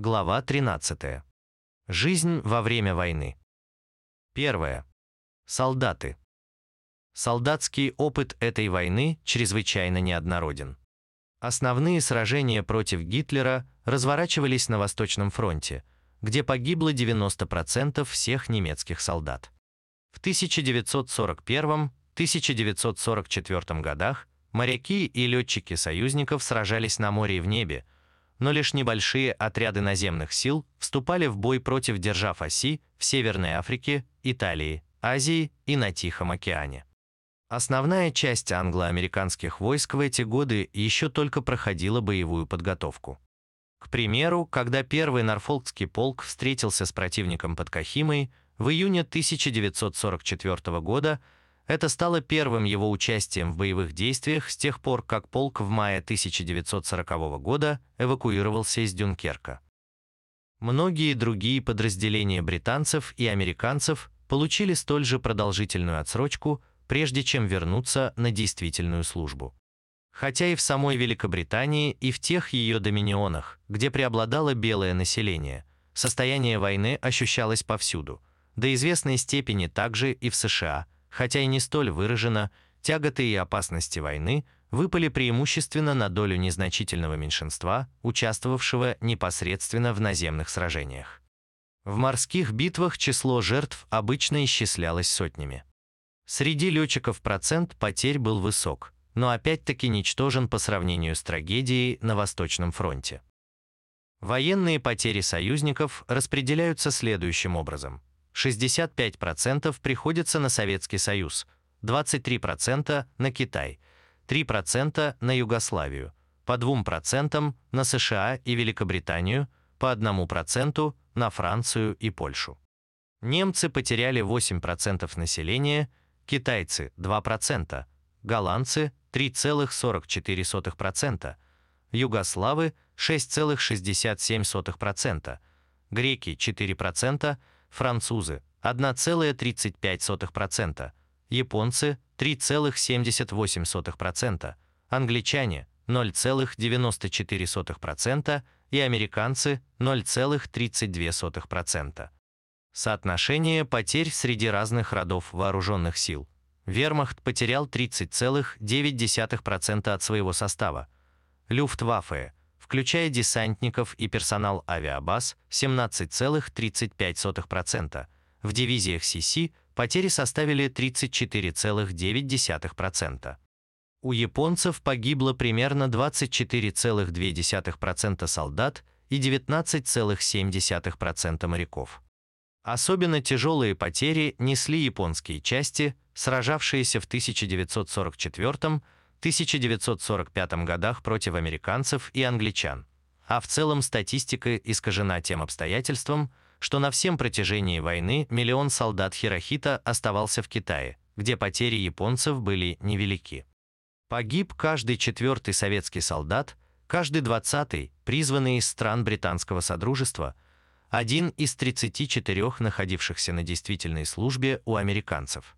Глава 13. Жизнь во время войны. Первое. Солдаты. Солдатский опыт этой войны чрезвычайно неоднороден. Основные сражения против Гитлера разворачивались на Восточном фронте, где погибло 90% всех немецких солдат. В 1941-1944 годах моряки и летчики союзников сражались на море и в небе, но лишь небольшие отряды наземных сил вступали в бой против держав оси в Северной Африке, Италии, Азии и на Тихом океане. Основная часть англо-американских войск в эти годы еще только проходила боевую подготовку. К примеру, когда первый Норфолкский полк встретился с противником под Кахимой в июне 1944 года, это стало первым его участием в боевых действиях с тех пор, как полк в мае 1940 года эвакуировался из Дюнкерка. Многие другие подразделения британцев и американцев получили столь же продолжительную отсрочку, прежде чем вернуться на действительную службу. Хотя и в самой Великобритании, и в тех ее доминионах, где преобладало белое население, состояние войны ощущалось повсюду, до известной степени также и в США – хотя и не столь выражено, тяготы и опасности войны выпали преимущественно на долю незначительного меньшинства, участвовавшего непосредственно в наземных сражениях. В морских битвах число жертв обычно исчислялось сотнями. Среди летчиков процент потерь был высок, но опять-таки ничтожен по сравнению с трагедией на Восточном фронте. Военные потери союзников распределяются следующим образом. 65% приходится на Советский Союз, 23% на Китай, 3% на Югославию, по 2% на США и Великобританию, по 1% на Францию и Польшу. Немцы потеряли 8% населения, китайцы – 2%, голландцы – 3,44%, югославы – 6,67%, греки – 4%, французы 1,35%, японцы 3,78%, англичане 0,94% и американцы 0,32%. Соотношение потерь среди разных родов вооруженных сил. Вермахт потерял 30,9% от своего состава. Люфтваффе включая десантников и персонал авиабаз, 17,35%. В дивизиях СС потери составили 34,9%. У японцев погибло примерно 24,2% солдат и 19,7% моряков. Особенно тяжелые потери несли японские части, сражавшиеся в 1944 1945 годах против американцев и англичан. А в целом статистика искажена тем обстоятельством, что на всем протяжении войны миллион солдат Хирохита оставался в Китае, где потери японцев были невелики. Погиб каждый четвертый советский солдат, каждый двадцатый, призванный из стран британского содружества, один из 34 находившихся на действительной службе у американцев.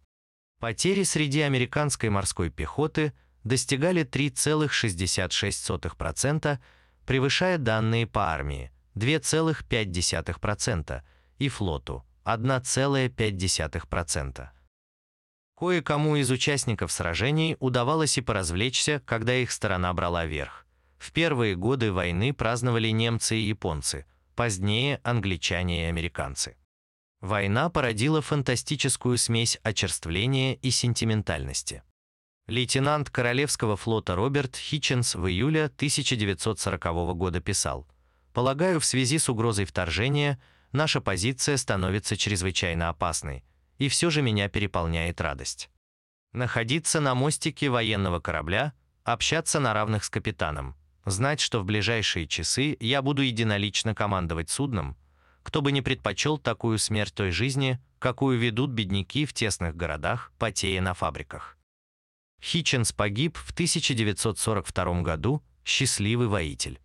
Потери среди американской морской пехоты – достигали 3,66%, превышая данные по армии 2,5% и флоту 1,5%. Кое-кому из участников сражений удавалось и поразвлечься, когда их сторона брала верх. В первые годы войны праздновали немцы и японцы, позднее англичане и американцы. Война породила фантастическую смесь очерствления и сентиментальности. Лейтенант Королевского флота Роберт Хитченс в июле 1940 года писал «Полагаю, в связи с угрозой вторжения наша позиция становится чрезвычайно опасной, и все же меня переполняет радость. Находиться на мостике военного корабля, общаться на равных с капитаном, знать, что в ближайшие часы я буду единолично командовать судном, кто бы не предпочел такую смерть той жизни, какую ведут бедняки в тесных городах, потея на фабриках. Хитченс погиб в 1942 году, счастливый воитель.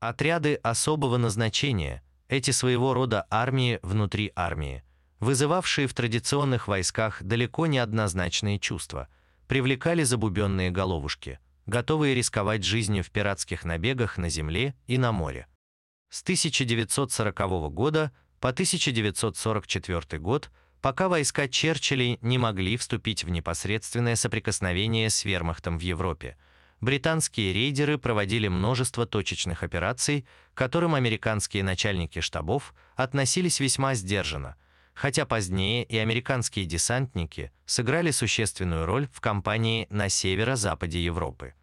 Отряды особого назначения – эти своего рода армии внутри армии, вызывавшие в традиционных войсках далеко не однозначные чувства, привлекали забубенные головушки, готовые рисковать жизнью в пиратских набегах на земле и на море. С 1940 года по 1944 год, пока войска Черчилля не могли вступить в непосредственное соприкосновение с вермахтом в Европе, британские рейдеры проводили множество точечных операций, к которым американские начальники штабов относились весьма сдержанно, хотя позднее и американские десантники сыграли существенную роль в кампании на северо-западе Европы.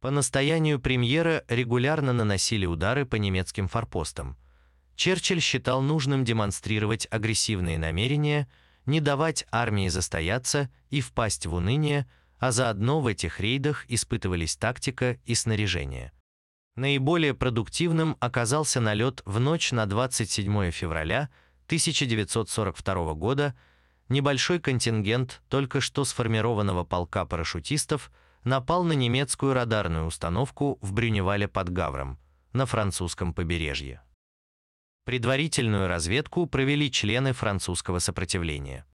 По настоянию премьера регулярно наносили удары по немецким форпостам. Черчилль считал нужным демонстрировать агрессивные намерения, не давать армии застояться и впасть в уныние, а заодно в этих рейдах испытывались тактика и снаряжение. Наиболее продуктивным оказался налет в ночь на 27 февраля 1942 года. Небольшой контингент только что сформированного полка парашютистов – напал на немецкую радарную установку в Брюневале под Гавром, на французском побережье. Предварительную разведку провели члены французского сопротивления.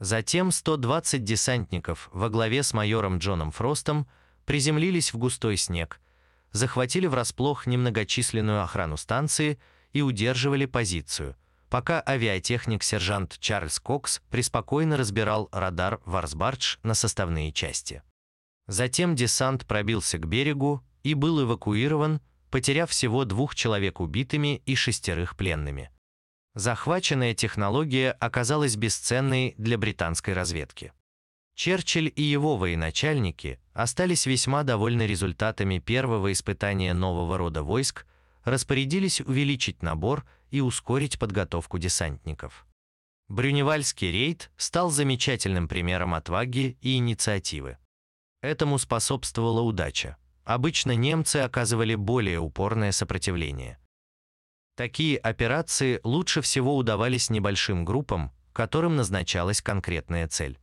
Затем 120 десантников во главе с майором Джоном Фростом приземлились в густой снег, захватили врасплох немногочисленную охрану станции и удерживали позицию, пока авиатехник-сержант Чарльз Кокс преспокойно разбирал радар Варсбардж на составные части. Затем десант пробился к берегу и был эвакуирован, потеряв всего двух человек убитыми и шестерых пленными. Захваченная технология оказалась бесценной для британской разведки. Черчилль и его военачальники остались весьма довольны результатами первого испытания нового рода войск, распорядились увеличить набор и ускорить подготовку десантников. Брюневальский рейд стал замечательным примером отваги и инициативы. Этому способствовала удача. Обычно немцы оказывали более упорное сопротивление. Такие операции лучше всего удавались небольшим группам, которым назначалась конкретная цель.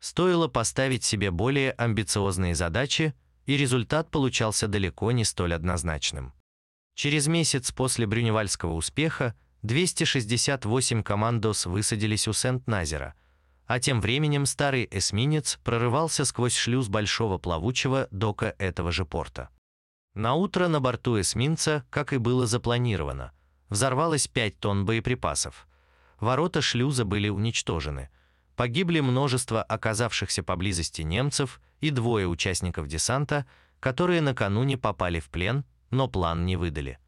Стоило поставить себе более амбициозные задачи, и результат получался далеко не столь однозначным. Через месяц после Брюневальского успеха 268 командос высадились у Сент-Назера – а тем временем старый эсминец прорывался сквозь шлюз большого плавучего дока этого же порта. На утро на борту эсминца, как и было запланировано, взорвалось 5 тонн боеприпасов. Ворота шлюза были уничтожены. Погибли множество оказавшихся поблизости немцев и двое участников десанта, которые накануне попали в плен, но план не выдали.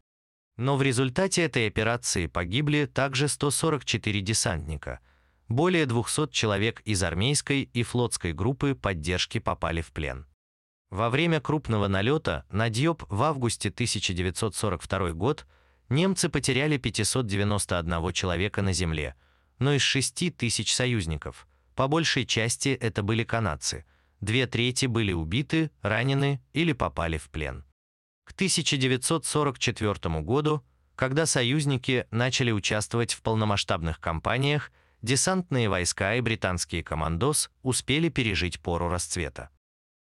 Но в результате этой операции погибли также 144 десантника – более 200 человек из армейской и флотской группы поддержки попали в плен. Во время крупного налета на Дьёб в августе 1942 год немцы потеряли 591 человека на земле, но из 6 тысяч союзников, по большей части это были канадцы, две трети были убиты, ранены или попали в плен. К 1944 году, когда союзники начали участвовать в полномасштабных кампаниях, десантные войска и британские командос успели пережить пору расцвета.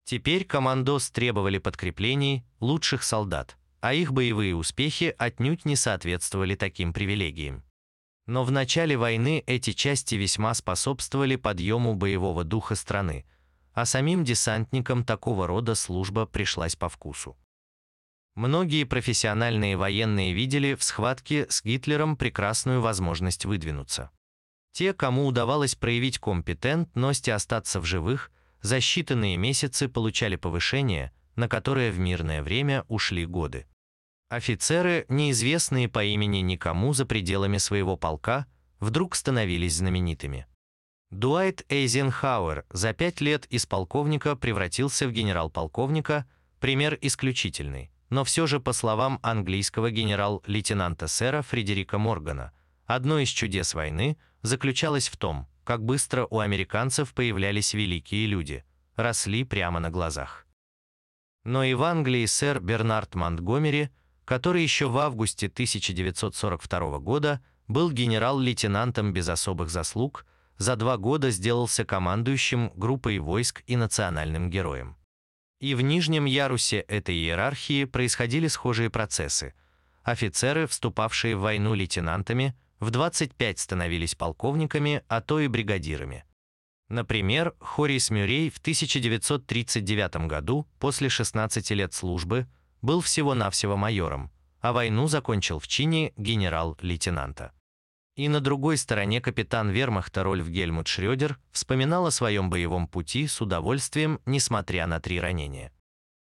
Теперь командос требовали подкреплений, лучших солдат, а их боевые успехи отнюдь не соответствовали таким привилегиям. Но в начале войны эти части весьма способствовали подъему боевого духа страны, а самим десантникам такого рода служба пришлась по вкусу. Многие профессиональные военные видели в схватке с Гитлером прекрасную возможность выдвинуться. Те, кому удавалось проявить компетентность и остаться в живых, за считанные месяцы получали повышение, на которое в мирное время ушли годы. Офицеры, неизвестные по имени никому за пределами своего полка, вдруг становились знаменитыми. Дуайт Эйзенхауэр за пять лет из полковника превратился в генерал-полковника, пример исключительный, но все же, по словам английского генерал-лейтенанта сэра Фредерика Моргана, одно из чудес войны – заключалась в том, как быстро у американцев появлялись великие люди, росли прямо на глазах. Но и в Англии сэр Бернард Монтгомери, который еще в августе 1942 года был генерал-лейтенантом без особых заслуг, за два года сделался командующим группой войск и национальным героем. И в нижнем ярусе этой иерархии происходили схожие процессы. Офицеры, вступавшие в войну лейтенантами, в 25 становились полковниками, а то и бригадирами. Например, Хорис Мюррей в 1939 году, после 16 лет службы, был всего-навсего майором, а войну закончил в чине генерал-лейтенанта. И на другой стороне капитан вермахта Рольф Гельмут Шрёдер вспоминал о своем боевом пути с удовольствием, несмотря на три ранения.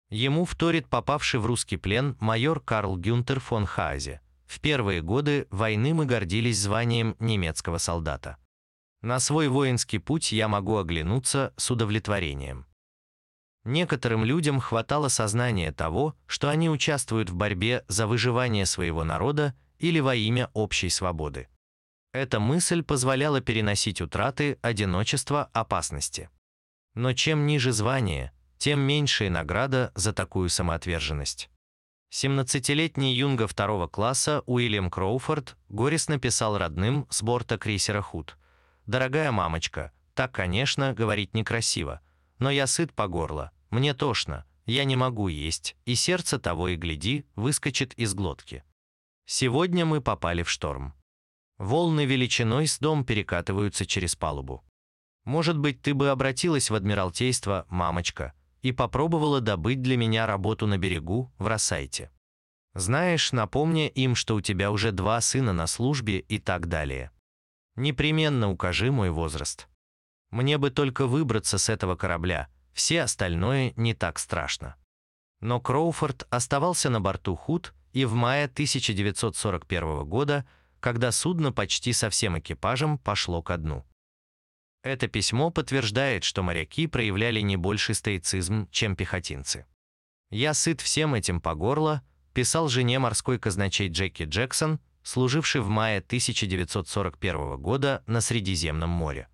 Ему вторит попавший в русский плен майор Карл Гюнтер фон Хаазе. В первые годы войны мы гордились званием немецкого солдата. На свой воинский путь я могу оглянуться с удовлетворением. Некоторым людям хватало сознания того, что они участвуют в борьбе за выживание своего народа или во имя общей свободы. Эта мысль позволяла переносить утраты, одиночество, опасности. Но чем ниже звание, тем меньшая награда за такую самоотверженность. 17-летний юнга второго класса Уильям Кроуфорд горестно писал родным с борта крейсера «Худ». «Дорогая мамочка, так, конечно, говорить некрасиво, но я сыт по горло, мне тошно, я не могу есть, и сердце того и гляди выскочит из глотки. Сегодня мы попали в шторм. Волны величиной с дом перекатываются через палубу. Может быть, ты бы обратилась в Адмиралтейство, мамочка, и попробовала добыть для меня работу на берегу, в Рассайте. Знаешь, напомни им, что у тебя уже два сына на службе и так далее. Непременно укажи мой возраст. Мне бы только выбраться с этого корабля, все остальное не так страшно. Но Кроуфорд оставался на борту Худ и в мае 1941 года, когда судно почти со всем экипажем пошло ко дну. Это письмо подтверждает, что моряки проявляли не больший стоицизм, чем пехотинцы. «Я сыт всем этим по горло», писал жене морской казначей Джеки Джексон, служивший в мае 1941 года на Средиземном море.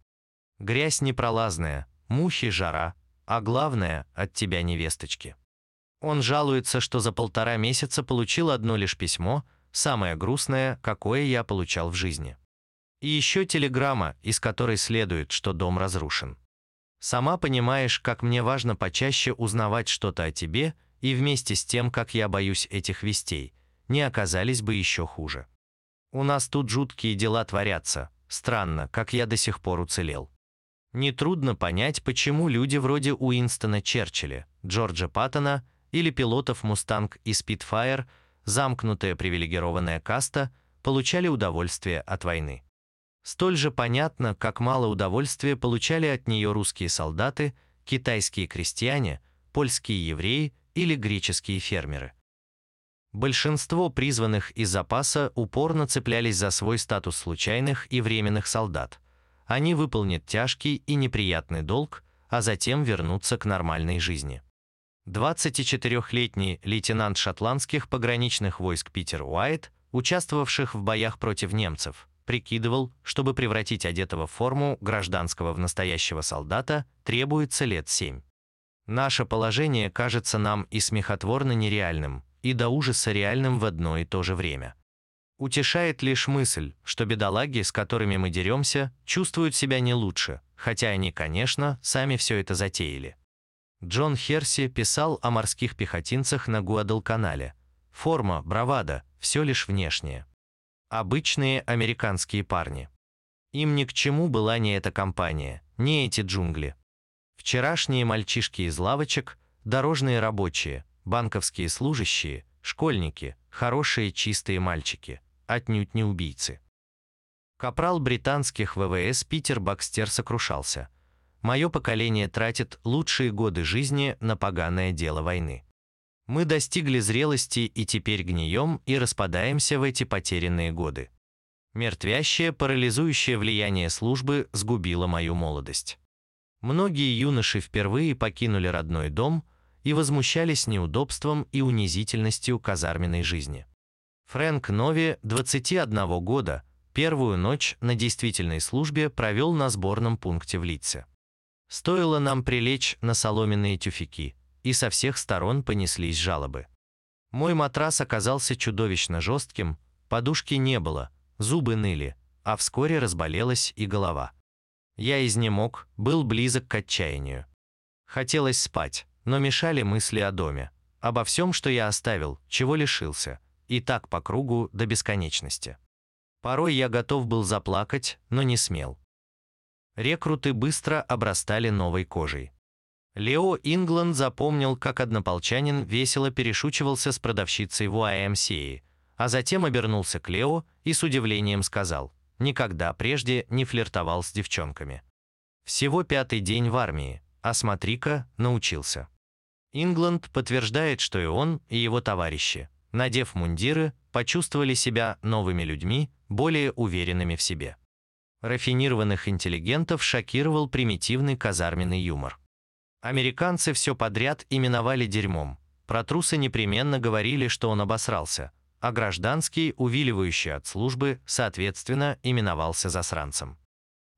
«Грязь непролазная, мухи, жара, а главное, от тебя невесточки. Он жалуется, что за полтора месяца получил одно лишь письмо, самое грустное, какое я получал в жизни. И еще телеграмма, из которой следует, что дом разрушен. Сама понимаешь, как мне важно почаще узнавать что-то о тебе, и вместе с тем, как я боюсь этих вестей, не оказались бы еще хуже. У нас тут жуткие дела творятся, странно, как я до сих пор уцелел. Нетрудно понять, почему люди вроде Уинстона Черчилля, Джорджа Паттона или пилотов «Мустанг» и «Спитфайр», замкнутая привилегированная каста, получали удовольствие от войны. Столь же понятно, как мало удовольствия получали от нее русские солдаты, китайские крестьяне, польские евреи или греческие фермеры. Большинство призванных из запаса упорно цеплялись за свой статус случайных и временных солдат – они выполнят тяжкий и неприятный долг, а затем вернутся к нормальной жизни. 24-летний лейтенант шотландских пограничных войск Питер Уайт, участвовавших в боях против немцев, прикидывал, чтобы превратить одетого в форму гражданского в настоящего солдата, требуется лет семь. Наше положение кажется нам и смехотворно нереальным, и до ужаса реальным в одно и то же время. Утешает лишь мысль, что бедолаги, с которыми мы деремся, чувствуют себя не лучше, хотя они, конечно, сами все это затеяли. Джон Херси писал о морских пехотинцах на Гуадалканале. Форма, бравада, все лишь внешнее. Обычные американские парни. Им ни к чему была не эта компания, не эти джунгли. Вчерашние мальчишки из лавочек, дорожные рабочие, банковские служащие, школьники, хорошие чистые мальчики – отнюдь не убийцы. Капрал британских ВВС Питер Бакстер сокрушался. «Мое поколение тратит лучшие годы жизни на поганое дело войны. Мы достигли зрелости и теперь гнием и распадаемся в эти потерянные годы. Мертвящее, парализующее влияние службы сгубило мою молодость. Многие юноши впервые покинули родной дом и возмущались неудобством и унизительностью казарменной жизни. Фрэнк Нови, 21 года, первую ночь на действительной службе провел на сборном пункте в Литце. Стоило нам прилечь на соломенные тюфяки, и со всех сторон понеслись жалобы. Мой матрас оказался чудовищно жестким, подушки не было, зубы ныли, а вскоре разболелась и голова. Я изнемог, был близок к отчаянию. Хотелось спать, но мешали мысли о доме, обо всем, что я оставил, чего лишился – и так по кругу до бесконечности. Порой я готов был заплакать, но не смел. Рекруты быстро обрастали новой кожей. Лео Ингланд запомнил, как однополчанин весело перешучивался с продавщицей в YMCA, А затем обернулся к Лео и с удивлением сказал, никогда прежде не флиртовал с девчонками. Всего пятый день в армии, а смотри-ка, научился. Ингланд подтверждает, что и он, и его товарищи, надев мундиры, почувствовали себя новыми людьми, более уверенными в себе. Рафинированных интеллигентов шокировал примитивный казарменный юмор. Американцы все подряд именовали дерьмом. Про труса непременно говорили, что он обосрался, а гражданский, увиливающий от службы, соответственно, именовался засранцем.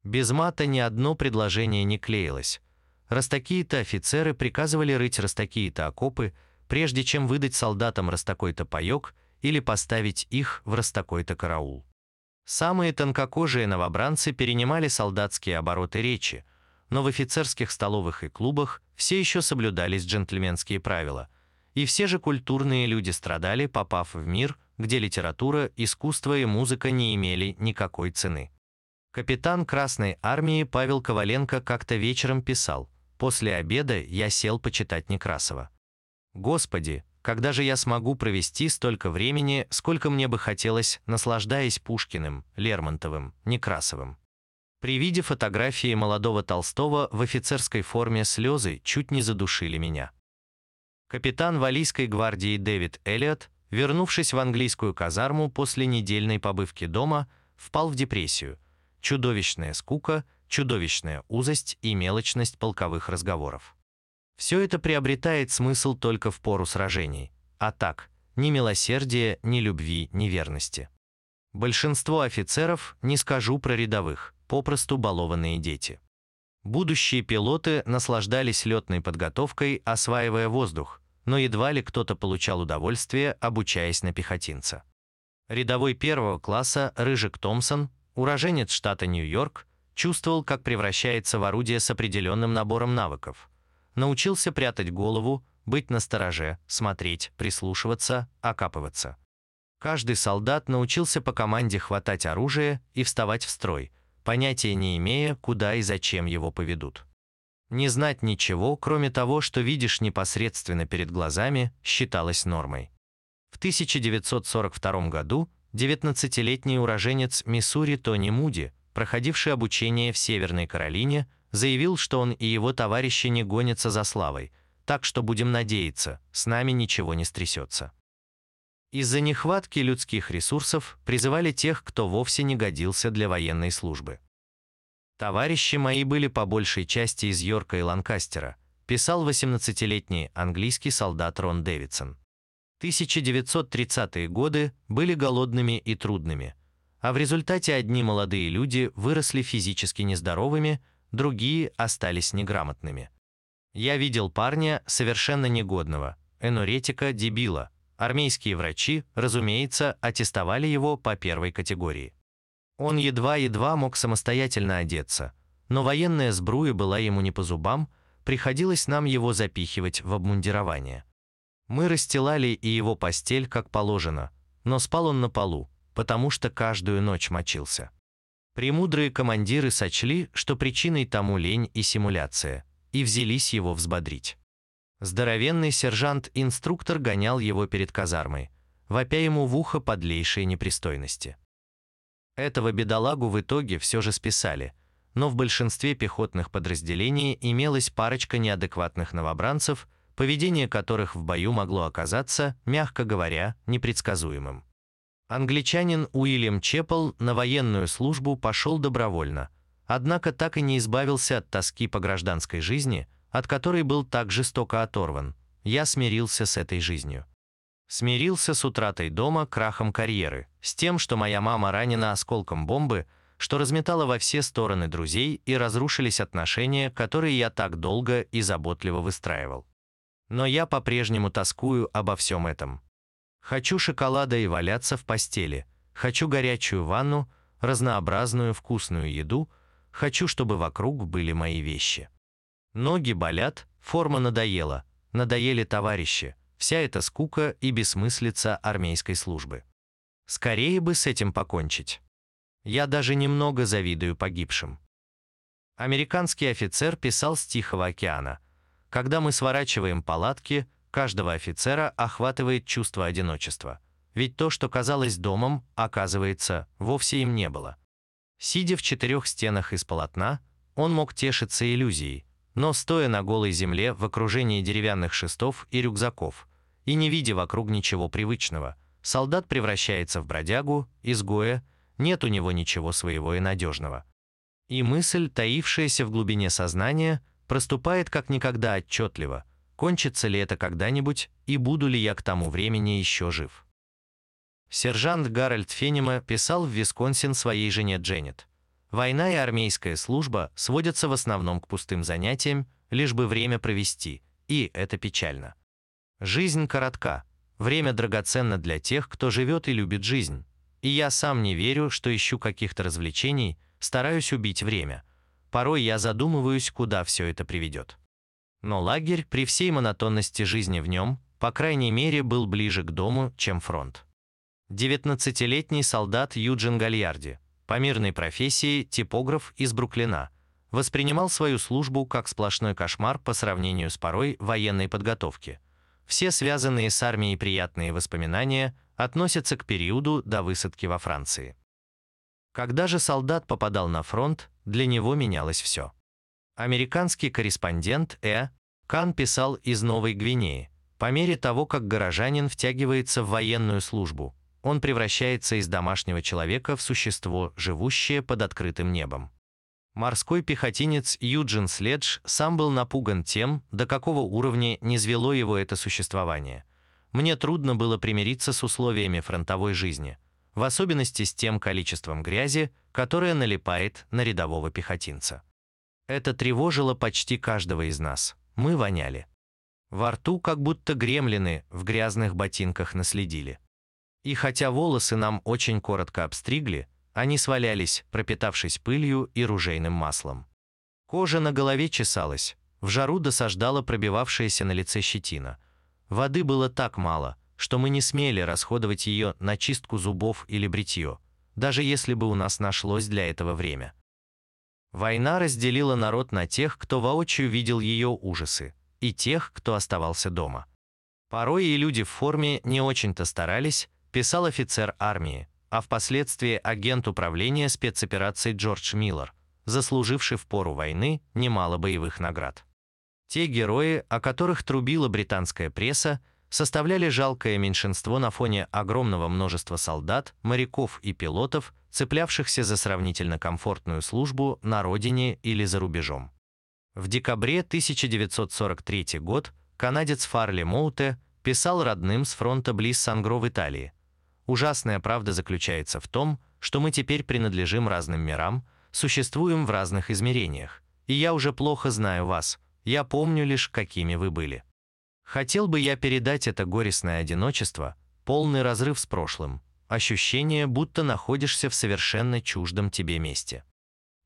Без мата ни одно предложение не клеилось. Раз такие-то офицеры приказывали рыть раз такие-то окопы, прежде чем выдать солдатам раз такой-то паёк или поставить их в раз такой-то караул. Самые тонкокожие новобранцы перенимали солдатские обороты речи, но в офицерских столовых и клубах все еще соблюдались джентльменские правила, и все же культурные люди страдали, попав в мир, где литература, искусство и музыка не имели никакой цены. Капитан Красной Армии Павел Коваленко как-то вечером писал, «После обеда я сел почитать Некрасова. Господи, когда же я смогу провести столько времени, сколько мне бы хотелось, наслаждаясь Пушкиным, Лермонтовым, Некрасовым. При виде фотографии молодого Толстого в офицерской форме слезы чуть не задушили меня. Капитан Валийской гвардии Дэвид Эллиот, вернувшись в английскую казарму после недельной побывки дома, впал в депрессию. Чудовищная скука, чудовищная узость и мелочность полковых разговоров. Все это приобретает смысл только в пору сражений, а так, ни милосердия, ни любви, ни верности. Большинство офицеров, не скажу про рядовых, попросту балованные дети. Будущие пилоты наслаждались летной подготовкой, осваивая воздух, но едва ли кто-то получал удовольствие, обучаясь на пехотинца. Рядовой первого класса Рыжик Томпсон, уроженец штата Нью-Йорк, чувствовал, как превращается в орудие с определенным набором навыков – научился прятать голову, быть настороже, смотреть, прислушиваться, окапываться. Каждый солдат научился по команде хватать оружие и вставать в строй, понятия не имея, куда и зачем его поведут. Не знать ничего, кроме того, что видишь непосредственно перед глазами, считалось нормой. В 1942 году 19-летний уроженец Миссури Тони Муди, проходивший обучение в Северной Каролине, заявил, что он и его товарищи не гонятся за славой, так что будем надеяться, с нами ничего не стрясется. Из-за нехватки людских ресурсов призывали тех, кто вовсе не годился для военной службы. Товарищи мои были по большей части из Йорка и Ланкастера, писал 18-летний английский солдат Рон Дэвидсон. 1930-е годы были голодными и трудными, а в результате одни молодые люди выросли физически нездоровыми, другие остались неграмотными. Я видел парня совершенно негодного, энуретика, дебила. Армейские врачи, разумеется, аттестовали его по первой категории. Он едва-едва мог самостоятельно одеться, но военная сбруя была ему не по зубам, приходилось нам его запихивать в обмундирование. Мы расстилали и его постель как положено, но спал он на полу, потому что каждую ночь мочился. Премудрые командиры сочли, что причиной тому лень и симуляция, и взялись его взбодрить. Здоровенный сержант-инструктор гонял его перед казармой, вопя ему в ухо подлейшие непристойности. Этого бедолагу в итоге все же списали, но в большинстве пехотных подразделений имелась парочка неадекватных новобранцев, поведение которых в бою могло оказаться, мягко говоря, непредсказуемым. Англичанин Уильям Чеппел на военную службу пошел добровольно, однако так и не избавился от тоски по гражданской жизни, от которой был так жестоко оторван. Я смирился с этой жизнью. Смирился с утратой дома, крахом карьеры, с тем, что моя мама ранена осколком бомбы, что разметала во все стороны друзей и разрушились отношения, которые я так долго и заботливо выстраивал. Но я по-прежнему тоскую обо всем этом. Хочу шоколада и валяться в постели. Хочу горячую ванну, разнообразную вкусную еду. Хочу, чтобы вокруг были мои вещи. Ноги болят, форма надоела. Надоели товарищи. Вся эта скука и бессмыслица армейской службы. Скорее бы с этим покончить. Я даже немного завидую погибшим. Американский офицер писал с Тихого океана. Когда мы сворачиваем палатки, Каждого офицера охватывает чувство одиночества. ведь то, что казалось домом, оказывается, вовсе им не было. Сидя в четырех стенах из полотна, он мог тешиться иллюзией, но стоя на голой земле в окружении деревянных шестов и рюкзаков, и не видя вокруг ничего привычного, солдат превращается в бродягу, изгоя, нет у него ничего своего и надежного. И мысль, таившаяся в глубине сознания, проступает как никогда отчетливо, кончится ли это когда-нибудь и буду ли я к тому времени еще жив. Сержант Гарольд Фенема писал в Висконсин своей жене Дженнет. Война и армейская служба сводятся в основном к пустым занятиям, лишь бы время провести, и это печально. Жизнь коротка, время драгоценно для тех, кто живет и любит жизнь. И я сам не верю, что ищу каких-то развлечений, стараюсь убить время. Порой я задумываюсь, куда все это приведет. Но лагерь, при всей монотонности жизни в нем, по крайней мере, был ближе к дому, чем фронт. 19-летний солдат Юджин Гальярди, по мирной профессии типограф из Бруклина, воспринимал свою службу как сплошной кошмар по сравнению с порой военной подготовки. Все связанные с армией приятные воспоминания относятся к периоду до высадки во Франции. Когда же солдат попадал на фронт, для него менялось все. Американский корреспондент Э. Кан писал из Новой Гвинеи, по мере того, как горожанин втягивается в военную службу, он превращается из домашнего человека в существо, живущее под открытым небом. Морской пехотинец Юджин Следж сам был напуган тем, до какого уровня не звело его это существование. Мне трудно было примириться с условиями фронтовой жизни, в особенности с тем количеством грязи, которое налипает на рядового пехотинца. Это тревожило почти каждого из нас. Мы воняли. Во рту как будто гремлины в грязных ботинках наследили. И хотя волосы нам очень коротко обстригли, они свалялись, пропитавшись пылью и ружейным маслом. Кожа на голове чесалась, в жару досаждала пробивавшаяся на лице щетина. Воды было так мало, что мы не смели расходовать ее на чистку зубов или бритье, даже если бы у нас нашлось для этого время. Война разделила народ на тех, кто воочию видел ее ужасы, и тех, кто оставался дома. Порой и люди в форме не очень-то старались, писал офицер армии, а впоследствии агент управления спецопераций Джордж Миллер, заслуживший в пору войны немало боевых наград. Те герои, о которых трубила британская пресса, составляли жалкое меньшинство на фоне огромного множества солдат, моряков и пилотов, цеплявшихся за сравнительно комфортную службу на родине или за рубежом. В декабре 1943 год канадец Фарли Моуте писал родным с фронта близ Сангро в Италии, Ужасная правда заключается в том, что мы теперь принадлежим разным мирам, существуем в разных измерениях. И я уже плохо знаю вас, я помню лишь, какими вы были. Хотел бы я передать это горестное одиночество, полный разрыв с прошлым, ощущение, будто находишься в совершенно чуждом тебе месте.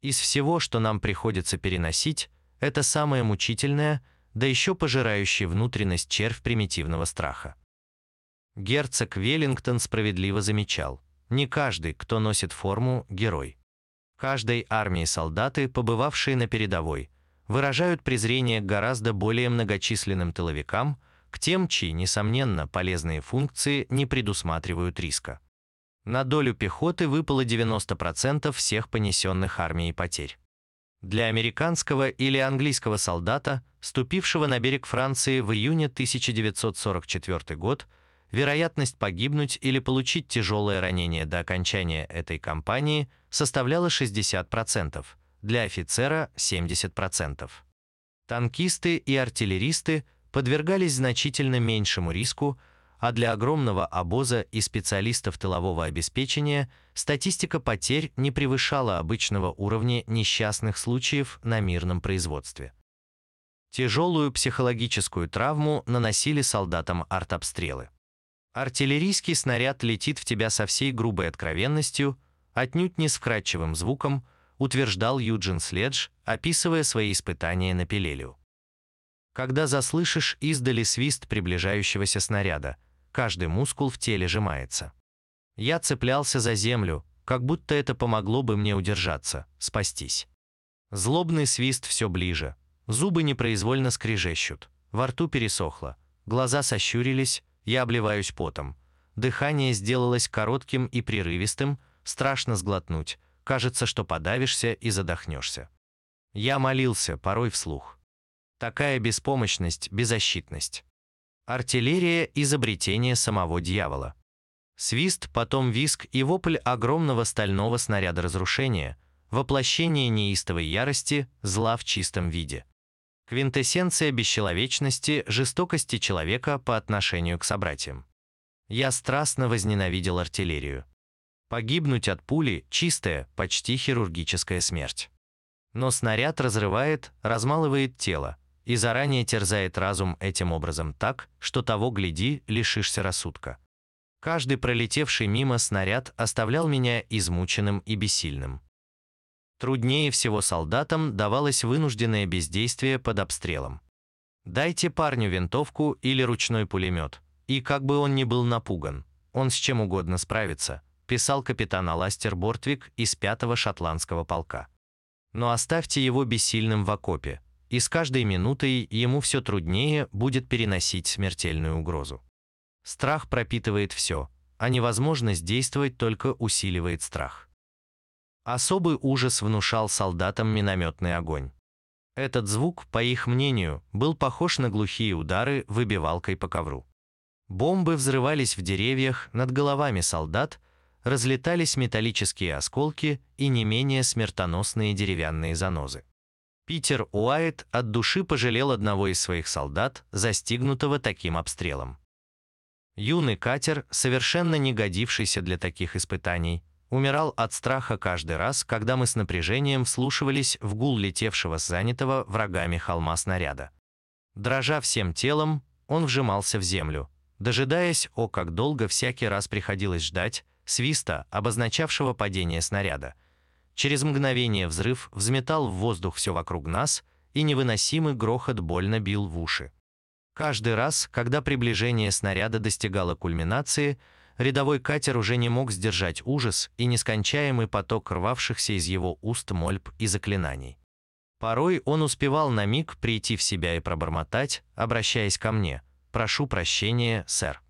Из всего, что нам приходится переносить, это самое мучительное, да еще пожирающий внутренность червь примитивного страха. Герцог Веллингтон справедливо замечал, не каждый, кто носит форму, герой. Каждой армии солдаты, побывавшие на передовой, выражают презрение к гораздо более многочисленным тыловикам, к тем, чьи, несомненно, полезные функции не предусматривают риска. На долю пехоты выпало 90% всех понесенных армией потерь. Для американского или английского солдата, ступившего на берег Франции в июне 1944 год, вероятность погибнуть или получить тяжелое ранение до окончания этой кампании составляла 60%, для офицера 70%. Танкисты и артиллеристы подвергались значительно меньшему риску, а для огромного обоза и специалистов тылового обеспечения статистика потерь не превышала обычного уровня несчастных случаев на мирном производстве. Тяжелую психологическую травму наносили солдатам артобстрелы. Артиллерийский снаряд летит в тебя со всей грубой откровенностью, отнюдь не с вкрадчивым звуком, утверждал Юджин Следж, описывая свои испытания на Пелелю. Когда заслышишь издали свист приближающегося снаряда, каждый мускул в теле сжимается. Я цеплялся за землю, как будто это помогло бы мне удержаться, спастись. Злобный свист все ближе, зубы непроизвольно скрежещут, во рту пересохло, глаза сощурились, я обливаюсь потом. дыхание сделалось коротким и прерывистым, страшно сглотнуть, кажется, что подавишься и задохнешься. Я молился, порой вслух. Такая беспомощность, беззащитность. Артиллерия – изобретение самого дьявола. Свист, потом виск и вопль огромного стального снаряда разрушения, воплощение неистовой ярости, зла в чистом виде. Квинтэссенция бесчеловечности, жестокости человека по отношению к собратьям. Я страстно возненавидел артиллерию. Погибнуть от пули – чистая, почти хирургическая смерть. Но снаряд разрывает, размалывает тело и заранее терзает разум этим образом так, что того, гляди, лишишься рассудка. Каждый пролетевший мимо снаряд оставлял меня измученным и бессильным. Труднее всего солдатам давалось вынужденное бездействие под обстрелом. Дайте парню винтовку или ручной пулемет, и как бы он ни был напуган, он с чем угодно справится, писал капитан Аластер Бортвик из 5-го шотландского полка. Но оставьте его бессильным в окопе, и с каждой минутой ему все труднее будет переносить смертельную угрозу. Страх пропитывает все, а невозможность действовать только усиливает страх. Особый ужас внушал солдатам минометный огонь. Этот звук, по их мнению, был похож на глухие удары выбивалкой по ковру. Бомбы взрывались в деревьях над головами солдат, разлетались металлические осколки и не менее смертоносные деревянные занозы. Питер Уайт от души пожалел одного из своих солдат, застигнутого таким обстрелом. Юный катер, совершенно не годившийся для таких испытаний, умирал от страха каждый раз, когда мы с напряжением вслушивались в гул летевшего с занятого врагами холма снаряда. Дрожа всем телом, он вжимался в землю, дожидаясь, о, как долго всякий раз приходилось ждать, свиста, обозначавшего падение снаряда. Через мгновение взрыв взметал в воздух все вокруг нас, и невыносимый грохот больно бил в уши. Каждый раз, когда приближение снаряда достигало кульминации, рядовой катер уже не мог сдержать ужас и нескончаемый поток рвавшихся из его уст мольб и заклинаний. Порой он успевал на миг прийти в себя и пробормотать, обращаясь ко мне, «Прошу прощения, сэр».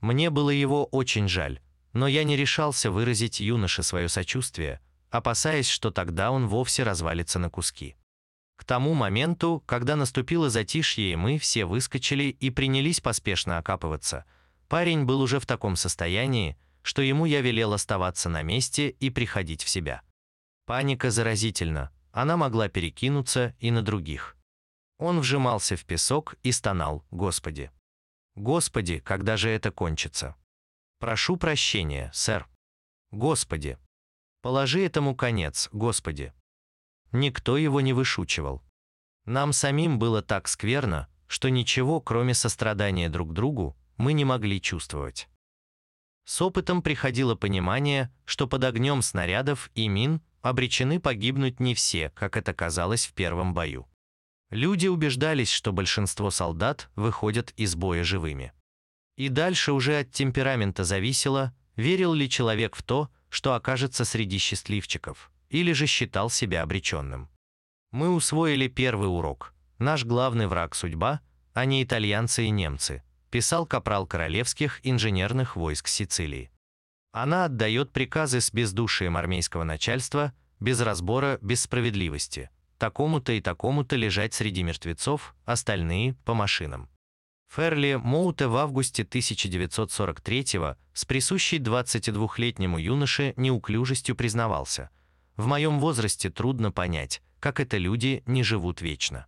Мне было его очень жаль, но я не решался выразить юноше свое сочувствие, опасаясь, что тогда он вовсе развалится на куски. К тому моменту, когда наступило затишье и мы все выскочили и принялись поспешно окапываться, парень был уже в таком состоянии, что ему я велел оставаться на месте и приходить в себя. Паника заразительна, она могла перекинуться и на других. Он вжимался в песок и стонал «Господи! Господи, когда же это кончится? Прошу прощения, сэр! Господи! Положи этому конец, Господи!» Никто его не вышучивал. Нам самим было так скверно, что ничего, кроме сострадания друг другу, мы не могли чувствовать. С опытом приходило понимание, что под огнем снарядов и мин обречены погибнуть не все, как это казалось в первом бою. Люди убеждались, что большинство солдат выходят из боя живыми. И дальше уже от темперамента зависело, верил ли человек в то, что окажется среди счастливчиков или же считал себя обреченным. Мы усвоили первый урок. Наш главный враг – судьба, а не итальянцы и немцы, писал капрал королевских инженерных войск Сицилии. Она отдает приказы с бездушием армейского начальства, без разбора, без справедливости. Такому-то и такому-то лежать среди мертвецов, остальные – по машинам. Ферли Моуте в августе 1943 с присущей 22-летнему юноше неуклюжестью признавался – в моем возрасте трудно понять, как это люди не живут вечно.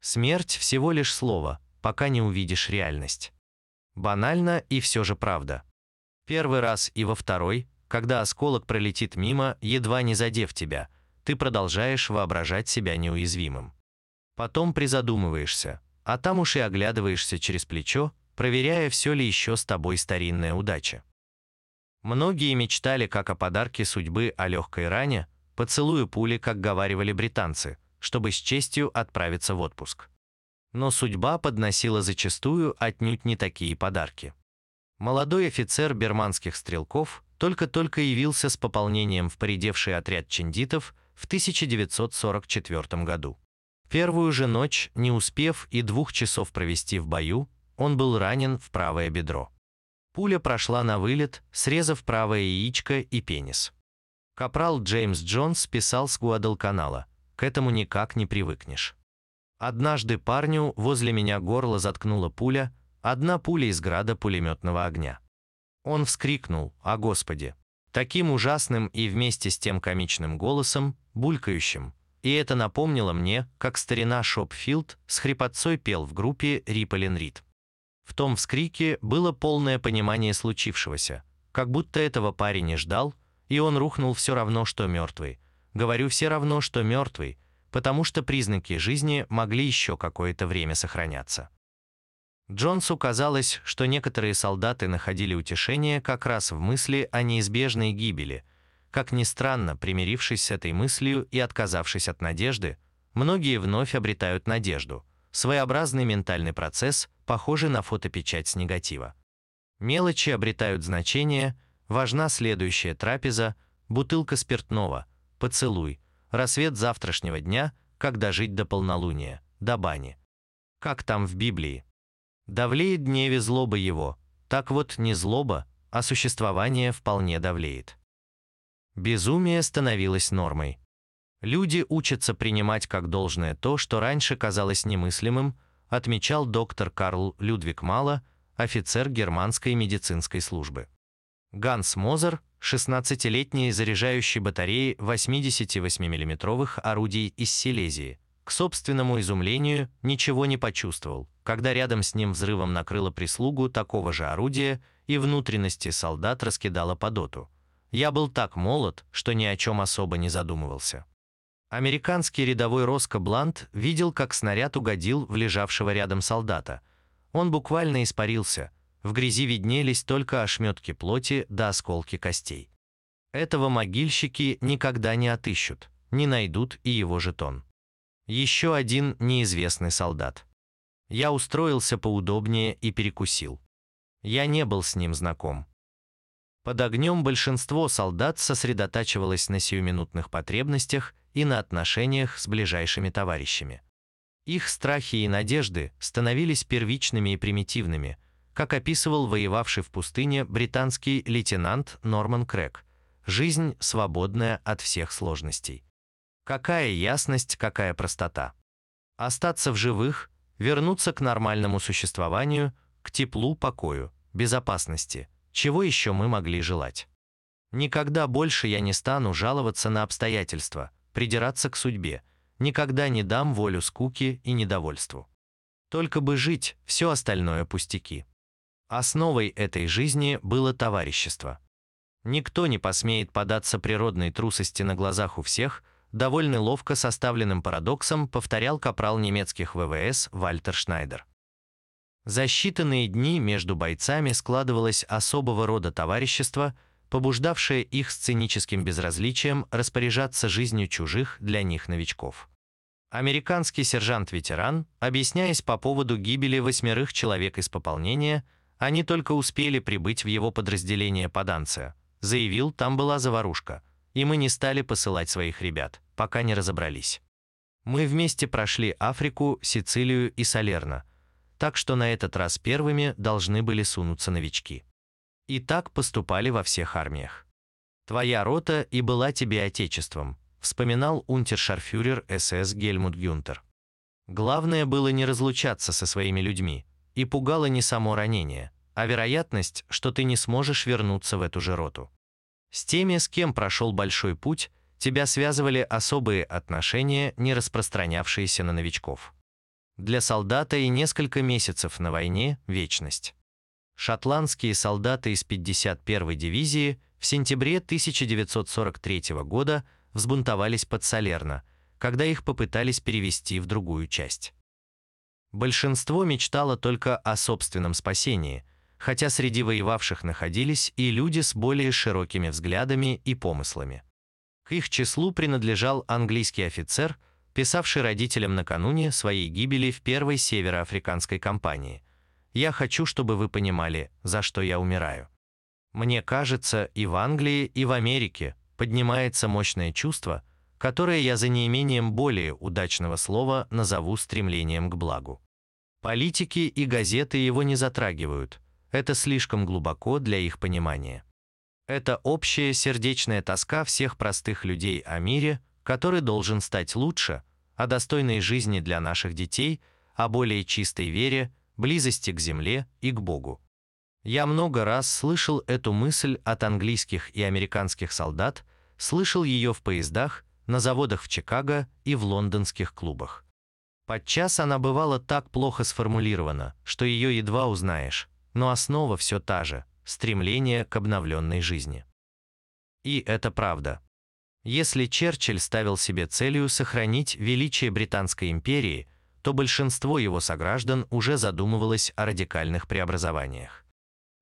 Смерть всего лишь слово, пока не увидишь реальность. Банально и все же правда. Первый раз и во второй, когда осколок пролетит мимо, едва не задев тебя, ты продолжаешь воображать себя неуязвимым. Потом призадумываешься, а там уж и оглядываешься через плечо, проверяя, все ли еще с тобой старинная удача. Многие мечтали как о подарке судьбы о легкой ране, поцелую пули, как говаривали британцы, чтобы с честью отправиться в отпуск. Но судьба подносила зачастую отнюдь не такие подарки. Молодой офицер берманских стрелков только-только явился с пополнением в поредевший отряд чендитов в 1944 году. Первую же ночь, не успев и двух часов провести в бою, он был ранен в правое бедро. Пуля прошла на вылет, срезав правое яичко и пенис. Капрал Джеймс Джонс писал с Гуадалканала. К этому никак не привыкнешь. Однажды парню возле меня горло заткнула пуля, одна пуля из града пулеметного огня. Он вскрикнул «О Господи!» таким ужасным и вместе с тем комичным голосом, булькающим, и это напомнило мне, как старина Шопфилд с хрипотцой пел в группе Риполин Рид. В том вскрике было полное понимание случившегося, как будто этого парень не ждал, и он рухнул все равно, что мертвый. Говорю все равно, что мертвый, потому что признаки жизни могли еще какое-то время сохраняться. Джонсу казалось, что некоторые солдаты находили утешение как раз в мысли о неизбежной гибели. Как ни странно, примирившись с этой мыслью и отказавшись от надежды, многие вновь обретают надежду. Своеобразный ментальный процесс, похожий на фотопечать с негатива. Мелочи обретают значение, важна следующая трапеза, бутылка спиртного, поцелуй, рассвет завтрашнего дня, когда жить до полнолуния, до бани. Как там в Библии? Давлеет дневе злоба его, так вот не злоба, а существование вполне давлеет. Безумие становилось нормой. Люди учатся принимать как должное то, что раньше казалось немыслимым, отмечал доктор Карл Людвиг Мала, офицер германской медицинской службы. Ганс Мозер, 16-летний заряжающий батареи 88 миллиметровых орудий из Силезии, к собственному изумлению ничего не почувствовал, когда рядом с ним взрывом накрыло прислугу такого же орудия и внутренности солдат раскидало по доту. Я был так молод, что ни о чем особо не задумывался. Американский рядовой Роско Блант видел, как снаряд угодил в лежавшего рядом солдата. Он буквально испарился, в грязи виднелись только ошметки плоти да осколки костей. Этого могильщики никогда не отыщут, не найдут и его жетон. Еще один неизвестный солдат. Я устроился поудобнее и перекусил. Я не был с ним знаком. Под огнем большинство солдат сосредотачивалось на сиюминутных потребностях и на отношениях с ближайшими товарищами. Их страхи и надежды становились первичными и примитивными, как описывал воевавший в пустыне британский лейтенант Норман Крэг. Жизнь свободная от всех сложностей. Какая ясность, какая простота. Остаться в живых, вернуться к нормальному существованию, к теплу, покою, безопасности. Чего еще мы могли желать? Никогда больше я не стану жаловаться на обстоятельства, придираться к судьбе, никогда не дам волю скуке и недовольству. Только бы жить, все остальное пустяки. Основой этой жизни было товарищество. Никто не посмеет податься природной трусости на глазах у всех – довольно ловко составленным парадоксом повторял капрал немецких ВВС Вальтер Шнайдер. За считанные дни между бойцами складывалось особого рода товарищество, побуждавшее их сценическим безразличием распоряжаться жизнью чужих для них новичков. Американский сержант-ветеран, объясняясь по поводу гибели восьмерых человек из пополнения, они только успели прибыть в его подразделение Паданция, заявил, там была заварушка – и мы не стали посылать своих ребят, пока не разобрались. Мы вместе прошли Африку, Сицилию и Салерно, так что на этот раз первыми должны были сунуться новички. И так поступали во всех армиях. «Твоя рота и была тебе отечеством», вспоминал унтершарфюрер СС Гельмут Гюнтер. Главное было не разлучаться со своими людьми, и пугало не само ранение, а вероятность, что ты не сможешь вернуться в эту же роту. С теми, с кем прошел большой путь, тебя связывали особые отношения, не распространявшиеся на новичков. Для солдата и несколько месяцев на войне – вечность. Шотландские солдаты из 51-й дивизии в сентябре 1943 года взбунтовались под Салерно, когда их попытались перевести в другую часть. Большинство мечтало только о собственном спасении – хотя среди воевавших находились и люди с более широкими взглядами и помыслами. К их числу принадлежал английский офицер, писавший родителям накануне своей гибели в первой североафриканской кампании. «Я хочу, чтобы вы понимали, за что я умираю». Мне кажется, и в Англии, и в Америке поднимается мощное чувство, которое я за неимением более удачного слова назову стремлением к благу. Политики и газеты его не затрагивают – это слишком глубоко для их понимания. Это общая сердечная тоска всех простых людей о мире, который должен стать лучше, о достойной жизни для наших детей, о более чистой вере, близости к земле и к Богу. Я много раз слышал эту мысль от английских и американских солдат, слышал ее в поездах, на заводах в Чикаго и в лондонских клубах. Подчас она бывала так плохо сформулирована, что ее едва узнаешь, но основа все та же – стремление к обновленной жизни. И это правда. Если Черчилль ставил себе целью сохранить величие Британской империи, то большинство его сограждан уже задумывалось о радикальных преобразованиях.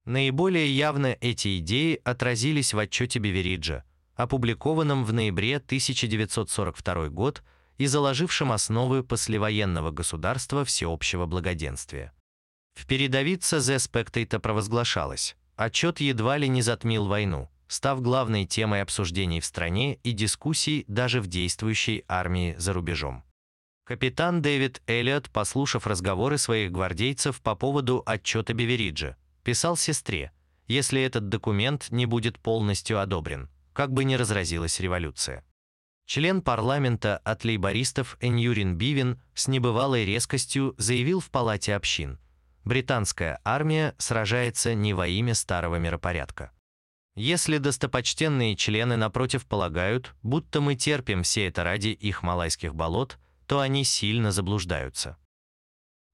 Наиболее явно эти идеи отразились в отчете Бевериджа, опубликованном в ноябре 1942 год и заложившем основы послевоенного государства всеобщего благоденствия. В передовице The Spectator провозглашалось, отчет едва ли не затмил войну, став главной темой обсуждений в стране и дискуссий даже в действующей армии за рубежом. Капитан Дэвид Эллиот, послушав разговоры своих гвардейцев по поводу отчета Бевериджа, писал сестре, если этот документ не будет полностью одобрен, как бы ни разразилась революция. Член парламента от лейбористов Эньюрин Бивин с небывалой резкостью заявил в Палате общин, британская армия сражается не во имя старого миропорядка. Если достопочтенные члены напротив полагают, будто мы терпим все это ради их малайских болот, то они сильно заблуждаются.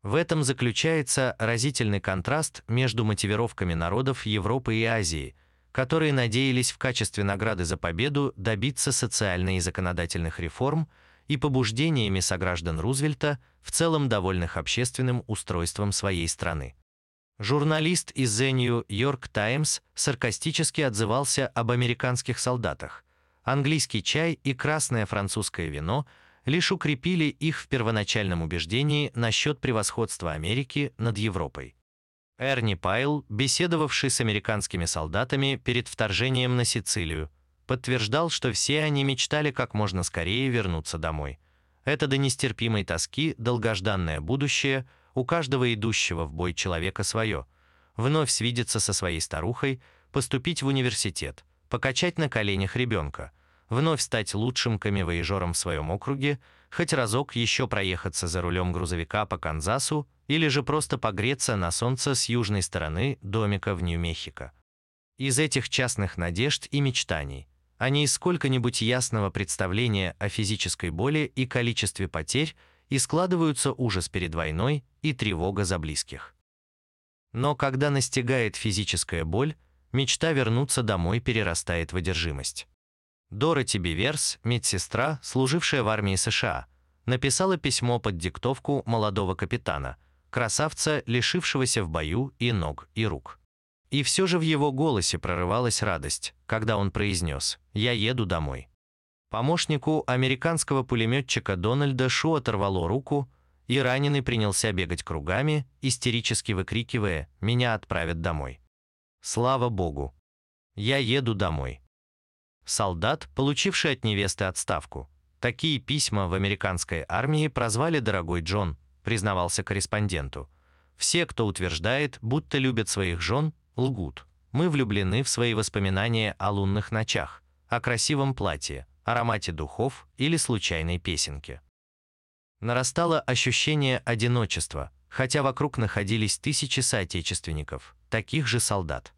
В этом заключается разительный контраст между мотивировками народов Европы и Азии, которые надеялись в качестве награды за победу добиться социальных и законодательных реформ, и побуждениями сограждан Рузвельта, в целом довольных общественным устройством своей страны. Журналист из The New York Times саркастически отзывался об американских солдатах. Английский чай и красное французское вино лишь укрепили их в первоначальном убеждении насчет превосходства Америки над Европой. Эрни Пайл, беседовавший с американскими солдатами перед вторжением на Сицилию, подтверждал, что все они мечтали как можно скорее вернуться домой. Это до нестерпимой тоски долгожданное будущее, у каждого идущего в бой человека свое. Вновь свидеться со своей старухой, поступить в университет, покачать на коленях ребенка – вновь стать лучшим камевоежором в своем округе, хоть разок еще проехаться за рулем грузовика по Канзасу или же просто погреться на солнце с южной стороны домика в Нью-Мехико. Из этих частных надежд и мечтаний, а не из сколько-нибудь ясного представления о физической боли и количестве потерь, и складываются ужас перед войной и тревога за близких. Но когда настигает физическая боль, мечта вернуться домой перерастает в одержимость. Дороти Биверс, медсестра, служившая в армии США, написала письмо под диктовку молодого капитана, красавца, лишившегося в бою и ног, и рук. И все же в его голосе прорывалась радость, когда он произнес «Я еду домой». Помощнику американского пулеметчика Дональда Шу оторвало руку, и раненый принялся бегать кругами, истерически выкрикивая «Меня отправят домой». Слава Богу! Я еду домой. Солдат, получивший от невесты отставку. Такие письма в американской армии прозвали «Дорогой Джон», признавался корреспонденту. Все, кто утверждает, будто любят своих жен, лгут. Мы влюблены в свои воспоминания о лунных ночах, о красивом платье, аромате духов или случайной песенке. Нарастало ощущение одиночества, хотя вокруг находились тысячи соотечественников, таких же солдат.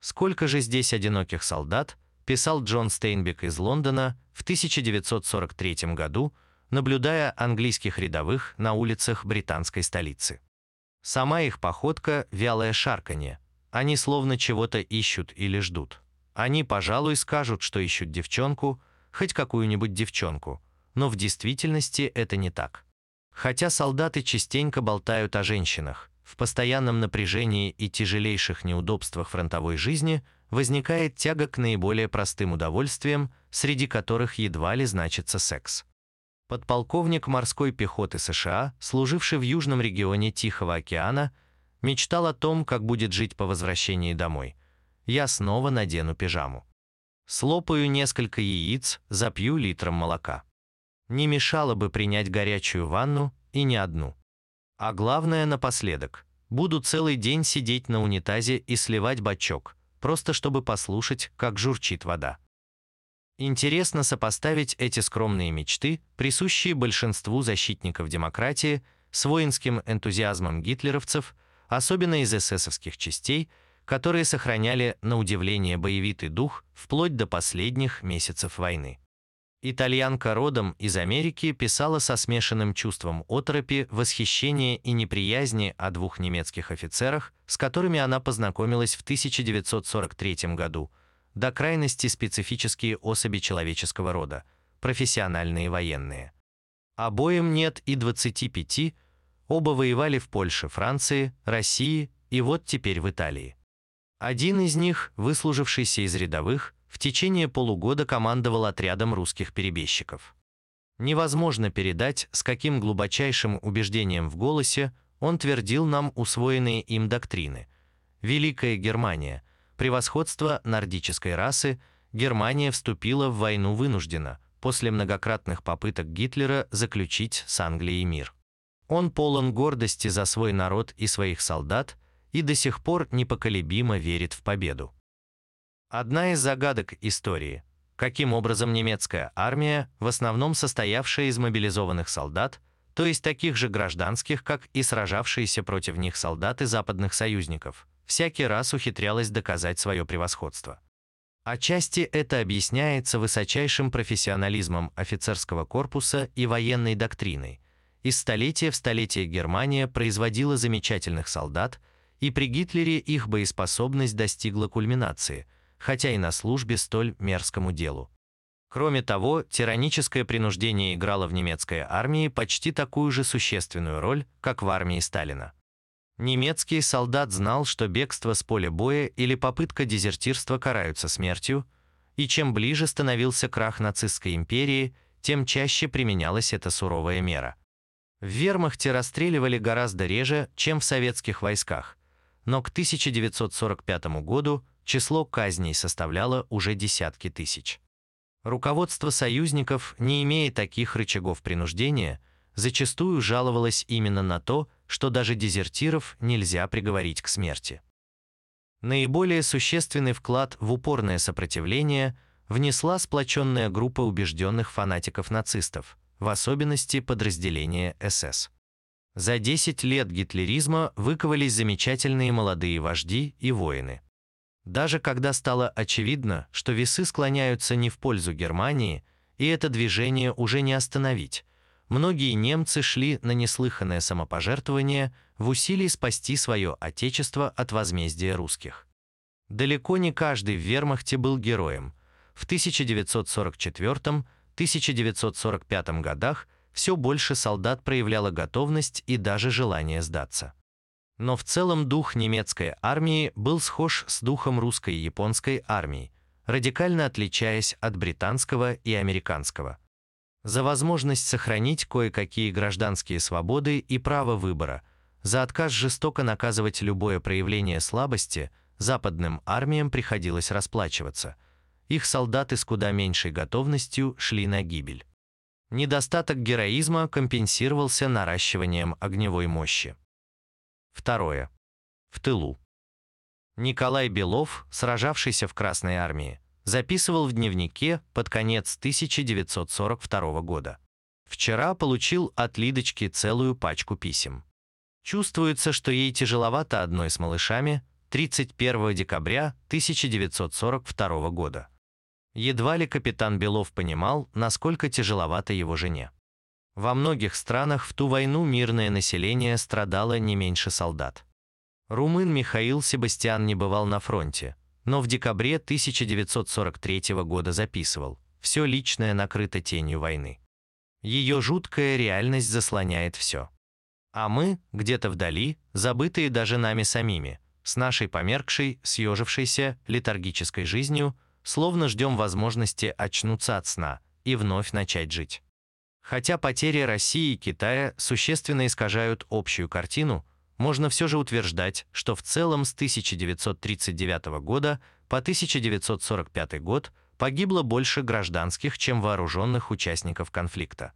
Сколько же здесь одиноких солдат, писал Джон Стейнбек из Лондона в 1943 году, наблюдая английских рядовых на улицах британской столицы. Сама их походка – вялое шарканье. Они словно чего-то ищут или ждут. Они, пожалуй, скажут, что ищут девчонку, хоть какую-нибудь девчонку, но в действительности это не так. Хотя солдаты частенько болтают о женщинах, в постоянном напряжении и тяжелейших неудобствах фронтовой жизни – возникает тяга к наиболее простым удовольствиям, среди которых едва ли значится секс. Подполковник морской пехоты США, служивший в южном регионе Тихого океана, мечтал о том, как будет жить по возвращении домой. Я снова надену пижаму. Слопаю несколько яиц, запью литром молока. Не мешало бы принять горячую ванну и не одну. А главное напоследок, Буду целый день сидеть на унитазе и сливать бачок, просто чтобы послушать, как журчит вода. Интересно сопоставить эти скромные мечты, присущие большинству защитников демократии, с воинским энтузиазмом гитлеровцев, особенно из эсэсовских частей, которые сохраняли на удивление боевитый дух вплоть до последних месяцев войны. Итальянка родом из Америки писала со смешанным чувством оторопи, восхищения и неприязни о двух немецких офицерах, с которыми она познакомилась в 1943 году, до крайности специфические особи человеческого рода, профессиональные военные. Обоим нет и 25, оба воевали в Польше, Франции, России и вот теперь в Италии. Один из них, выслужившийся из рядовых, в течение полугода командовал отрядом русских перебежчиков. Невозможно передать, с каким глубочайшим убеждением в голосе он твердил нам усвоенные им доктрины. Великая Германия, превосходство нордической расы, Германия вступила в войну вынужденно, после многократных попыток Гитлера заключить с Англией мир. Он полон гордости за свой народ и своих солдат и до сих пор непоколебимо верит в победу. Одна из загадок истории – каким образом немецкая армия, в основном состоявшая из мобилизованных солдат, то есть таких же гражданских, как и сражавшиеся против них солдаты западных союзников, всякий раз ухитрялась доказать свое превосходство. Отчасти это объясняется высочайшим профессионализмом офицерского корпуса и военной доктриной. Из столетия в столетие Германия производила замечательных солдат, и при Гитлере их боеспособность достигла кульминации – хотя и на службе столь мерзкому делу. Кроме того, тираническое принуждение играло в немецкой армии почти такую же существенную роль, как в армии Сталина. Немецкий солдат знал, что бегство с поля боя или попытка дезертирства караются смертью, и чем ближе становился крах нацистской империи, тем чаще применялась эта суровая мера. В вермахте расстреливали гораздо реже, чем в советских войсках, но к 1945 году число казней составляло уже десятки тысяч. Руководство союзников, не имея таких рычагов принуждения, зачастую жаловалось именно на то, что даже дезертиров нельзя приговорить к смерти. Наиболее существенный вклад в упорное сопротивление внесла сплоченная группа убежденных фанатиков нацистов, в особенности подразделения СС. За 10 лет гитлеризма выковались замечательные молодые вожди и воины – даже когда стало очевидно, что весы склоняются не в пользу Германии, и это движение уже не остановить, многие немцы шли на неслыханное самопожертвование в усилии спасти свое отечество от возмездия русских. Далеко не каждый в вермахте был героем. В 1944-1945 годах все больше солдат проявляло готовность и даже желание сдаться. Но в целом дух немецкой армии был схож с духом русской и японской армии, радикально отличаясь от британского и американского. За возможность сохранить кое-какие гражданские свободы и право выбора, за отказ жестоко наказывать любое проявление слабости, западным армиям приходилось расплачиваться. Их солдаты с куда меньшей готовностью шли на гибель. Недостаток героизма компенсировался наращиванием огневой мощи. Второе. В тылу. Николай Белов, сражавшийся в Красной армии, записывал в дневнике под конец 1942 года. Вчера получил от Лидочки целую пачку писем. Чувствуется, что ей тяжеловато одной с малышами 31 декабря 1942 года. Едва ли капитан Белов понимал, насколько тяжеловато его жене. Во многих странах в ту войну мирное население страдало не меньше солдат. Румын Михаил Себастьян не бывал на фронте, но в декабре 1943 года записывал «Все личное накрыто тенью войны». Ее жуткая реальность заслоняет все. А мы, где-то вдали, забытые даже нами самими, с нашей померкшей, съежившейся, летаргической жизнью, словно ждем возможности очнуться от сна и вновь начать жить. Хотя потери России и Китая существенно искажают общую картину, можно все же утверждать, что в целом с 1939 года по 1945 год погибло больше гражданских, чем вооруженных участников конфликта.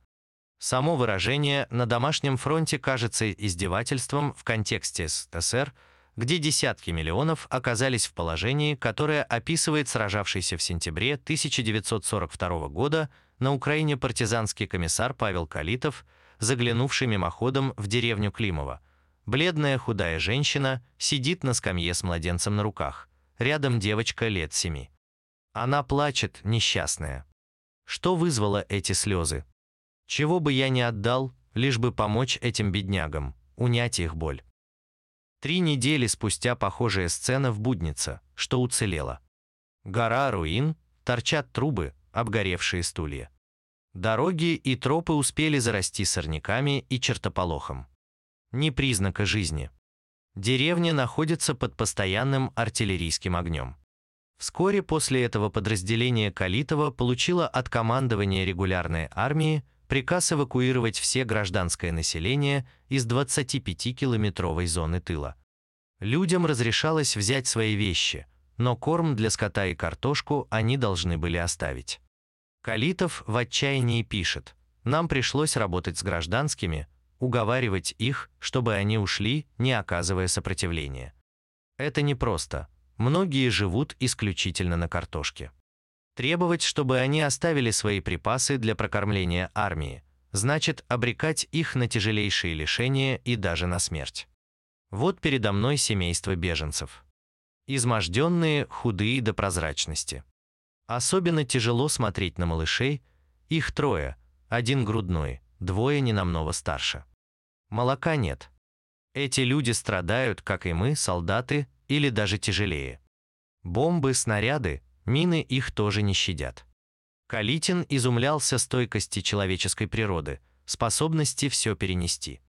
Само выражение «на домашнем фронте» кажется издевательством в контексте СССР, где десятки миллионов оказались в положении, которое описывает сражавшийся в сентябре 1942 года на Украине партизанский комиссар Павел Калитов, заглянувший мимоходом в деревню Климова. Бледная худая женщина сидит на скамье с младенцем на руках. Рядом девочка лет семи. Она плачет, несчастная. Что вызвало эти слезы? Чего бы я не отдал, лишь бы помочь этим беднягам, унять их боль. Три недели спустя похожая сцена в Буднице, что уцелела. Гора руин, торчат трубы, обгоревшие стулья. Дороги и тропы успели зарасти сорняками и чертополохом. Ни признака жизни. Деревня находится под постоянным артиллерийским огнем. Вскоре после этого подразделение Калитова получило от командования регулярной армии приказ эвакуировать все гражданское население из 25-километровой зоны тыла. Людям разрешалось взять свои вещи, но корм для скота и картошку они должны были оставить. Калитов в отчаянии пишет, «Нам пришлось работать с гражданскими, уговаривать их, чтобы они ушли, не оказывая сопротивления. Это непросто. Многие живут исключительно на картошке. Требовать, чтобы они оставили свои припасы для прокормления армии, значит обрекать их на тяжелейшие лишения и даже на смерть. Вот передо мной семейство беженцев. Изможденные, худые до прозрачности. Особенно тяжело смотреть на малышей, их трое, один грудной, двое ненамного старше. Молока нет. Эти люди страдают, как и мы, солдаты, или даже тяжелее. Бомбы, снаряды, Мины их тоже не щадят. Калитин изумлялся стойкости человеческой природы, способности все перенести.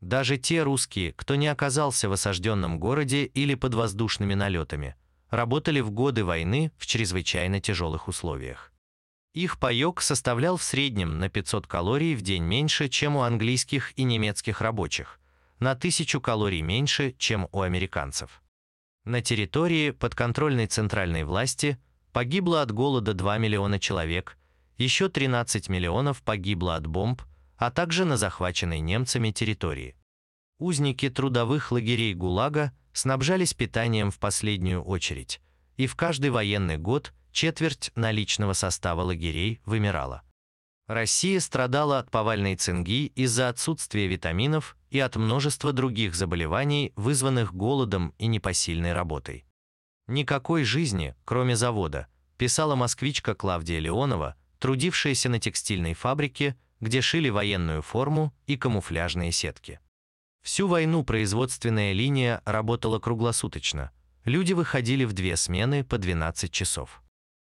Даже те русские, кто не оказался в осажденном городе или под воздушными налетами, работали в годы войны в чрезвычайно тяжелых условиях. Их паёк составлял в среднем на 500 калорий в день меньше, чем у английских и немецких рабочих, на 1000 калорий меньше, чем у американцев. На территории подконтрольной центральной власти погибло от голода 2 миллиона человек, еще 13 миллионов погибло от бомб, а также на захваченной немцами территории. Узники трудовых лагерей ГУЛАГа снабжались питанием в последнюю очередь, и в каждый военный год четверть наличного состава лагерей вымирала. Россия страдала от повальной цинги из-за отсутствия витаминов и от множества других заболеваний, вызванных голодом и непосильной работой. «Никакой жизни, кроме завода», писала москвичка Клавдия Леонова, трудившаяся на текстильной фабрике, где шили военную форму и камуфляжные сетки. Всю войну производственная линия работала круглосуточно. Люди выходили в две смены по 12 часов.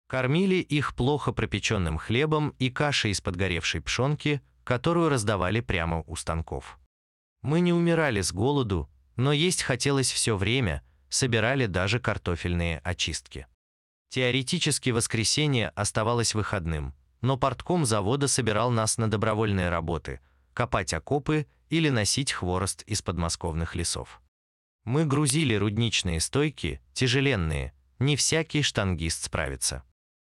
Кормили их плохо пропеченным хлебом и кашей из подгоревшей пшенки, которую раздавали прямо у станков. Мы не умирали с голоду, но есть хотелось все время, собирали даже картофельные очистки. Теоретически воскресенье оставалось выходным, но портком завода собирал нас на добровольные работы, копать окопы или носить хворост из подмосковных лесов. Мы грузили рудничные стойки, тяжеленные, не всякий штангист справится.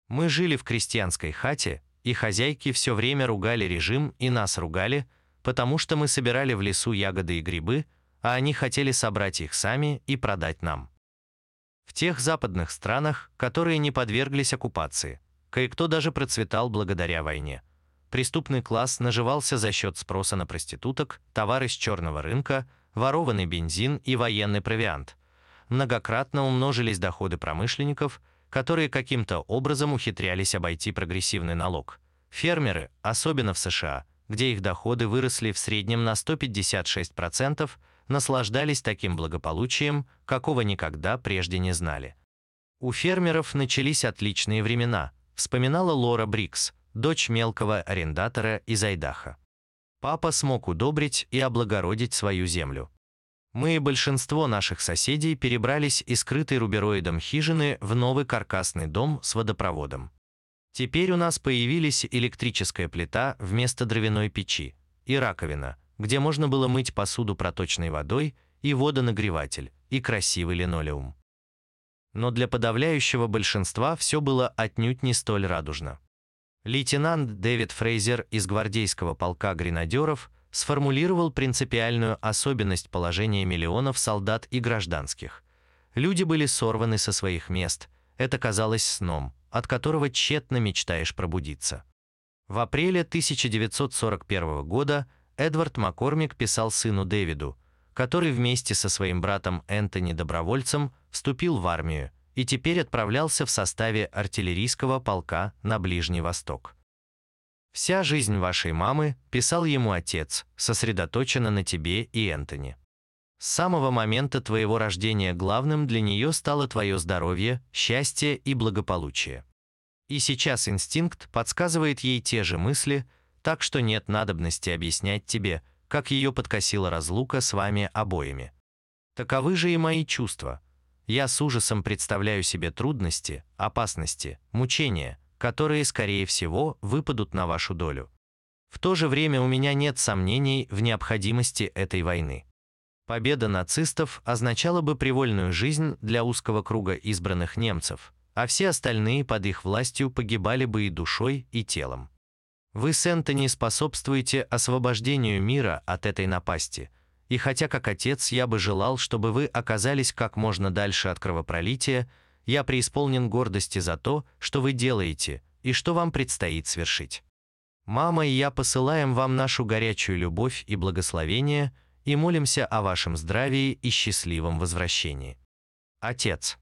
Мы жили в крестьянской хате, и хозяйки все время ругали режим и нас ругали, потому что мы собирали в лесу ягоды и грибы, а они хотели собрать их сами и продать нам. В тех западных странах, которые не подверглись оккупации, кое-кто даже процветал благодаря войне. Преступный класс наживался за счет спроса на проституток, товары с черного рынка, ворованный бензин и военный провиант. Многократно умножились доходы промышленников – которые каким-то образом ухитрялись обойти прогрессивный налог. Фермеры, особенно в США, где их доходы выросли в среднем на 156%, наслаждались таким благополучием, какого никогда прежде не знали. У фермеров начались отличные времена, вспоминала Лора Брикс, дочь мелкого арендатора из Айдаха. Папа смог удобрить и облагородить свою землю. Мы и большинство наших соседей перебрались из скрытой рубероидом хижины в новый каркасный дом с водопроводом. Теперь у нас появились электрическая плита вместо дровяной печи и раковина, где можно было мыть посуду проточной водой, и водонагреватель, и красивый линолеум. Но для подавляющего большинства все было отнюдь не столь радужно. Лейтенант Дэвид Фрейзер из гвардейского полка гренадеров сформулировал принципиальную особенность положения миллионов солдат и гражданских. Люди были сорваны со своих мест. Это казалось сном, от которого тщетно мечтаешь пробудиться. В апреле 1941 года Эдвард Маккормик писал сыну Дэвиду, который вместе со своим братом Энтони добровольцем вступил в армию и теперь отправлялся в составе артиллерийского полка на Ближний Восток. «Вся жизнь вашей мамы, — писал ему отец, — сосредоточена на тебе и Энтони. С самого момента твоего рождения главным для нее стало твое здоровье, счастье и благополучие. И сейчас инстинкт подсказывает ей те же мысли, так что нет надобности объяснять тебе, как ее подкосила разлука с вами обоими. Таковы же и мои чувства. Я с ужасом представляю себе трудности, опасности, мучения, которые, скорее всего, выпадут на вашу долю. В то же время у меня нет сомнений в необходимости этой войны. Победа нацистов означала бы привольную жизнь для узкого круга избранных немцев, а все остальные под их властью погибали бы и душой, и телом. Вы с Энтони способствуете освобождению мира от этой напасти, и хотя как отец я бы желал, чтобы вы оказались как можно дальше от кровопролития, я преисполнен гордости за то, что вы делаете и что вам предстоит свершить. Мама и я посылаем вам нашу горячую любовь и благословение и молимся о вашем здравии и счастливом возвращении. Отец.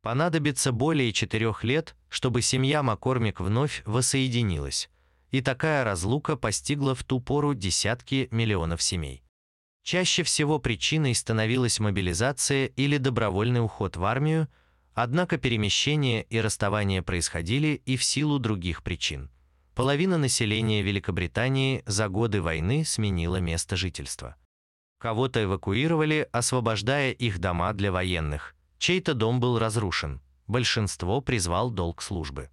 Понадобится более четырех лет, чтобы семья Маккормик вновь воссоединилась, и такая разлука постигла в ту пору десятки миллионов семей. Чаще всего причиной становилась мобилизация или добровольный уход в армию, однако перемещение и расставание происходили и в силу других причин. Половина населения Великобритании за годы войны сменила место жительства. Кого-то эвакуировали, освобождая их дома для военных, Чей-то дом был разрушен, большинство призвал долг службы.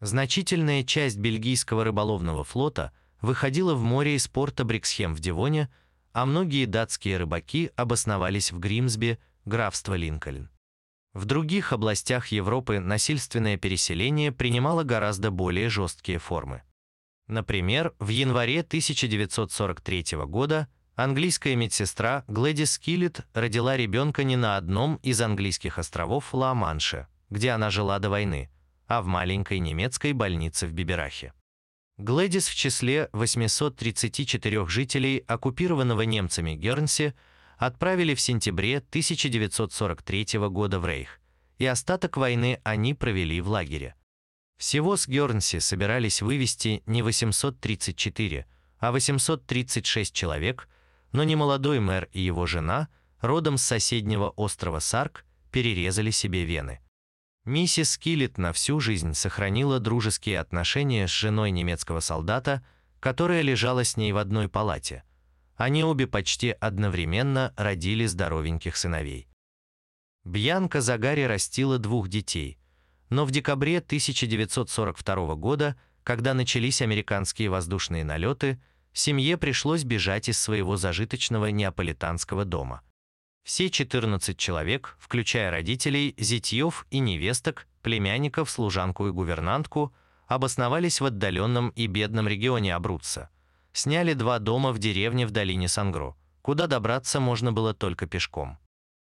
Значительная часть бельгийского рыболовного флота выходила в море из порта Бриксхем в Дивоне, а многие датские рыбаки обосновались в Гримсби, графство Линкольн. В других областях Европы насильственное переселение принимало гораздо более жесткие формы. Например, в январе 1943 года Английская медсестра Глэдис Киллет родила ребенка не на одном из английских островов Ла-Манше, где она жила до войны, а в маленькой немецкой больнице в Биберахе. Глэдис в числе 834 жителей оккупированного немцами Гернси отправили в сентябре 1943 года в Рейх, и остаток войны они провели в лагере. Всего с Гернси собирались вывести не 834, а 836 человек – но немолодой мэр и его жена, родом с соседнего острова Сарк, перерезали себе вены. Миссис Киллет на всю жизнь сохранила дружеские отношения с женой немецкого солдата, которая лежала с ней в одной палате. Они обе почти одновременно родили здоровеньких сыновей. Бьянка Загари растила двух детей, но в декабре 1942 года, когда начались американские воздушные налеты, семье пришлось бежать из своего зажиточного неаполитанского дома. Все 14 человек, включая родителей, зятьев и невесток, племянников, служанку и гувернантку, обосновались в отдаленном и бедном регионе Абруццо. Сняли два дома в деревне в долине Сангро, куда добраться можно было только пешком.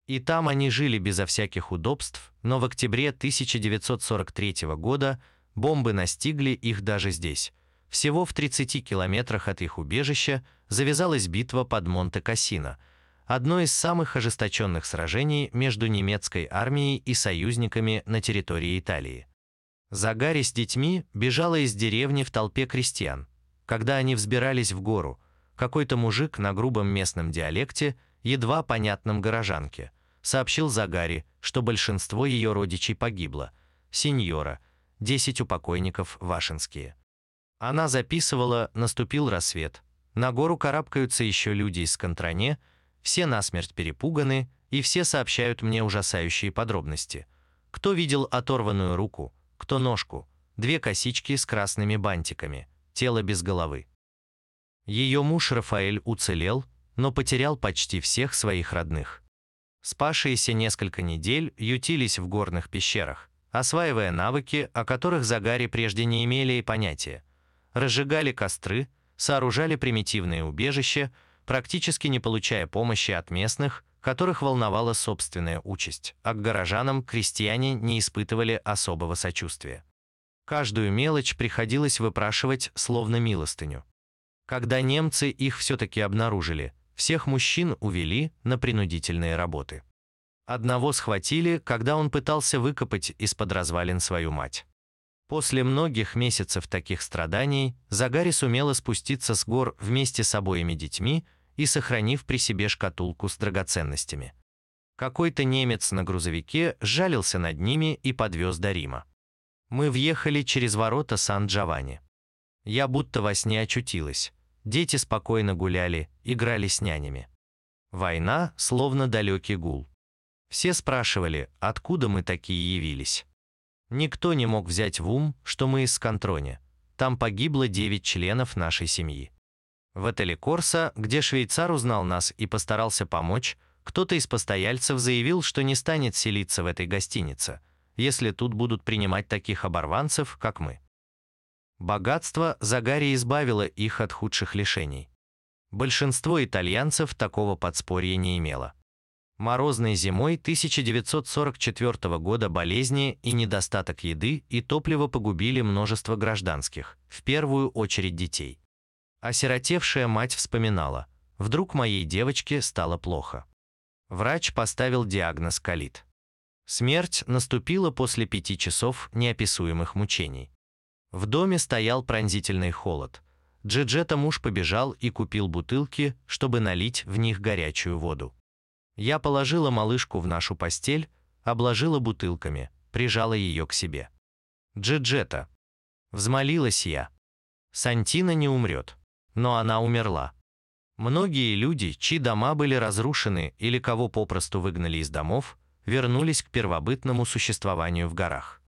И там они жили безо всяких удобств, но в октябре 1943 года бомбы настигли их даже здесь, всего в 30 километрах от их убежища завязалась битва под Монте-Кассино, одно из самых ожесточенных сражений между немецкой армией и союзниками на территории Италии. Загари с детьми бежала из деревни в толпе крестьян. Когда они взбирались в гору, какой-то мужик на грубом местном диалекте, едва понятном горожанке, сообщил Загари, что большинство ее родичей погибло. Сеньора, 10 у покойников вашинские. Она записывала «Наступил рассвет». На гору карабкаются еще люди из Контране, все насмерть перепуганы, и все сообщают мне ужасающие подробности. Кто видел оторванную руку, кто ножку, две косички с красными бантиками, тело без головы. Ее муж Рафаэль уцелел, но потерял почти всех своих родных. Спавшиеся несколько недель ютились в горных пещерах, осваивая навыки, о которых Загари прежде не имели и понятия. Разжигали костры, сооружали примитивные убежища, практически не получая помощи от местных, которых волновала собственная участь, а к горожанам крестьяне не испытывали особого сочувствия. Каждую мелочь приходилось выпрашивать словно милостыню. Когда немцы их все-таки обнаружили, всех мужчин увели на принудительные работы. Одного схватили, когда он пытался выкопать из-под развалин свою мать. После многих месяцев таких страданий Загари сумела спуститься с гор вместе с обоими детьми и сохранив при себе шкатулку с драгоценностями. Какой-то немец на грузовике жалился над ними и подвез до Рима. Мы въехали через ворота Сан-Джованни. Я будто во сне очутилась. Дети спокойно гуляли, играли с нянями. Война, словно далекий гул. Все спрашивали, откуда мы такие явились. Никто не мог взять в ум, что мы из Скантроне. Там погибло 9 членов нашей семьи. В отеле «Корса», где швейцар узнал нас и постарался помочь, кто-то из постояльцев заявил, что не станет селиться в этой гостинице, если тут будут принимать таких оборванцев, как мы. Богатство Загари избавило их от худших лишений. Большинство итальянцев такого подспорья не имело. Морозной зимой 1944 года болезни и недостаток еды и топлива погубили множество гражданских, в первую очередь детей. Осиротевшая мать вспоминала, вдруг моей девочке стало плохо. Врач поставил диагноз колит. Смерть наступила после пяти часов неописуемых мучений. В доме стоял пронзительный холод. Джиджета муж побежал и купил бутылки, чтобы налить в них горячую воду. Я положила малышку в нашу постель, обложила бутылками, прижала ее к себе. Джиджета. Взмолилась я. Сантина не умрет. Но она умерла. Многие люди, чьи дома были разрушены или кого попросту выгнали из домов, вернулись к первобытному существованию в горах.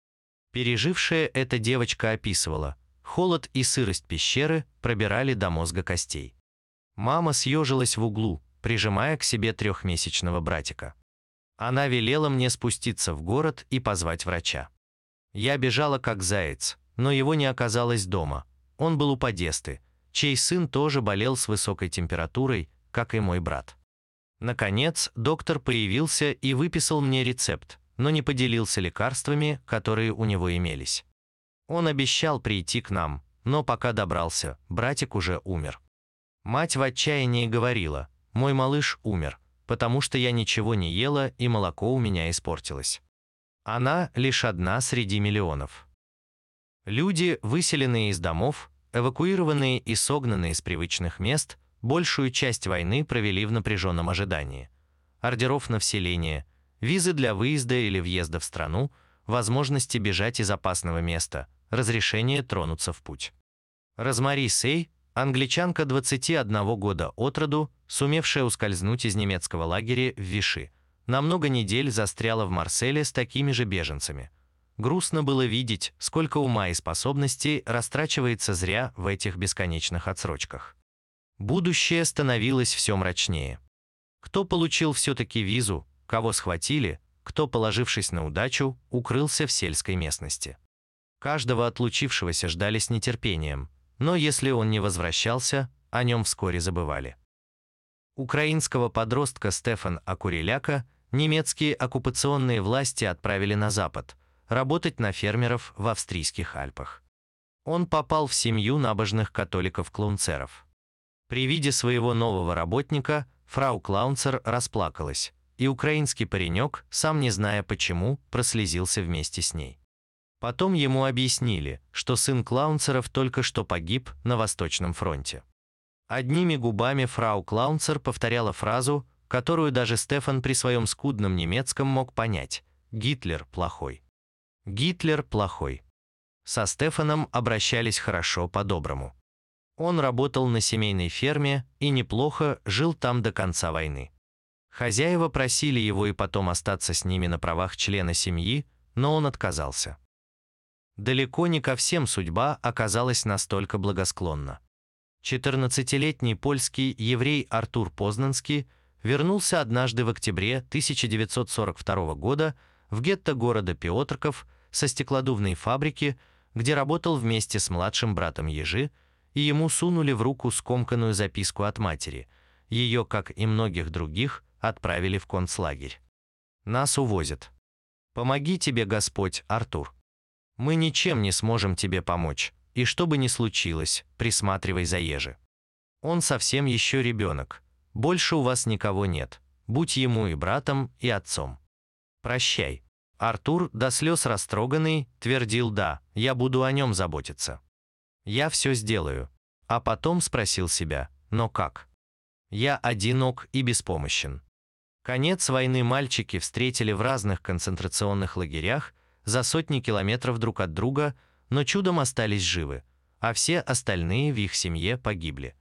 Пережившая эта девочка описывала, холод и сырость пещеры пробирали до мозга костей. Мама съежилась в углу, прижимая к себе трехмесячного братика. Она велела мне спуститься в город и позвать врача. Я бежала как заяц, но его не оказалось дома. Он был у Подесты, чей сын тоже болел с высокой температурой, как и мой брат. Наконец, доктор появился и выписал мне рецепт, но не поделился лекарствами, которые у него имелись. Он обещал прийти к нам, но пока добрался, братик уже умер. Мать в отчаянии говорила, мой малыш умер, потому что я ничего не ела и молоко у меня испортилось. Она лишь одна среди миллионов. Люди, выселенные из домов, эвакуированные и согнанные с привычных мест, большую часть войны провели в напряженном ожидании. Ордеров на вселение, визы для выезда или въезда в страну, возможности бежать из опасного места, разрешение тронуться в путь. Розмари Сей, англичанка 21 года от роду, сумевшая ускользнуть из немецкого лагеря в Виши, на много недель застряла в Марселе с такими же беженцами. Грустно было видеть, сколько ума и способностей растрачивается зря в этих бесконечных отсрочках. Будущее становилось все мрачнее. Кто получил все-таки визу, кого схватили, кто, положившись на удачу, укрылся в сельской местности. Каждого отлучившегося ждали с нетерпением, но если он не возвращался, о нем вскоре забывали. Украинского подростка Стефан Акуреляка немецкие оккупационные власти отправили на Запад, работать на фермеров в австрийских Альпах. Он попал в семью набожных католиков-клаунцеров. При виде своего нового работника фрау Клаунцер расплакалась, и украинский паренек, сам не зная почему, прослезился вместе с ней. Потом ему объяснили, что сын Клаунцеров только что погиб на Восточном фронте. Одними губами фрау Клаунцер повторяла фразу, которую даже Стефан при своем скудном немецком мог понять «Гитлер плохой». Гитлер плохой. Со Стефаном обращались хорошо по-доброму. Он работал на семейной ферме и неплохо жил там до конца войны. Хозяева просили его и потом остаться с ними на правах члена семьи, но он отказался. Далеко не ко всем судьба оказалась настолько благосклонна. 14-летний польский еврей Артур Познанский вернулся однажды в октябре 1942 года в гетто города Петрков со стеклодувной фабрики, где работал вместе с младшим братом Ежи, и ему сунули в руку скомканную записку от матери. Ее, как и многих других, отправили в концлагерь. Нас увозят. Помоги тебе, Господь, Артур. Мы ничем не сможем тебе помочь, и что бы ни случилось, присматривай за Ежи. Он совсем еще ребенок. Больше у вас никого нет. Будь ему и братом, и отцом. Прощай. Артур, до слез растроганный, твердил «да, я буду о нем заботиться». «Я все сделаю». А потом спросил себя «но как?» «Я одинок и беспомощен». Конец войны мальчики встретили в разных концентрационных лагерях за сотни километров друг от друга, но чудом остались живы, а все остальные в их семье погибли.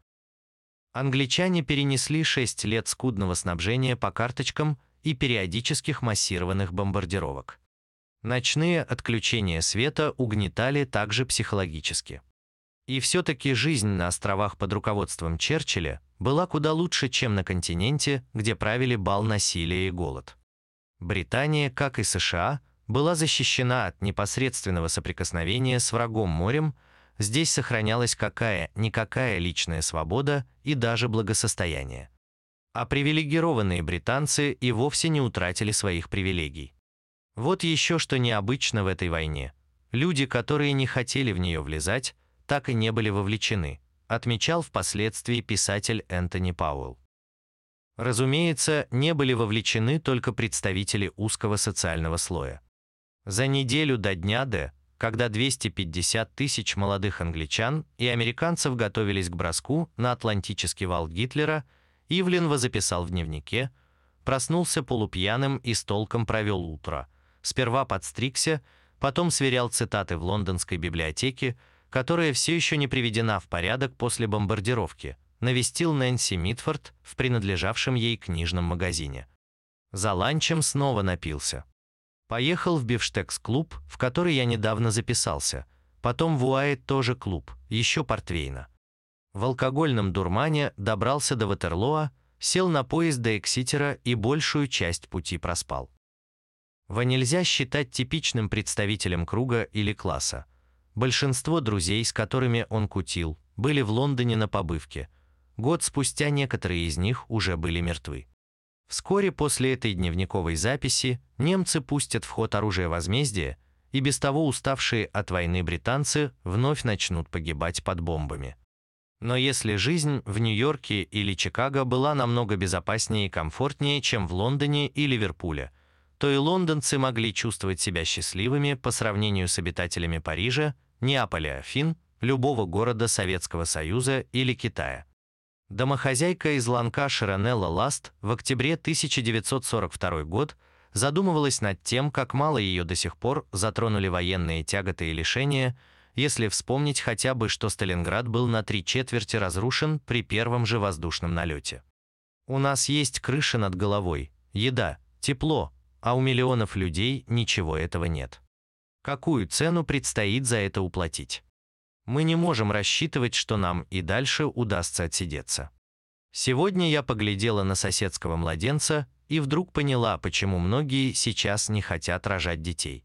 Англичане перенесли 6 лет скудного снабжения по карточкам и периодических массированных бомбардировок. Ночные отключения света угнетали также психологически. И все-таки жизнь на островах под руководством Черчилля была куда лучше, чем на континенте, где правили бал насилия и голод. Британия, как и США, была защищена от непосредственного соприкосновения с врагом морем, здесь сохранялась какая-никакая личная свобода и даже благосостояние а привилегированные британцы и вовсе не утратили своих привилегий. Вот еще что необычно в этой войне. Люди, которые не хотели в нее влезать, так и не были вовлечены, отмечал впоследствии писатель Энтони Пауэлл. Разумеется, не были вовлечены только представители узкого социального слоя. За неделю до дня Д, когда 250 тысяч молодых англичан и американцев готовились к броску на Атлантический вал Гитлера – Ивлин возаписал в дневнике, проснулся полупьяным и с толком провел утро. Сперва подстригся, потом сверял цитаты в лондонской библиотеке, которая все еще не приведена в порядок после бомбардировки, навестил Нэнси Митфорд в принадлежавшем ей книжном магазине. За ланчем снова напился. Поехал в Бифштекс-клуб, в который я недавно записался, потом в Уайт тоже клуб, еще портвейна. В алкогольном дурмане добрался до Ватерлоа, сел на поезд до Экситера и большую часть пути проспал. Его нельзя считать типичным представителем круга или класса. Большинство друзей, с которыми он кутил, были в Лондоне на побывке. Год спустя некоторые из них уже были мертвы. Вскоре после этой дневниковой записи немцы пустят в ход оружие возмездия, и без того уставшие от войны британцы вновь начнут погибать под бомбами. Но если жизнь в Нью-Йорке или Чикаго была намного безопаснее и комфортнее, чем в Лондоне и Ливерпуле, то и лондонцы могли чувствовать себя счастливыми по сравнению с обитателями Парижа, Неаполя, Афин, любого города Советского Союза или Китая. Домохозяйка из Ланкашира Нелла Ласт в октябре 1942 год задумывалась над тем, как мало ее до сих пор затронули военные тяготы и лишения – если вспомнить хотя бы, что Сталинград был на три четверти разрушен при первом же воздушном налете. У нас есть крыша над головой, еда, тепло, а у миллионов людей ничего этого нет. Какую цену предстоит за это уплатить? Мы не можем рассчитывать, что нам и дальше удастся отсидеться. Сегодня я поглядела на соседского младенца и вдруг поняла, почему многие сейчас не хотят рожать детей.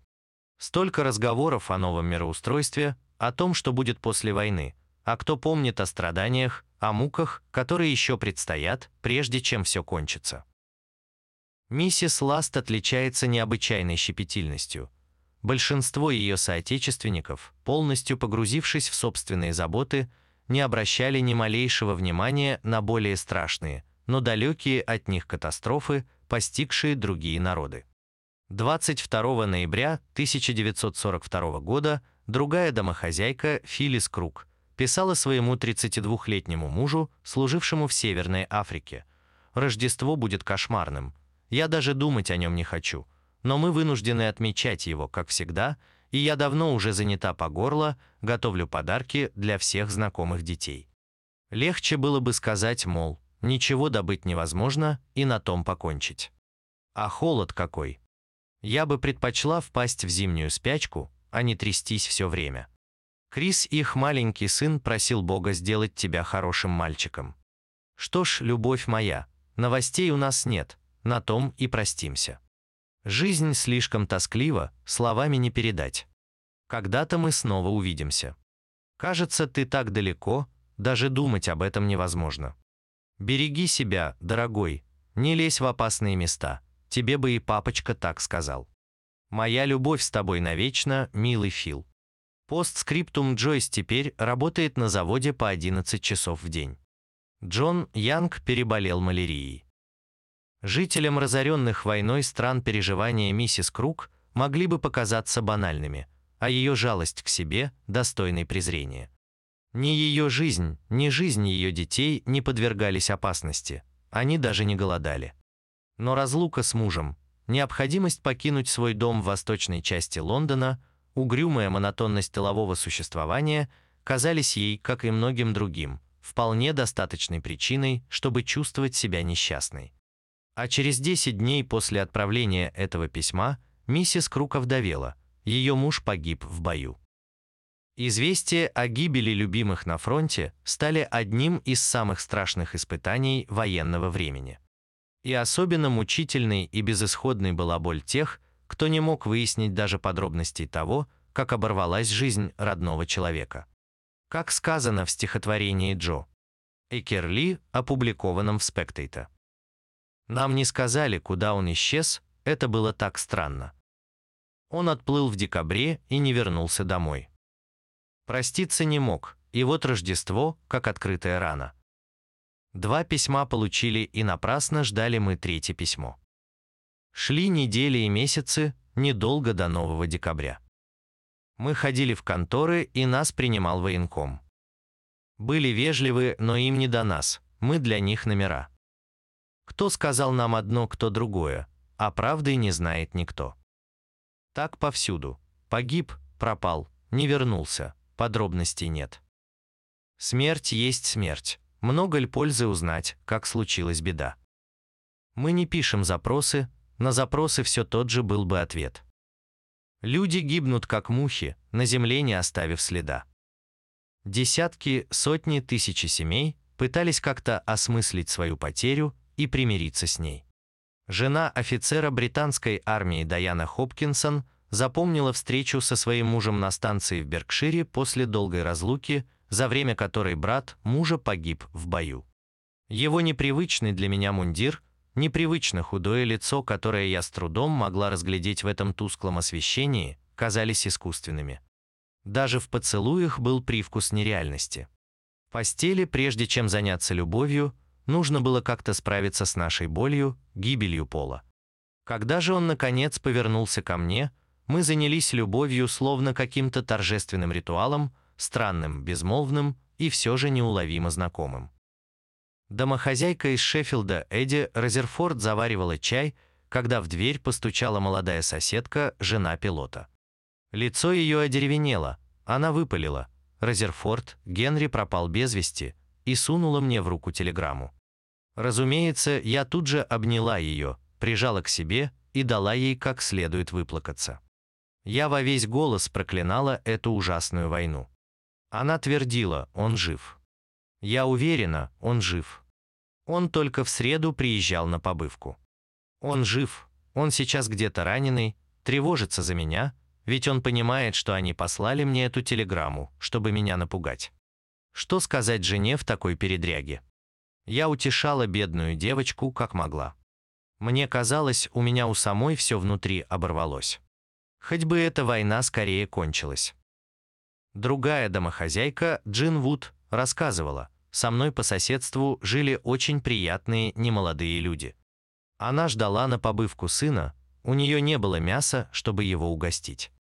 Столько разговоров о новом мироустройстве, о том, что будет после войны, а кто помнит о страданиях, о муках, которые еще предстоят, прежде чем все кончится. Миссис Ласт отличается необычайной щепетильностью. Большинство ее соотечественников, полностью погрузившись в собственные заботы, не обращали ни малейшего внимания на более страшные, но далекие от них катастрофы, постигшие другие народы. 22 ноября 1942 года другая домохозяйка Филис Круг писала своему 32-летнему мужу, служившему в Северной Африке. «Рождество будет кошмарным. Я даже думать о нем не хочу. Но мы вынуждены отмечать его, как всегда, и я давно уже занята по горло, готовлю подарки для всех знакомых детей». Легче было бы сказать, мол, ничего добыть невозможно и на том покончить. А холод какой! Я бы предпочла впасть в зимнюю спячку, а не трястись все время. Крис, их маленький сын, просил Бога сделать тебя хорошим мальчиком. Что ж, любовь моя, новостей у нас нет, на том и простимся. Жизнь слишком тосклива, словами не передать. Когда-то мы снова увидимся. Кажется, ты так далеко, даже думать об этом невозможно. Береги себя, дорогой, не лезь в опасные места, тебе бы и папочка так сказал. Моя любовь с тобой навечно, милый Фил. Постскриптум Джойс теперь работает на заводе по 11 часов в день. Джон Янг переболел малярией. Жителям разоренных войной стран переживания миссис Круг могли бы показаться банальными, а ее жалость к себе – достойной презрения. Ни ее жизнь, ни жизнь ее детей не подвергались опасности, они даже не голодали. Но разлука с мужем, необходимость покинуть свой дом в восточной части Лондона, угрюмая монотонность тылового существования казались ей, как и многим другим, вполне достаточной причиной, чтобы чувствовать себя несчастной. А через 10 дней после отправления этого письма миссис Крук овдовела, ее муж погиб в бою. Известия о гибели любимых на фронте стали одним из самых страшных испытаний военного времени. И особенно мучительной и безысходной была боль тех, кто не мог выяснить даже подробностей того, как оборвалась жизнь родного человека. Как сказано в стихотворении Джо Экерли, опубликованном в Spectator. Нам не сказали, куда он исчез, это было так странно. Он отплыл в декабре и не вернулся домой. Проститься не мог, и вот Рождество, как открытая рана. Два письма получили и напрасно ждали мы третье письмо. Шли недели и месяцы, недолго до нового декабря. Мы ходили в конторы, и нас принимал военком. Были вежливы, но им не до нас, мы для них номера. Кто сказал нам одно, кто другое, а правды не знает никто. Так повсюду. Погиб, пропал, не вернулся, подробностей нет. Смерть есть смерть. Много ли пользы узнать, как случилась беда? Мы не пишем запросы, на запросы все тот же был бы ответ. Люди гибнут как мухи, на земле не оставив следа. Десятки, сотни, тысячи семей пытались как-то осмыслить свою потерю и примириться с ней. Жена офицера британской армии Даяна Хопкинсон запомнила встречу со своим мужем на станции в Беркшире после долгой разлуки, за время которой брат мужа погиб в бою. Его непривычный для меня мундир, непривычно худое лицо, которое я с трудом могла разглядеть в этом тусклом освещении, казались искусственными. Даже в поцелуях был привкус нереальности. В постели, прежде чем заняться любовью, Нужно было как-то справиться с нашей болью, гибелью Пола. Когда же он, наконец, повернулся ко мне, мы занялись любовью словно каким-то торжественным ритуалом, странным, безмолвным и все же неуловимо знакомым. Домохозяйка из Шеффилда Эдди Розерфорд заваривала чай, когда в дверь постучала молодая соседка, жена пилота. Лицо ее одеревенело, она выпалила. Розерфорд, Генри пропал без вести, и сунула мне в руку телеграмму. Разумеется, я тут же обняла ее, прижала к себе и дала ей как следует выплакаться. Я во весь голос проклинала эту ужасную войну. Она твердила, он жив. Я уверена, он жив. Он только в среду приезжал на побывку. Он жив, он сейчас где-то раненый, тревожится за меня, ведь он понимает, что они послали мне эту телеграмму, чтобы меня напугать. Что сказать жене в такой передряге? Я утешала бедную девочку, как могла. Мне казалось, у меня у самой все внутри оборвалось. Хоть бы эта война скорее кончилась. Другая домохозяйка, Джин Вуд, рассказывала, со мной по соседству жили очень приятные немолодые люди. Она ждала на побывку сына, у нее не было мяса, чтобы его угостить.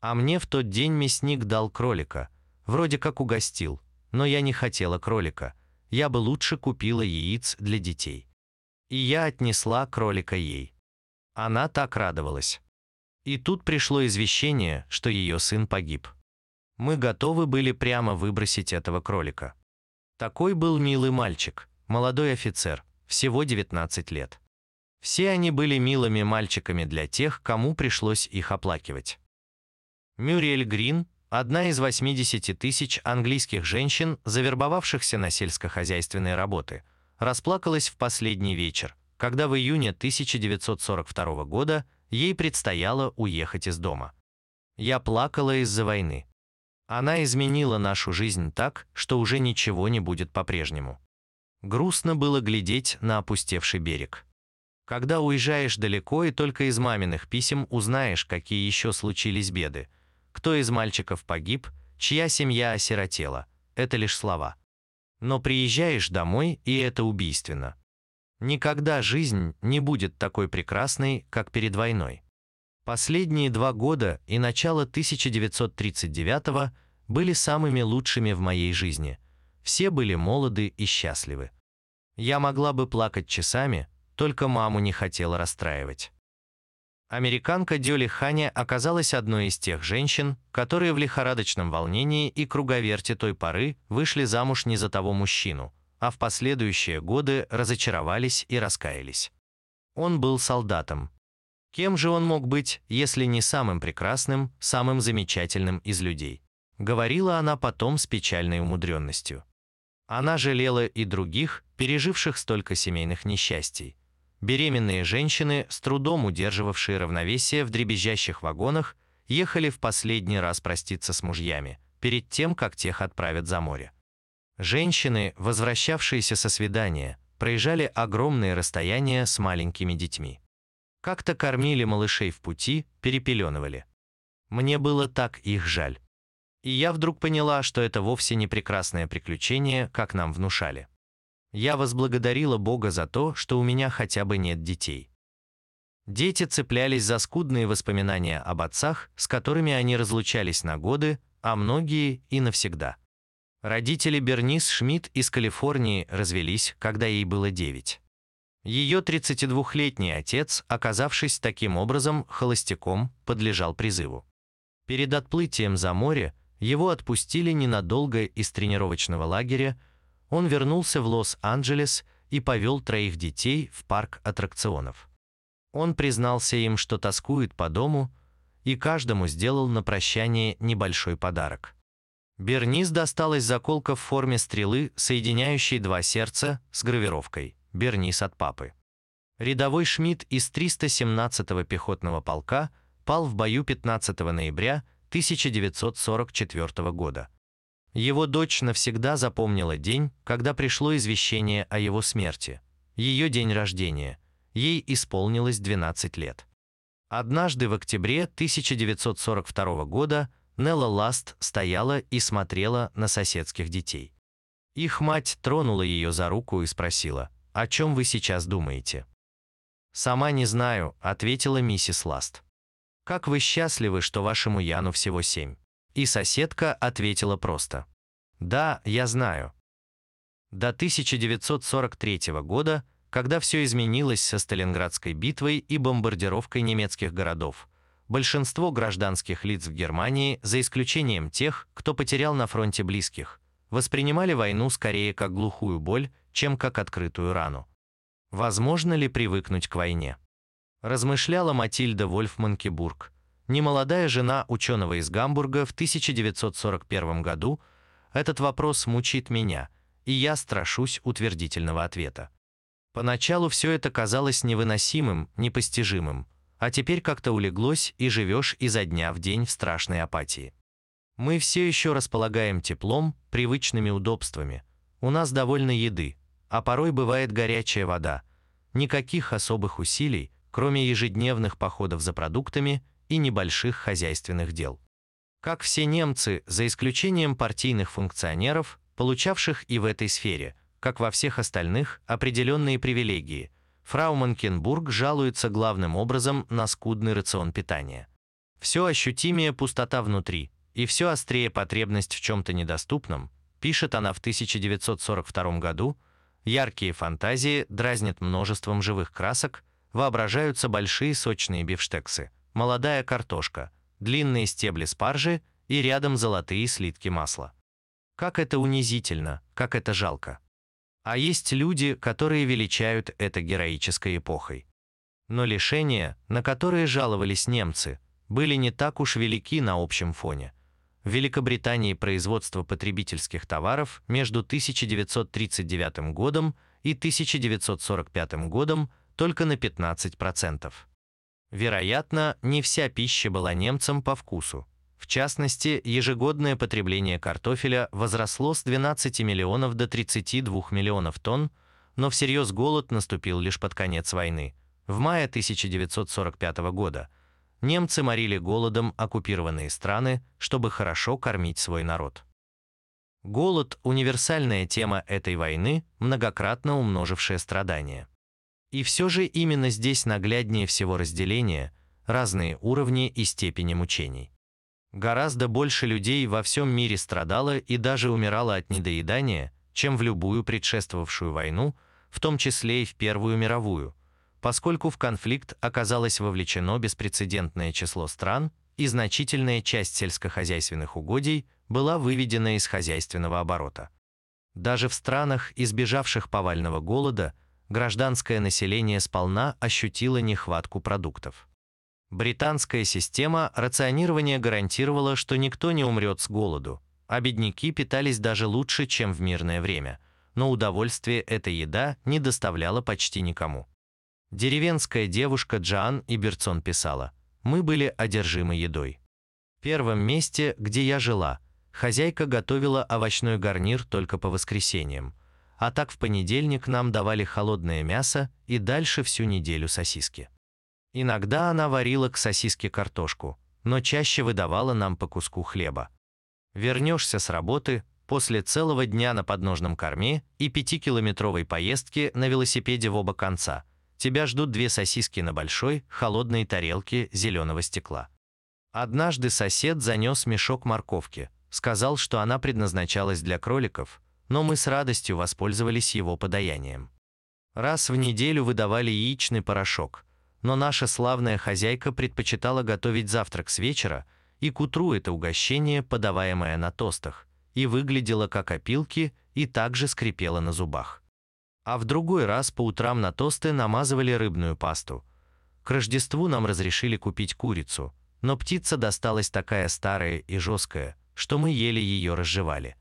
А мне в тот день мясник дал кролика, вроде как угостил, но я не хотела кролика, я бы лучше купила яиц для детей. И я отнесла кролика ей. Она так радовалась. И тут пришло извещение, что ее сын погиб. Мы готовы были прямо выбросить этого кролика. Такой был милый мальчик, молодой офицер, всего 19 лет. Все они были милыми мальчиками для тех, кому пришлось их оплакивать. Мюриэль Грин, Одна из 80 тысяч английских женщин, завербовавшихся на сельскохозяйственные работы, расплакалась в последний вечер, когда в июне 1942 года ей предстояло уехать из дома. Я плакала из-за войны. Она изменила нашу жизнь так, что уже ничего не будет по-прежнему. Грустно было глядеть на опустевший берег. Когда уезжаешь далеко и только из маминых писем узнаешь, какие еще случились беды, кто из мальчиков погиб, чья семья осиротела, это лишь слова. Но приезжаешь домой, и это убийственно. Никогда жизнь не будет такой прекрасной, как перед войной. Последние два года и начало 1939 были самыми лучшими в моей жизни. Все были молоды и счастливы. Я могла бы плакать часами, только маму не хотела расстраивать. Американка Дёли Ханя оказалась одной из тех женщин, которые в лихорадочном волнении и круговерте той поры вышли замуж не за того мужчину, а в последующие годы разочаровались и раскаялись. Он был солдатом. Кем же он мог быть, если не самым прекрасным, самым замечательным из людей? Говорила она потом с печальной умудренностью. Она жалела и других, переживших столько семейных несчастий. Беременные женщины, с трудом удерживавшие равновесие в дребезжащих вагонах, ехали в последний раз проститься с мужьями, перед тем, как тех отправят за море. Женщины, возвращавшиеся со свидания, проезжали огромные расстояния с маленькими детьми. Как-то кормили малышей в пути, перепеленывали. Мне было так их жаль. И я вдруг поняла, что это вовсе не прекрасное приключение, как нам внушали. Я возблагодарила Бога за то, что у меня хотя бы нет детей. Дети цеплялись за скудные воспоминания об отцах, с которыми они разлучались на годы, а многие и навсегда. Родители Бернис Шмидт из Калифорнии развелись, когда ей было 9. Ее 32-летний отец, оказавшись таким образом холостяком, подлежал призыву. Перед отплытием за море его отпустили ненадолго из тренировочного лагеря, он вернулся в Лос-Анджелес и повел троих детей в парк аттракционов. Он признался им, что тоскует по дому, и каждому сделал на прощание небольшой подарок. Бернис досталась заколка в форме стрелы, соединяющей два сердца, с гравировкой «Бернис от папы». Рядовой Шмидт из 317-го пехотного полка пал в бою 15 ноября 1944 года. Его дочь навсегда запомнила день, когда пришло извещение о его смерти. Ее день рождения. Ей исполнилось 12 лет. Однажды в октябре 1942 года Нелла Ласт стояла и смотрела на соседских детей. Их мать тронула ее за руку и спросила, «О чем вы сейчас думаете?» «Сама не знаю», — ответила миссис Ласт. «Как вы счастливы, что вашему Яну всего семь». И соседка ответила просто. «Да, я знаю». До 1943 года, когда все изменилось со Сталинградской битвой и бомбардировкой немецких городов, большинство гражданских лиц в Германии, за исключением тех, кто потерял на фронте близких, воспринимали войну скорее как глухую боль, чем как открытую рану. Возможно ли привыкнуть к войне? Размышляла Матильда Вольфманкебург, немолодая жена ученого из Гамбурга в 1941 году. Этот вопрос мучит меня, и я страшусь утвердительного ответа. Поначалу все это казалось невыносимым, непостижимым, а теперь как-то улеглось и живешь изо дня в день в страшной апатии. Мы все еще располагаем теплом, привычными удобствами. У нас довольно еды, а порой бывает горячая вода. Никаких особых усилий, кроме ежедневных походов за продуктами и небольших хозяйственных дел. Как все немцы, за исключением партийных функционеров, получавших и в этой сфере, как во всех остальных, определенные привилегии – Фрау Манкенбург жалуется главным образом на скудный рацион питания. Все ощутимее пустота внутри, и все острее потребность в чем-то недоступном, пишет она в 1942 году, яркие фантазии дразнят множеством живых красок, воображаются большие сочные бифштексы, молодая картошка, длинные стебли спаржи и рядом золотые слитки масла. Как это унизительно, как это жалко. А есть люди, которые величают это героической эпохой. Но лишения, на которые жаловались немцы, были не так уж велики на общем фоне. В Великобритании производство потребительских товаров между 1939 годом и 1945 годом только на 15%. Вероятно, не вся пища была немцам по вкусу. В частности, ежегодное потребление картофеля возросло с 12 миллионов до 32 миллионов тонн, но всерьез голод наступил лишь под конец войны. В мае 1945 года немцы морили голодом оккупированные страны, чтобы хорошо кормить свой народ. Голод – универсальная тема этой войны, многократно умножившая страдания. И все же именно здесь нагляднее всего разделение, разные уровни и степени мучений. Гораздо больше людей во всем мире страдало и даже умирало от недоедания, чем в любую предшествовавшую войну, в том числе и в Первую мировую, поскольку в конфликт оказалось вовлечено беспрецедентное число стран и значительная часть сельскохозяйственных угодий была выведена из хозяйственного оборота. Даже в странах, избежавших повального голода, гражданское население сполна ощутило нехватку продуктов. Британская система рационирования гарантировала, что никто не умрет с голоду, а бедняки питались даже лучше, чем в мирное время, но удовольствие эта еда не доставляла почти никому. Деревенская девушка Джан Иберцон писала, «Мы были одержимы едой. В первом месте, где я жила, хозяйка готовила овощной гарнир только по воскресеньям, а так в понедельник нам давали холодное мясо и дальше всю неделю сосиски. Иногда она варила к сосиске картошку, но чаще выдавала нам по куску хлеба. Вернешься с работы, после целого дня на подножном корме и пятикилометровой поездки на велосипеде в оба конца, тебя ждут две сосиски на большой, холодной тарелке зеленого стекла. Однажды сосед занес мешок морковки, сказал, что она предназначалась для кроликов, но мы с радостью воспользовались его подаянием. Раз в неделю выдавали яичный порошок – но наша славная хозяйка предпочитала готовить завтрак с вечера, и к утру это угощение, подаваемое на тостах, и выглядело как опилки и также скрипело на зубах. А в другой раз по утрам на тосты намазывали рыбную пасту. К Рождеству нам разрешили купить курицу, но птица досталась такая старая и жесткая, что мы еле ее разжевали.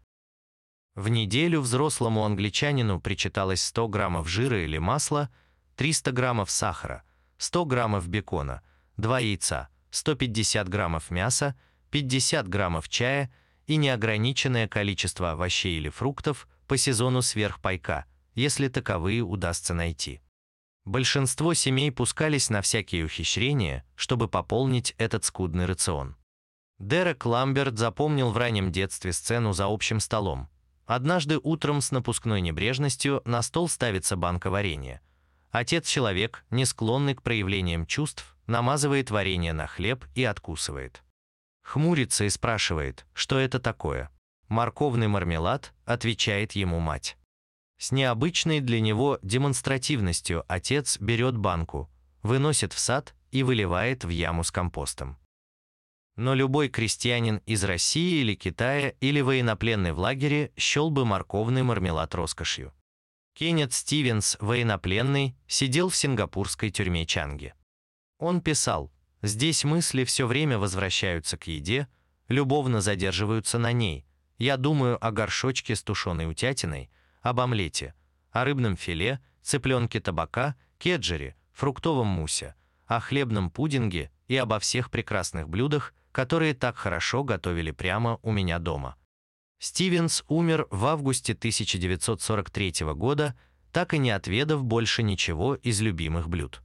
В неделю взрослому англичанину причиталось 100 граммов жира или масла, 300 граммов сахара, 100 граммов бекона, 2 яйца, 150 граммов мяса, 50 граммов чая и неограниченное количество овощей или фруктов по сезону сверхпайка, если таковые удастся найти. Большинство семей пускались на всякие ухищрения, чтобы пополнить этот скудный рацион. Дерек Ламберт запомнил в раннем детстве сцену за общим столом. Однажды утром с напускной небрежностью на стол ставится банка варенья. Отец-человек, не склонный к проявлениям чувств, намазывает варенье на хлеб и откусывает. Хмурится и спрашивает, что это такое. «Морковный мармелад», отвечает ему мать. С необычной для него демонстративностью отец берет банку, выносит в сад и выливает в яму с компостом. Но любой крестьянин из России или Китая или военнопленный в лагере счел бы морковный мармелад роскошью. Кеннет Стивенс, военнопленный, сидел в сингапурской тюрьме Чанги. Он писал, «Здесь мысли все время возвращаются к еде, любовно задерживаются на ней. Я думаю о горшочке с тушеной утятиной, об омлете, о рыбном филе, цыпленке табака, кеджере, фруктовом мусе, о хлебном пудинге и обо всех прекрасных блюдах, которые так хорошо готовили прямо у меня дома. Стивенс умер в августе 1943 года, так и не отведав больше ничего из любимых блюд.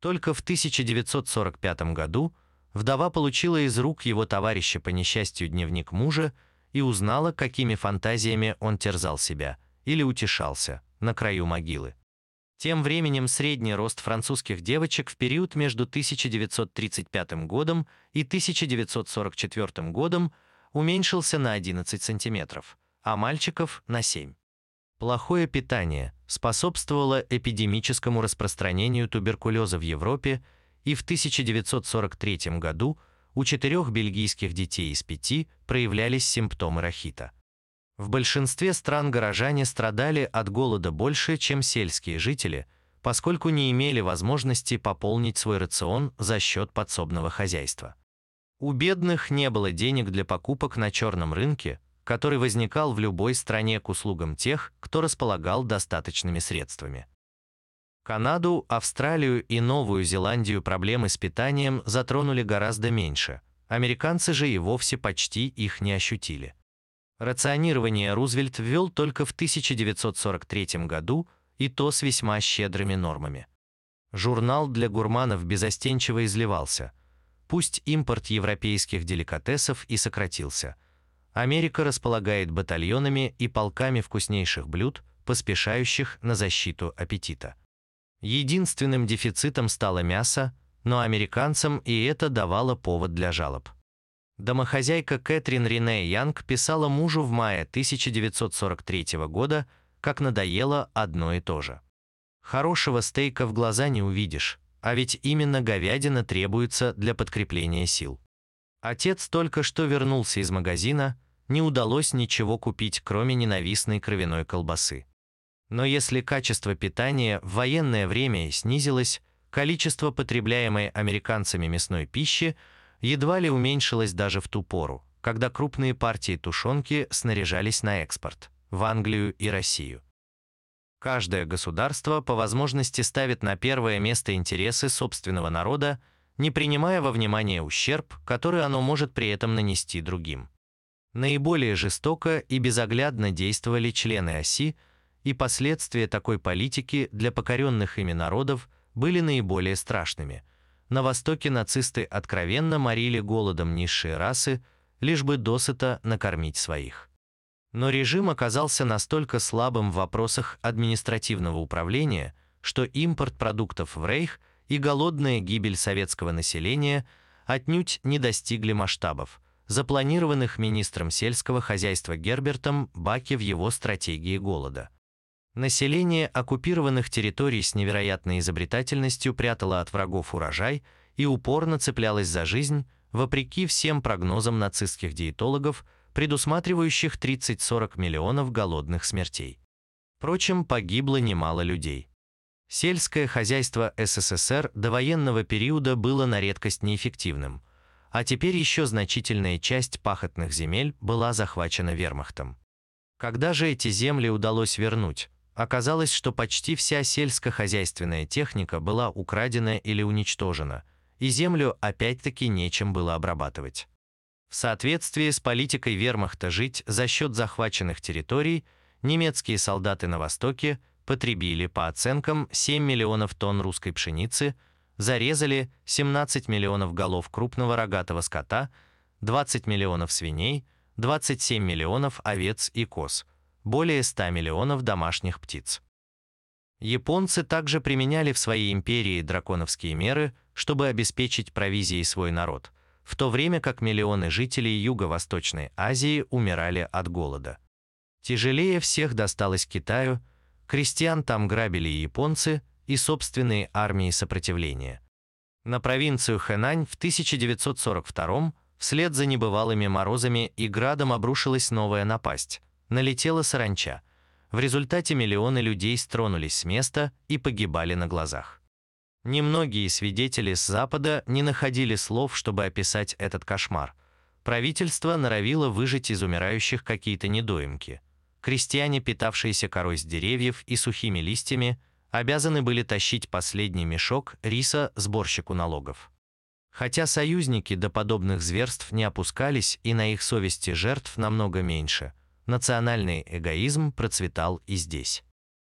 Только в 1945 году вдова получила из рук его товарища по несчастью дневник мужа и узнала, какими фантазиями он терзал себя или утешался на краю могилы. Тем временем средний рост французских девочек в период между 1935 годом и 1944 годом уменьшился на 11 сантиметров, а мальчиков – на 7. Плохое питание способствовало эпидемическому распространению туберкулеза в Европе, и в 1943 году у четырех бельгийских детей из пяти проявлялись симптомы рахита. В большинстве стран горожане страдали от голода больше, чем сельские жители, поскольку не имели возможности пополнить свой рацион за счет подсобного хозяйства. У бедных не было денег для покупок на черном рынке, который возникал в любой стране к услугам тех, кто располагал достаточными средствами. Канаду, Австралию и Новую Зеландию проблемы с питанием затронули гораздо меньше, американцы же и вовсе почти их не ощутили. Рационирование Рузвельт ввел только в 1943 году, и то с весьма щедрыми нормами. Журнал для гурманов безостенчиво изливался. Пусть импорт европейских деликатесов и сократился. Америка располагает батальонами и полками вкуснейших блюд, поспешающих на защиту аппетита. Единственным дефицитом стало мясо, но американцам и это давало повод для жалоб. Домохозяйка Кэтрин Рене Янг писала мужу в мае 1943 года, как надоело одно и то же. Хорошего стейка в глаза не увидишь, а ведь именно говядина требуется для подкрепления сил. Отец только что вернулся из магазина, не удалось ничего купить, кроме ненавистной кровяной колбасы. Но если качество питания в военное время снизилось, количество потребляемой американцами мясной пищи едва ли уменьшилось даже в ту пору, когда крупные партии тушенки снаряжались на экспорт в Англию и Россию. Каждое государство по возможности ставит на первое место интересы собственного народа, не принимая во внимание ущерб, который оно может при этом нанести другим. Наиболее жестоко и безоглядно действовали члены оси, и последствия такой политики для покоренных ими народов были наиболее страшными. На Востоке нацисты откровенно морили голодом низшие расы, лишь бы досыта накормить своих. Но режим оказался настолько слабым в вопросах административного управления, что импорт продуктов в Рейх и голодная гибель советского населения отнюдь не достигли масштабов, запланированных министром сельского хозяйства Гербертом Баки в его стратегии голода. Население оккупированных территорий с невероятной изобретательностью прятало от врагов урожай и упорно цеплялось за жизнь, вопреки всем прогнозам нацистских диетологов, предусматривающих 30-40 миллионов голодных смертей. Впрочем, погибло немало людей. Сельское хозяйство СССР до военного периода было на редкость неэффективным, а теперь еще значительная часть пахотных земель была захвачена вермахтом. Когда же эти земли удалось вернуть, Оказалось, что почти вся сельскохозяйственная техника была украдена или уничтожена, и землю опять-таки нечем было обрабатывать. В соответствии с политикой вермахта жить за счет захваченных территорий, немецкие солдаты на Востоке потребили, по оценкам, 7 миллионов тонн русской пшеницы, зарезали 17 миллионов голов крупного рогатого скота, 20 миллионов свиней, 27 миллионов овец и коз – более 100 миллионов домашних птиц. Японцы также применяли в своей империи драконовские меры, чтобы обеспечить провизией свой народ, в то время как миллионы жителей Юго-Восточной Азии умирали от голода. Тяжелее всех досталось Китаю, крестьян там грабили японцы и собственные армии сопротивления. На провинцию Хэнань в 1942 вслед за небывалыми морозами и градом обрушилась новая напасть – налетела саранча. В результате миллионы людей стронулись с места и погибали на глазах. Немногие свидетели с Запада не находили слов, чтобы описать этот кошмар. Правительство норовило выжить из умирающих какие-то недоимки. Крестьяне, питавшиеся корой с деревьев и сухими листьями, обязаны были тащить последний мешок риса сборщику налогов. Хотя союзники до подобных зверств не опускались и на их совести жертв намного меньше – национальный эгоизм процветал и здесь.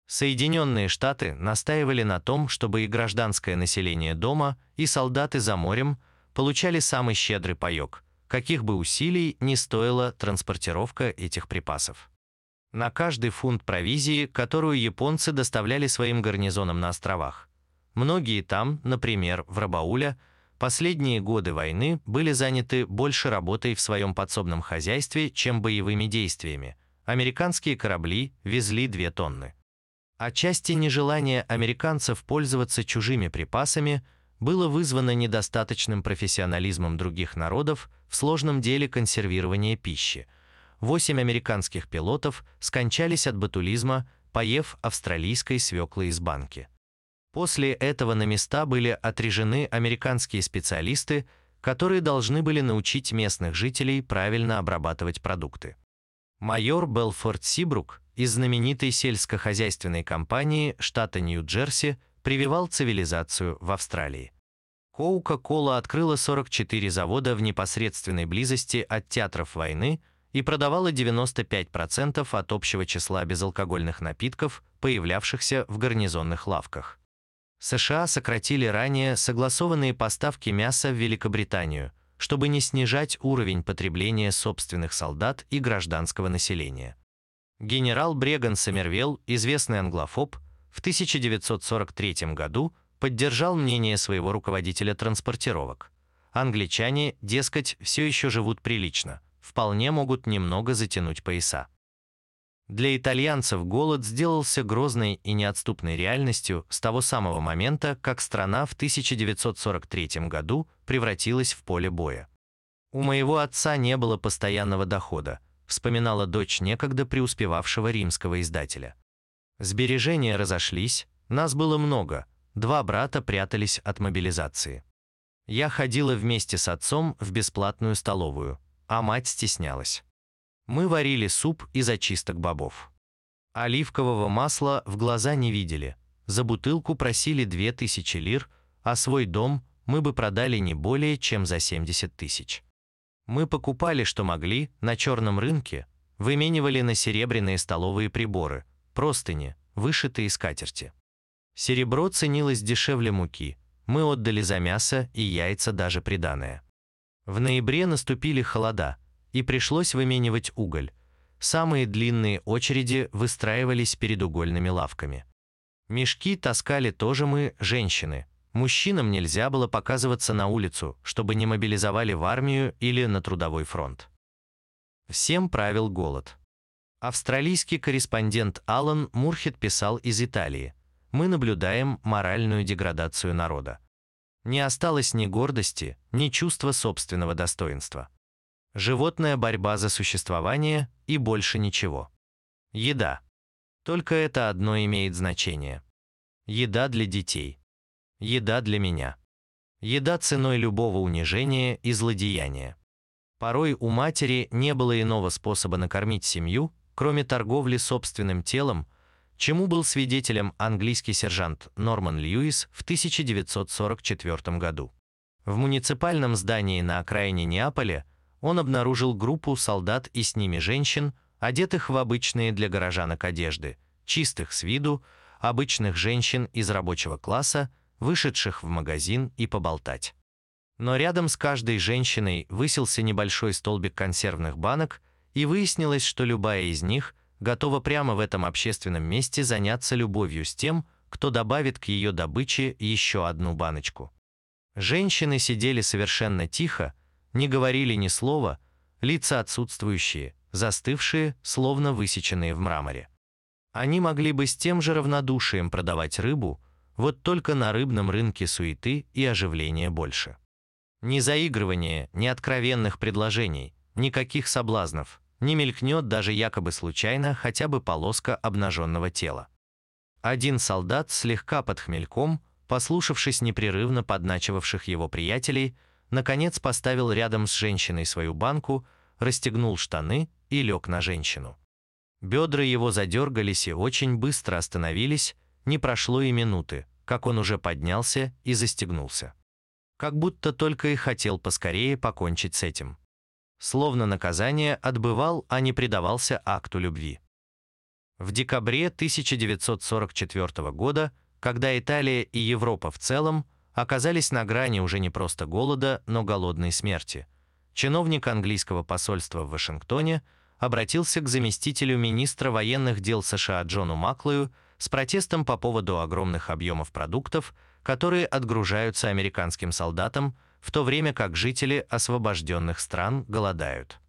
Соединенные Штаты настаивали на том, чтобы и гражданское население дома, и солдаты за морем получали самый щедрый паёк, каких бы усилий не стоила транспортировка этих припасов. На каждый фунт провизии, которую японцы доставляли своим гарнизонам на островах. Многие там, например, в Рабауля, Последние годы войны были заняты больше работой в своем подсобном хозяйстве, чем боевыми действиями. Американские корабли везли 2 тонны. Отчасти нежелание американцев пользоваться чужими припасами было вызвано недостаточным профессионализмом других народов в сложном деле консервирования пищи. Восемь американских пилотов скончались от ботулизма, поев австралийской свеклы из банки. После этого на места были отрежены американские специалисты, которые должны были научить местных жителей правильно обрабатывать продукты. Майор Белфорд Сибрук из знаменитой сельскохозяйственной компании штата Нью-Джерси прививал цивилизацию в Австралии. Коука-кола открыла 44 завода в непосредственной близости от театров войны и продавала 95% от общего числа безалкогольных напитков, появлявшихся в гарнизонных лавках. США сократили ранее согласованные поставки мяса в Великобританию, чтобы не снижать уровень потребления собственных солдат и гражданского населения. Генерал Бреган Сомервелл, известный англофоб, в 1943 году поддержал мнение своего руководителя транспортировок. Англичане, дескать, все еще живут прилично, вполне могут немного затянуть пояса. Для итальянцев голод сделался грозной и неотступной реальностью с того самого момента, как страна в 1943 году превратилась в поле боя. «У моего отца не было постоянного дохода», вспоминала дочь некогда преуспевавшего римского издателя. Сбережения разошлись, нас было много, Два брата прятались от мобилизации. Я ходила вместе с отцом в бесплатную столовую, а мать стеснялась. Мы варили суп из очисток бобов. Оливкового масла в глаза не видели. За бутылку просили 2000 лир, а свой дом мы бы продали не более чем за 70 тысяч. Мы покупали, что могли, на черном рынке, выменивали на серебряные столовые приборы, простыни, вышитые скатерти. Серебро ценилось дешевле муки, мы отдали за мясо и яйца даже приданое. В ноябре наступили холода, и пришлось выменивать уголь. Самые длинные очереди выстраивались перед угольными лавками. Мешки таскали тоже мы, женщины. Мужчинам нельзя было показываться на улицу, чтобы не мобилизовали в армию или на трудовой фронт. Всем правил голод. Австралийский корреспондент Алан Мурхет писал из Италии мы наблюдаем моральную деградацию народа. Не осталось ни гордости, ни чувства собственного достоинства. Животная борьба за существование и больше ничего. Еда. Только это одно имеет значение. Еда для детей. Еда для меня. Еда ценой любого унижения и злодеяния. Порой у матери не было иного способа накормить семью, кроме торговли собственным телом, чему был свидетелем английский сержант Норман Льюис в 1944 году. В муниципальном здании на окраине Неаполя он обнаружил группу солдат и с ними женщин, одетых в обычные для горожанок одежды, чистых с виду, обычных женщин из рабочего класса, вышедших в магазин и поболтать. Но рядом с каждой женщиной высился небольшой столбик консервных банок, и выяснилось, что любая из них – готова прямо в этом общественном месте заняться любовью с тем, кто добавит к ее добыче еще одну баночку. Женщины сидели совершенно тихо, не говорили ни слова, лица отсутствующие, застывшие, словно высеченные в мраморе. Они могли бы с тем же равнодушием продавать рыбу, вот только на рыбном рынке суеты и оживления больше. Ни заигрывания, ни откровенных предложений, никаких соблазнов, не мелькнет даже якобы случайно хотя бы полоска обнаженного тела. Один солдат слегка под хмельком, послушавшись непрерывно подначивавших его приятелей, наконец поставил рядом с женщиной свою банку, расстегнул штаны и лег на женщину. Бедра его задергались и очень быстро остановились, не прошло и минуты, как он уже поднялся и застегнулся. Как будто только и хотел поскорее покончить с этим словно наказание отбывал, а не предавался акту любви. В декабре 1944 года, когда Италия и Европа в целом оказались на грани уже не просто голода, но голодной смерти, чиновник английского посольства в Вашингтоне обратился к заместителю министра военных дел США Джону Маклою с протестом по поводу огромных объемов продуктов, которые отгружаются американским солдатам в то время как жители освобожденных стран голодают.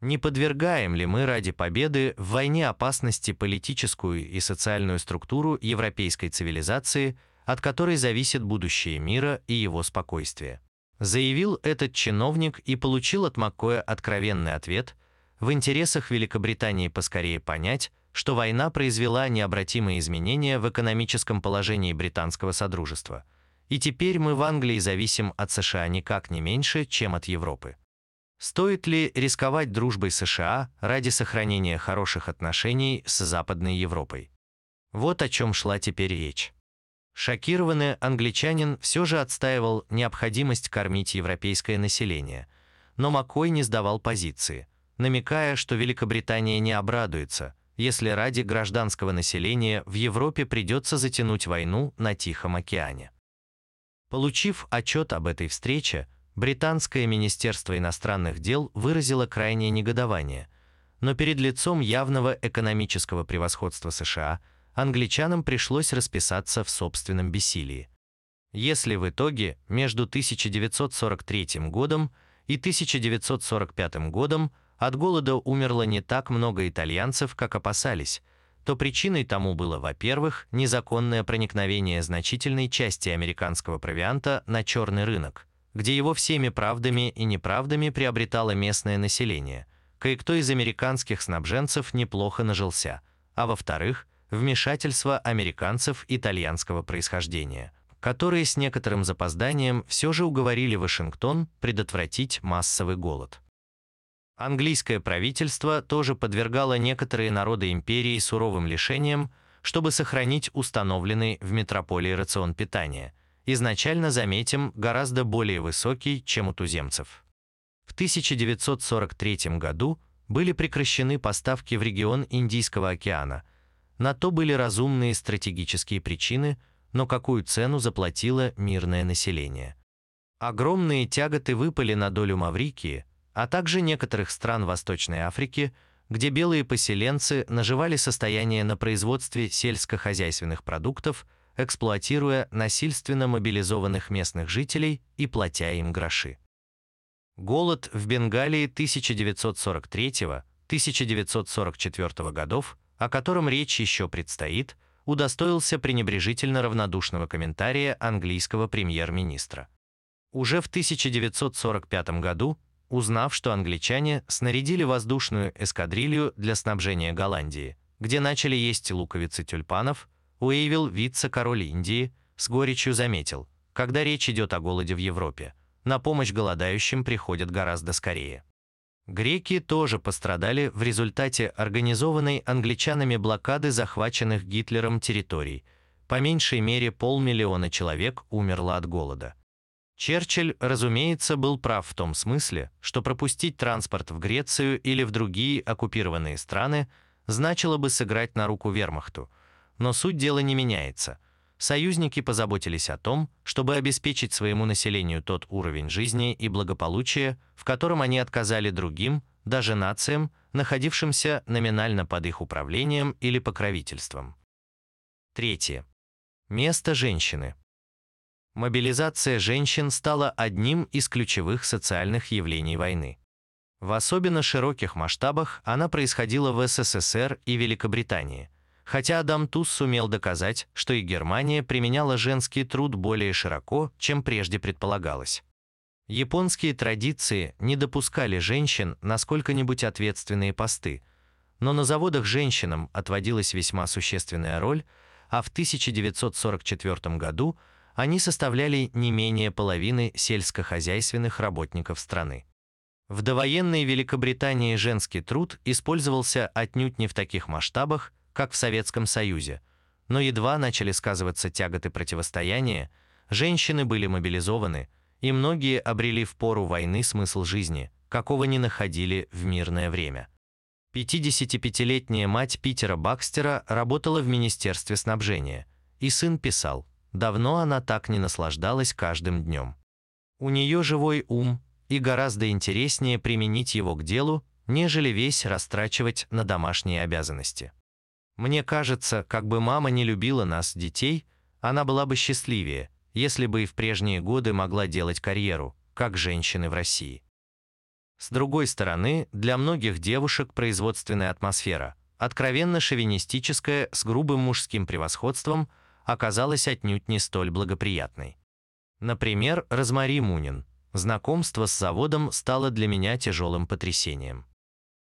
Не подвергаем ли мы ради победы в войне опасности политическую и социальную структуру европейской цивилизации, от которой зависит будущее мира и его спокойствие? Заявил этот чиновник и получил от Маккоя откровенный ответ в интересах Великобритании поскорее понять, что война произвела необратимые изменения в экономическом положении британского содружества – и теперь мы в Англии зависим от США никак не меньше, чем от Европы. Стоит ли рисковать дружбой США ради сохранения хороших отношений с Западной Европой? Вот о чем шла теперь речь. Шокированный англичанин все же отстаивал необходимость кормить европейское население, но Маккой не сдавал позиции, намекая, что Великобритания не обрадуется, если ради гражданского населения в Европе придется затянуть войну на Тихом океане. Получив отчет об этой встрече, британское министерство иностранных дел выразило крайнее негодование, но перед лицом явного экономического превосходства США англичанам пришлось расписаться в собственном бессилии. Если в итоге между 1943 годом и 1945 годом от голода умерло не так много итальянцев, как опасались, то причиной тому было, во-первых, незаконное проникновение значительной части американского провианта на черный рынок, где его всеми правдами и неправдами приобретало местное население. Кое-кто из американских снабженцев неплохо нажился, а во-вторых, вмешательство американцев итальянского происхождения, которые с некоторым запозданием все же уговорили Вашингтон предотвратить массовый голод. Английское правительство тоже подвергало некоторые народы империи суровым лишениям, чтобы сохранить установленный в метрополии рацион питания, изначально, заметим, гораздо более высокий, чем у туземцев. В 1943 году были прекращены поставки в регион Индийского океана. На то были разумные стратегические причины, но какую цену заплатило мирное население? Огромные тяготы выпали на долю Маврикии – а также некоторых стран Восточной Африки, где белые поселенцы наживали состояние на производстве сельскохозяйственных продуктов, эксплуатируя насильственно мобилизованных местных жителей и платя им гроши. Голод в Бенгалии 1943-1944 годов, о котором речь еще предстоит, удостоился пренебрежительно равнодушного комментария английского премьер-министра. Уже в 1945 году узнав, что англичане снарядили воздушную эскадрилью для снабжения Голландии, где начали есть луковицы тюльпанов, Уэйвилл, вице-король Индии, с горечью заметил, когда речь идет о голоде в Европе, на помощь голодающим приходят гораздо скорее. Греки тоже пострадали в результате организованной англичанами блокады захваченных Гитлером территорий. По меньшей мере полмиллиона человек умерло от голода. Черчилль, разумеется, был прав в том смысле, что пропустить транспорт в Грецию или в другие оккупированные страны значило бы сыграть на руку вермахту. Но суть дела не меняется. Союзники позаботились о том, чтобы обеспечить своему населению тот уровень жизни и благополучия, в котором они отказали другим, даже нациям, находившимся номинально под их управлением или покровительством. Третье. Место женщины – Мобилизация женщин стала одним из ключевых социальных явлений войны. В особенно широких масштабах она происходила в СССР и Великобритании, хотя Адам Туз сумел доказать, что и Германия применяла женский труд более широко, чем прежде предполагалось. Японские традиции не допускали женщин на сколько-нибудь ответственные посты, но на заводах женщинам отводилась весьма существенная роль, а в 1944 году – они составляли не менее половины сельскохозяйственных работников страны. В довоенной Великобритании женский труд использовался отнюдь не в таких масштабах, как в Советском Союзе, но едва начали сказываться тяготы противостояния, женщины были мобилизованы, и многие обрели в пору войны смысл жизни, какого не находили в мирное время. 55-летняя мать Питера Бакстера работала в Министерстве снабжения, и сын писал – Давно она так не наслаждалась каждым днем. У нее живой ум, и гораздо интереснее применить его к делу, нежели весь растрачивать на домашние обязанности. Мне кажется, как бы мама не любила нас, детей, она была бы счастливее, если бы и в прежние годы могла делать карьеру, как женщины в России. С другой стороны, для многих девушек производственная атмосфера, откровенно шовинистическая, с грубым мужским превосходством – оказалась отнюдь не столь благоприятной. Например, Розмари Мунин. Знакомство с заводом стало для меня тяжелым потрясением.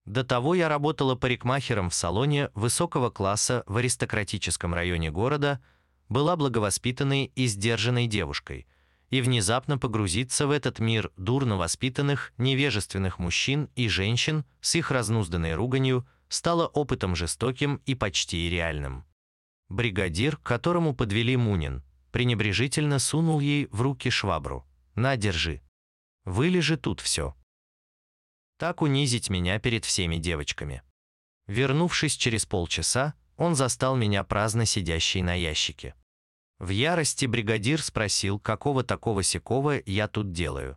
До того я работала парикмахером в салоне высокого класса в аристократическом районе города, была благовоспитанной и сдержанной девушкой, и внезапно погрузиться в этот мир дурно воспитанных, невежественных мужчин и женщин с их разнузданной руганью стало опытом жестоким и почти реальным. Бригадир, которому подвели Мунин, пренебрежительно сунул ей в руки швабру. «На, держи. Вылежи тут все». Так унизить меня перед всеми девочками. Вернувшись через полчаса, он застал меня праздно сидящей на ящике. В ярости бригадир спросил, какого такого сякого я тут делаю.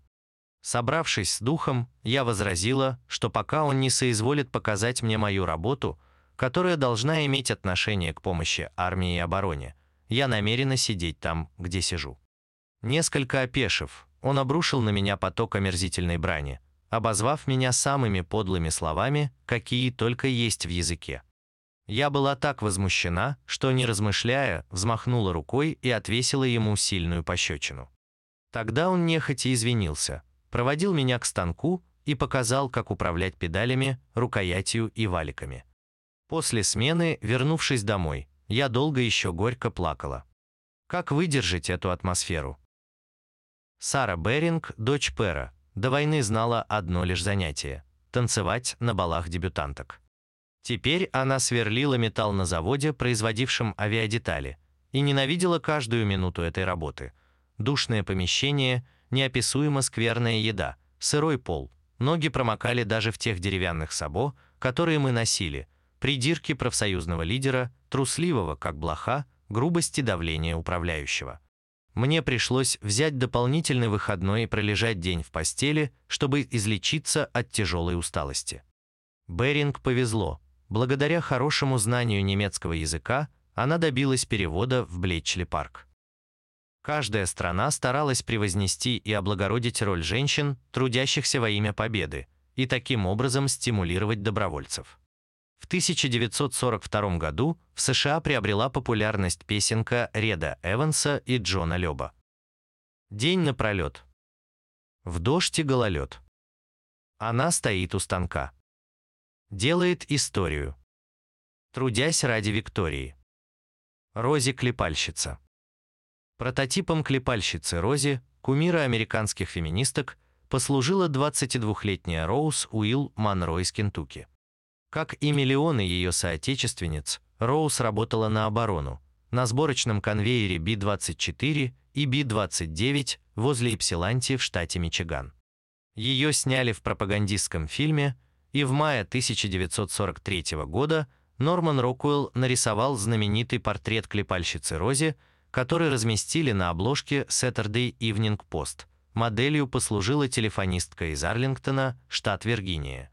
Собравшись с духом, я возразила, что пока он не соизволит показать мне мою работу, которая должна иметь отношение к помощи армии и обороне, я намерена сидеть там, где сижу. Несколько опешив, он обрушил на меня поток омерзительной брани, обозвав меня самыми подлыми словами, какие только есть в языке. Я была так возмущена, что, не размышляя, взмахнула рукой и отвесила ему сильную пощечину. Тогда он нехотя извинился, проводил меня к станку и показал, как управлять педалями, рукоятью и валиками. После смены, вернувшись домой, я долго еще горько плакала. Как выдержать эту атмосферу? Сара Беринг, дочь Пера, до войны знала одно лишь занятие – танцевать на балах дебютанток. Теперь она сверлила металл на заводе, производившем авиадетали, и ненавидела каждую минуту этой работы. Душное помещение, неописуемо скверная еда, сырой пол, ноги промокали даже в тех деревянных сабо, которые мы носили, придирки профсоюзного лидера, трусливого, как блоха, грубости давления управляющего. Мне пришлось взять дополнительный выходной и пролежать день в постели, чтобы излечиться от тяжелой усталости. Беринг повезло. Благодаря хорошему знанию немецкого языка она добилась перевода в Блетчли-парк. Каждая страна старалась превознести и облагородить роль женщин, трудящихся во имя победы, и таким образом стимулировать добровольцев. В 1942 году в США приобрела популярность песенка Реда Эванса и Джона Лёба. День напролет. В дождь и гололед. Она стоит у станка. Делает историю. Трудясь ради Виктории. Рози Клепальщица. Прототипом клепальщицы Рози, кумира американских феминисток, послужила 22-летняя Роуз Уилл Монро из Кентукки. Как и миллионы ее соотечественниц, Роуз работала на оборону, на сборочном конвейере Би-24 и Би-29 возле Ипсиланти в штате Мичиган. Ее сняли в пропагандистском фильме – и в мае 1943 года Норман Рокуэлл нарисовал знаменитый портрет клепальщицы Рози, который разместили на обложке Saturday Evening Post. Моделью послужила телефонистка из Арлингтона, штат Виргиния.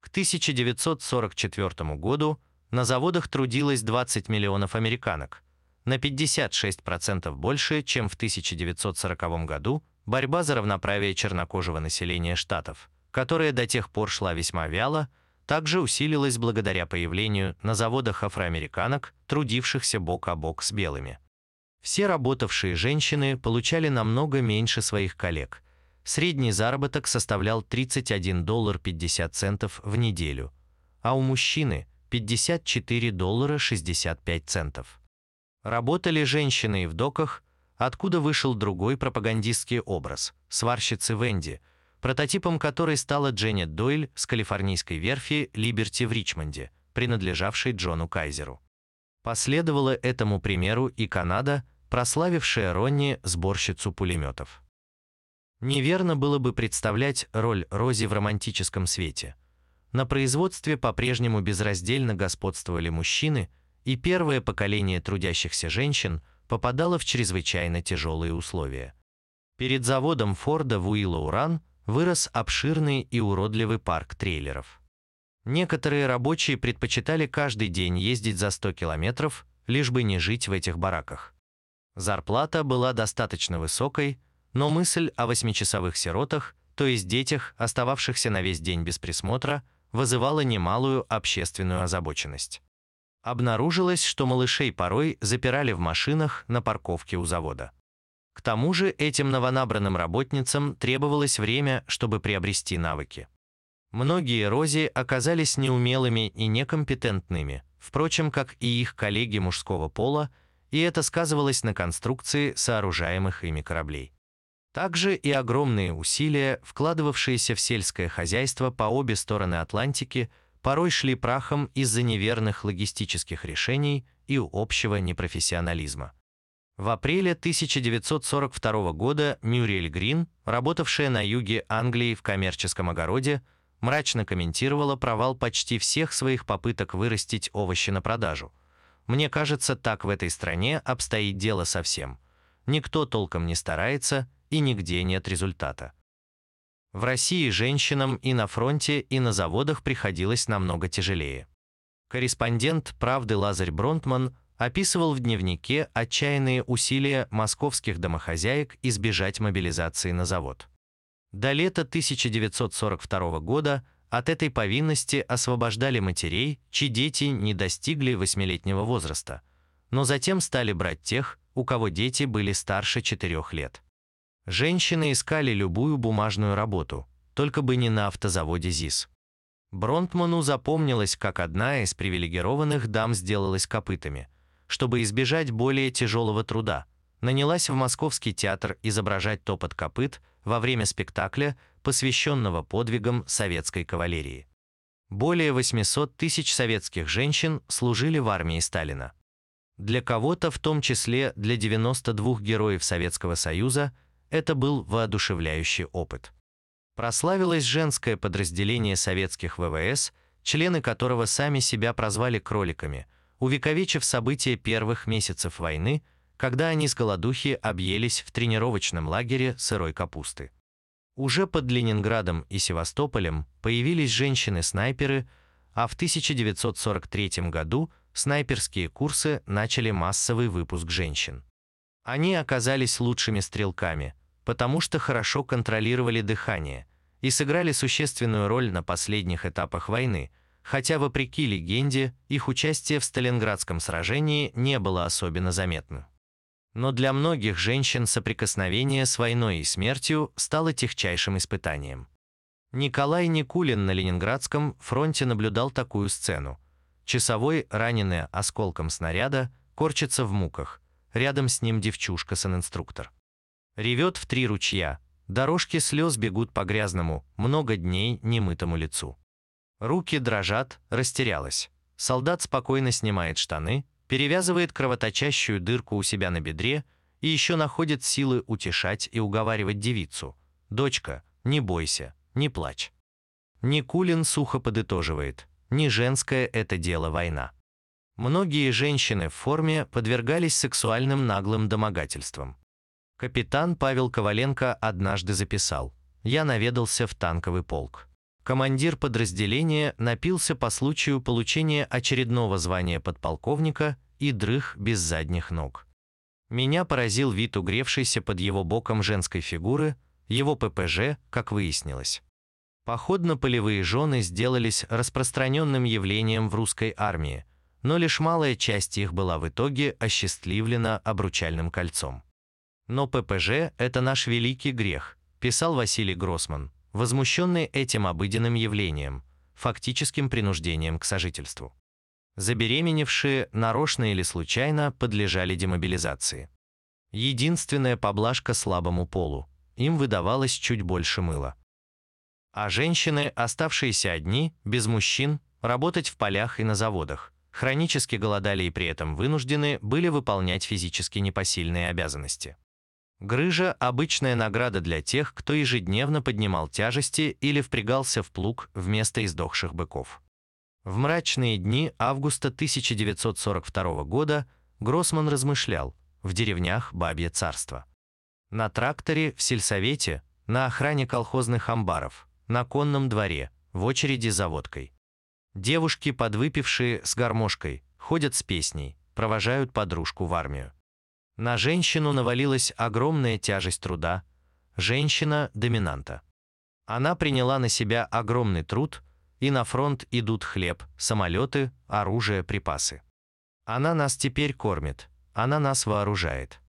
К 1944 году на заводах трудилось 20 миллионов американок, на 56% больше, чем в 1940 году борьба за равноправие чернокожего населения штатов – которая до тех пор шла весьма вяло, также усилилась благодаря появлению на заводах афроамериканок, трудившихся бок о бок с белыми. Все работавшие женщины получали намного меньше своих коллег. Средний заработок составлял 31 доллар 50 центов в неделю, а у мужчины 54 доллара 65 центов. Работали женщины и в доках, откуда вышел другой пропагандистский образ – сварщицы Венди – прототипом которой стала Дженнет Дойль с калифорнийской верфи Либерти в Ричмонде, принадлежавшей Джону Кайзеру. Последовала этому примеру и Канада, прославившая Ронни сборщицу пулеметов. Неверно было бы представлять роль Рози в романтическом свете. На производстве по-прежнему безраздельно господствовали мужчины, и первое поколение трудящихся женщин попадало в чрезвычайно тяжелые условия. Перед заводом Форда в Уиллоуран вырос обширный и уродливый парк трейлеров. Некоторые рабочие предпочитали каждый день ездить за 100 километров, лишь бы не жить в этих бараках. Зарплата была достаточно высокой, но мысль о восьмичасовых сиротах, то есть детях, остававшихся на весь день без присмотра, вызывала немалую общественную озабоченность. Обнаружилось, что малышей порой запирали в машинах на парковке у завода. К тому же этим новонабранным работницам требовалось время, чтобы приобрести навыки. Многие рози оказались неумелыми и некомпетентными, впрочем, как и их коллеги мужского пола, и это сказывалось на конструкции сооружаемых ими кораблей. Также и огромные усилия, вкладывавшиеся в сельское хозяйство по обе стороны Атлантики, порой шли прахом из-за неверных логистических решений и общего непрофессионализма. В апреле 1942 года Мюриэль Грин, работавшая на юге Англии в коммерческом огороде, мрачно комментировала провал почти всех своих попыток вырастить овощи на продажу. «Мне кажется, так в этой стране обстоит дело совсем. Никто толком не старается, и нигде нет результата». В России женщинам и на фронте, и на заводах приходилось намного тяжелее. Корреспондент «Правды» Лазарь Бронтман описывал в дневнике отчаянные усилия московских домохозяек избежать мобилизации на завод. До лета 1942 года от этой повинности освобождали матерей, чьи дети не достигли восьмилетнего возраста, но затем стали брать тех, у кого дети были старше 4 лет. Женщины искали любую бумажную работу, только бы не на автозаводе ЗИС. Бронтману запомнилось, как одна из привилегированных дам сделалась копытами, чтобы избежать более тяжелого труда. Нанялась в Московский театр изображать топот копыт во время спектакля, посвященного подвигам советской кавалерии. Более 800 тысяч советских женщин служили в армии Сталина. Для кого-то, в том числе для 92 героев Советского Союза, это был воодушевляющий опыт. Прославилось женское подразделение советских ВВС, члены которого сами себя прозвали кроликами, увековечив события первых месяцев войны, когда они с голодухи объелись в тренировочном лагере сырой капусты. Уже под Ленинградом и Севастополем появились женщины-снайперы, а в 1943 году снайперские курсы начали массовый выпуск женщин. Они оказались лучшими стрелками – потому что хорошо контролировали дыхание и сыграли существенную роль на последних этапах войны, хотя, вопреки легенде, их участие в Сталинградском сражении не было особенно заметным. Но для многих женщин соприкосновение с войной и смертью стало техчайшим испытанием. Николай Никулин на Ленинградском фронте наблюдал такую сцену. Часовой, раненый осколком снаряда, корчится в муках. Рядом с ним девчушка-санинструктор. Ревет в три ручья, дорожки слез бегут по грязному, много дней немытому лицу. Руки дрожат, растерялась. Солдат спокойно снимает штаны, перевязывает кровоточащую дырку у себя на бедре и еще находит силы утешать и уговаривать девицу. «Дочка, не бойся, не плачь». Никулин сухо подытоживает, не женское это дело война. Многие женщины в форме подвергались сексуальным наглым домогательствам. Капитан Павел Коваленко однажды записал «Я наведался в танковый полк». Командир подразделения напился по случаю получения очередного звания подполковника и дрых без задних ног. Меня поразил вид угревшейся под его боком женской фигуры, его ППЖ, как выяснилось. Походно-полевые жены сделались распространенным явлением в русской армии, но лишь малая часть их была в итоге осчастливлена обручальным кольцом. Но ППЖ – это наш великий грех, писал Василий Гроссман, возмущенный этим обыденным явлением, фактическим принуждением к сожительству. Забеременевшие, нарочно или случайно, подлежали демобилизации. Единственная поблажка слабому полу – им выдавалось чуть больше мыла. А женщины, оставшиеся одни, без мужчин, работать в полях и на заводах, хронически голодали и при этом вынуждены были выполнять физически непосильные обязанности. Грыжа – обычная награда для тех, кто ежедневно поднимал тяжести или впрягался в плуг вместо издохших быков. В мрачные дни августа 1942 года Гроссман размышлял в деревнях Бабье царство. На тракторе, в сельсовете, на охране колхозных амбаров, на конном дворе, в очереди за водкой. Девушки, подвыпившие с гармошкой, ходят с песней, провожают подружку в армию. На женщину навалилась огромная тяжесть труда, женщина – доминанта. Она приняла на себя огромный труд, и на фронт идут хлеб, самолеты, оружие, припасы. Она нас теперь кормит, она нас вооружает.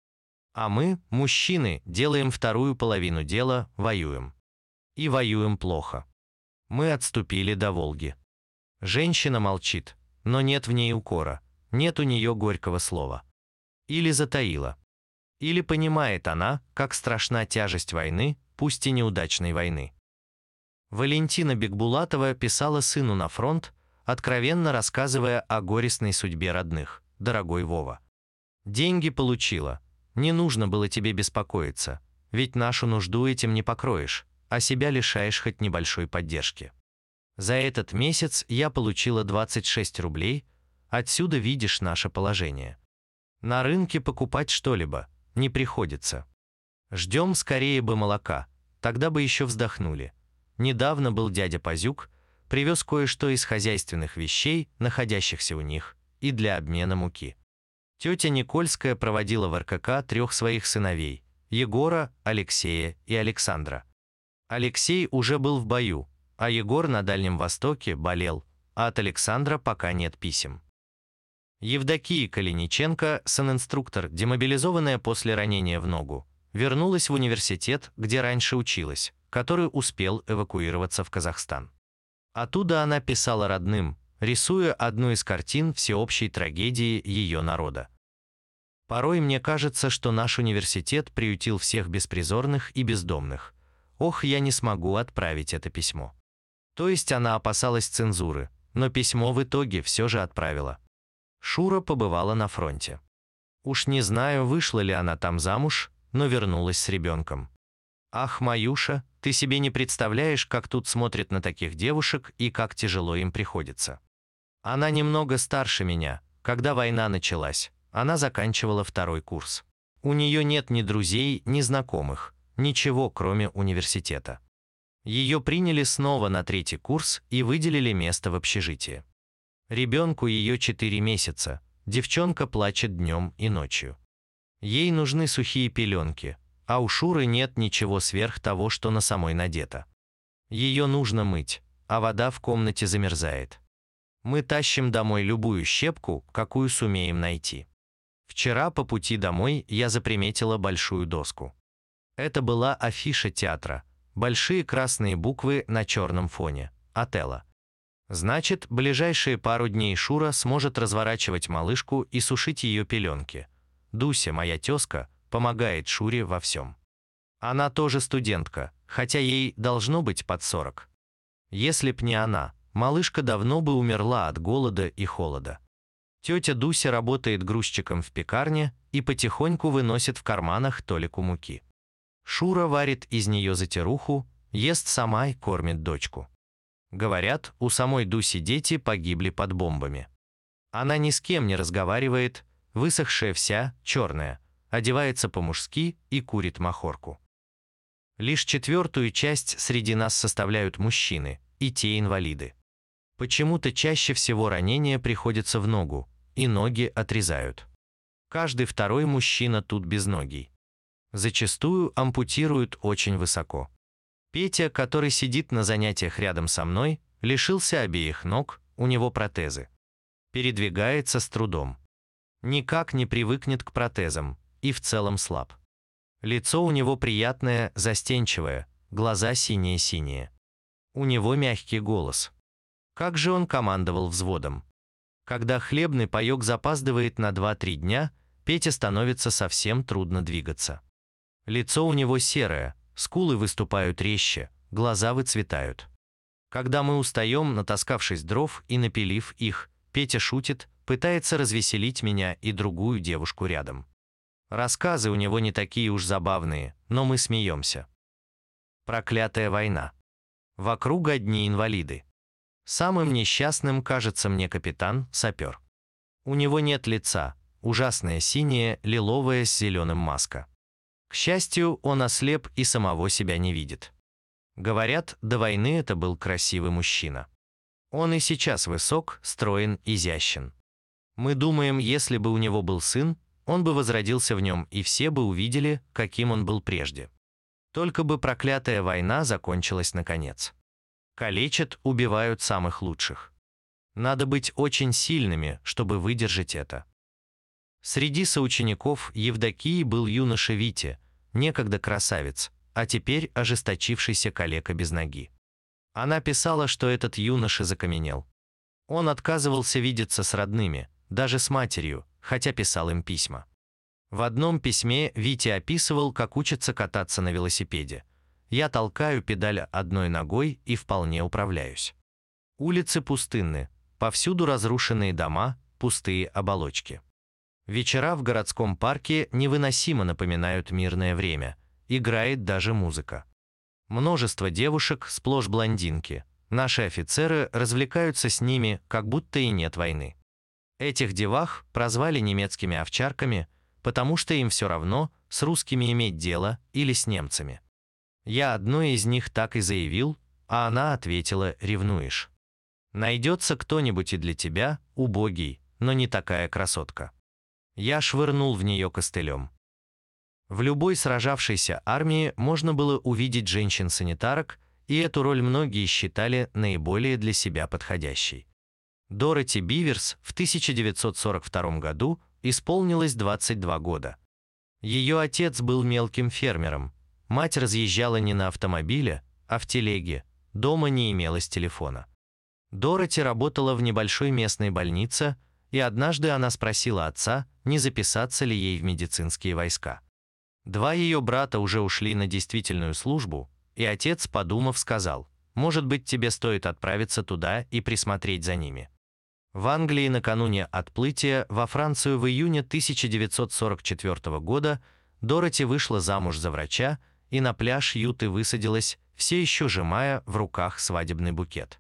А мы, мужчины, делаем вторую половину дела, воюем. И воюем плохо. Мы отступили до Волги. Женщина молчит, но нет в ней укора, нет у нее горького слова или затаила. Или понимает она, как страшна тяжесть войны, пусть и неудачной войны. Валентина Бекбулатова писала сыну на фронт, откровенно рассказывая о горестной судьбе родных, дорогой Вова. Деньги получила, не нужно было тебе беспокоиться, ведь нашу нужду этим не покроешь, а себя лишаешь хоть небольшой поддержки. За этот месяц я получила 26 рублей, отсюда видишь наше положение. На рынке покупать что-либо не приходится. Ждем скорее бы молока, тогда бы еще вздохнули. Недавно был дядя Пазюк, привез кое-что из хозяйственных вещей, находящихся у них, и для обмена муки. Тетя Никольская проводила в РКК трех своих сыновей – Егора, Алексея и Александра. Алексей уже был в бою, а Егор на Дальнем Востоке болел, а от Александра пока нет писем. Евдокия Калиниченко, санинструктор, демобилизованная после ранения в ногу, вернулась в университет, где раньше училась, который успел эвакуироваться в Казахстан. Оттуда она писала родным, рисуя одну из картин всеобщей трагедии ее народа. Порой мне кажется, что наш университет приютил всех беспризорных и бездомных. Ох, я не смогу отправить это письмо. То есть она опасалась цензуры, но письмо в итоге все же отправила. Шура побывала на фронте. Уж не знаю, вышла ли она там замуж, но вернулась с ребенком. Ах, Маюша, ты себе не представляешь, как тут смотрят на таких девушек и как тяжело им приходится. Она немного старше меня. Когда война началась, она заканчивала второй курс. У нее нет ни друзей, ни знакомых, ничего, кроме университета. Ее приняли снова на третий курс и выделили место в общежитии. Ребенку ее 4 месяца, девчонка плачет днем и ночью. Ей нужны сухие пеленки, а у Шуры нет ничего сверх того, что на самой надето. Ее нужно мыть, а вода в комнате замерзает. Мы тащим домой любую щепку, какую сумеем найти. Вчера по пути домой я заприметила большую доску. Это была афиша театра, большие красные буквы на черном фоне, Отелло. Значит, ближайшие пару дней Шура сможет разворачивать малышку и сушить ее пеленки. Дуся, моя тезка, помогает Шуре во всем. Она тоже студентка, хотя ей должно быть под 40. Если б не она, малышка давно бы умерла от голода и холода. Тетя Дуся работает грузчиком в пекарне и потихоньку выносит в карманах толику муки. Шура варит из нее затируху, ест сама и кормит дочку. Говорят, у самой Дуси дети погибли под бомбами. Она ни с кем не разговаривает, высохшая вся, черная, одевается по-мужски и курит махорку. Лишь четвертую часть среди нас составляют мужчины, и те инвалиды. Почему-то чаще всего ранения приходятся в ногу, и ноги отрезают. Каждый второй мужчина тут без ноги. Зачастую ампутируют очень высоко. Петя, который сидит на занятиях рядом со мной, лишился обеих ног, у него протезы. Передвигается с трудом никак не привыкнет к протезам и в целом слаб. Лицо у него приятное, застенчивое, глаза синие-синие. У него мягкий голос. Как же он командовал взводом. Когда хлебный паёк запаздывает на 2-3 дня, Пете становится совсем трудно двигаться. Лицо у него серое, скулы выступают резче, глаза выцветают. Когда мы устаем, натаскавшись дров и напилив их, Петя шутит, пытается развеселить меня и другую девушку рядом. Рассказы у него не такие уж забавные, но мы смеемся. Проклятая война. Вокруг одни инвалиды. Самым несчастным кажется мне капитан, сапер. У него нет лица, ужасная синяя, лиловая с зеленым маска. К счастью, он ослеп и самого себя не видит. Говорят, до войны это был красивый мужчина. Он и сейчас высок, строен, изящен. Мы думаем, если бы у него был сын, он бы возродился в нем, и все бы увидели, каким он был прежде. Только бы проклятая война закончилась наконец. Калечат, убивают самых лучших. Надо быть очень сильными, чтобы выдержать это. Среди соучеников Евдокии был юноша Витя, некогда красавец, а теперь ожесточившийся калека без ноги. Она писала, что этот юноша закаменел. Он отказывался видеться с родными, даже с матерью, хотя писал им письма. В одном письме Витя описывал, как учится кататься на велосипеде. Я толкаю педаль одной ногой и вполне управляюсь. Улицы пустынны, повсюду разрушенные дома, пустые оболочки. Вечера в городском парке невыносимо напоминают мирное время. Играет даже музыка. Множество девушек, сплошь блондинки. Наши офицеры развлекаются с ними, как будто и нет войны. Этих девах прозвали немецкими овчарками, потому что им все равно, с русскими иметь дело или с немцами. Я одной из них так и заявил, а она ответила «ревнуешь». Найдется кто-нибудь и для тебя, убогий, но не такая красотка. Я швырнул в нее костылем. В любой сражавшейся армии можно было увидеть женщин-санитарок, и эту роль многие считали наиболее для себя подходящей. Дороти Биверс в 1942 году исполнилось 22 года. Ее отец был мелким фермером, мать разъезжала не на автомобиле, а в телеге, дома не имелось телефона. Дороти работала в небольшой местной больнице, и однажды она спросила отца, не записаться ли ей в медицинские войска. Два ее брата уже ушли на действительную службу, и отец, подумав, сказал, «Может быть, тебе стоит отправиться туда и присмотреть за ними». В Англии накануне отплытия во Францию в июне 1944 года Дороти вышла замуж за врача и на пляж Юты высадилась, все еще сжимая в руках свадебный букет.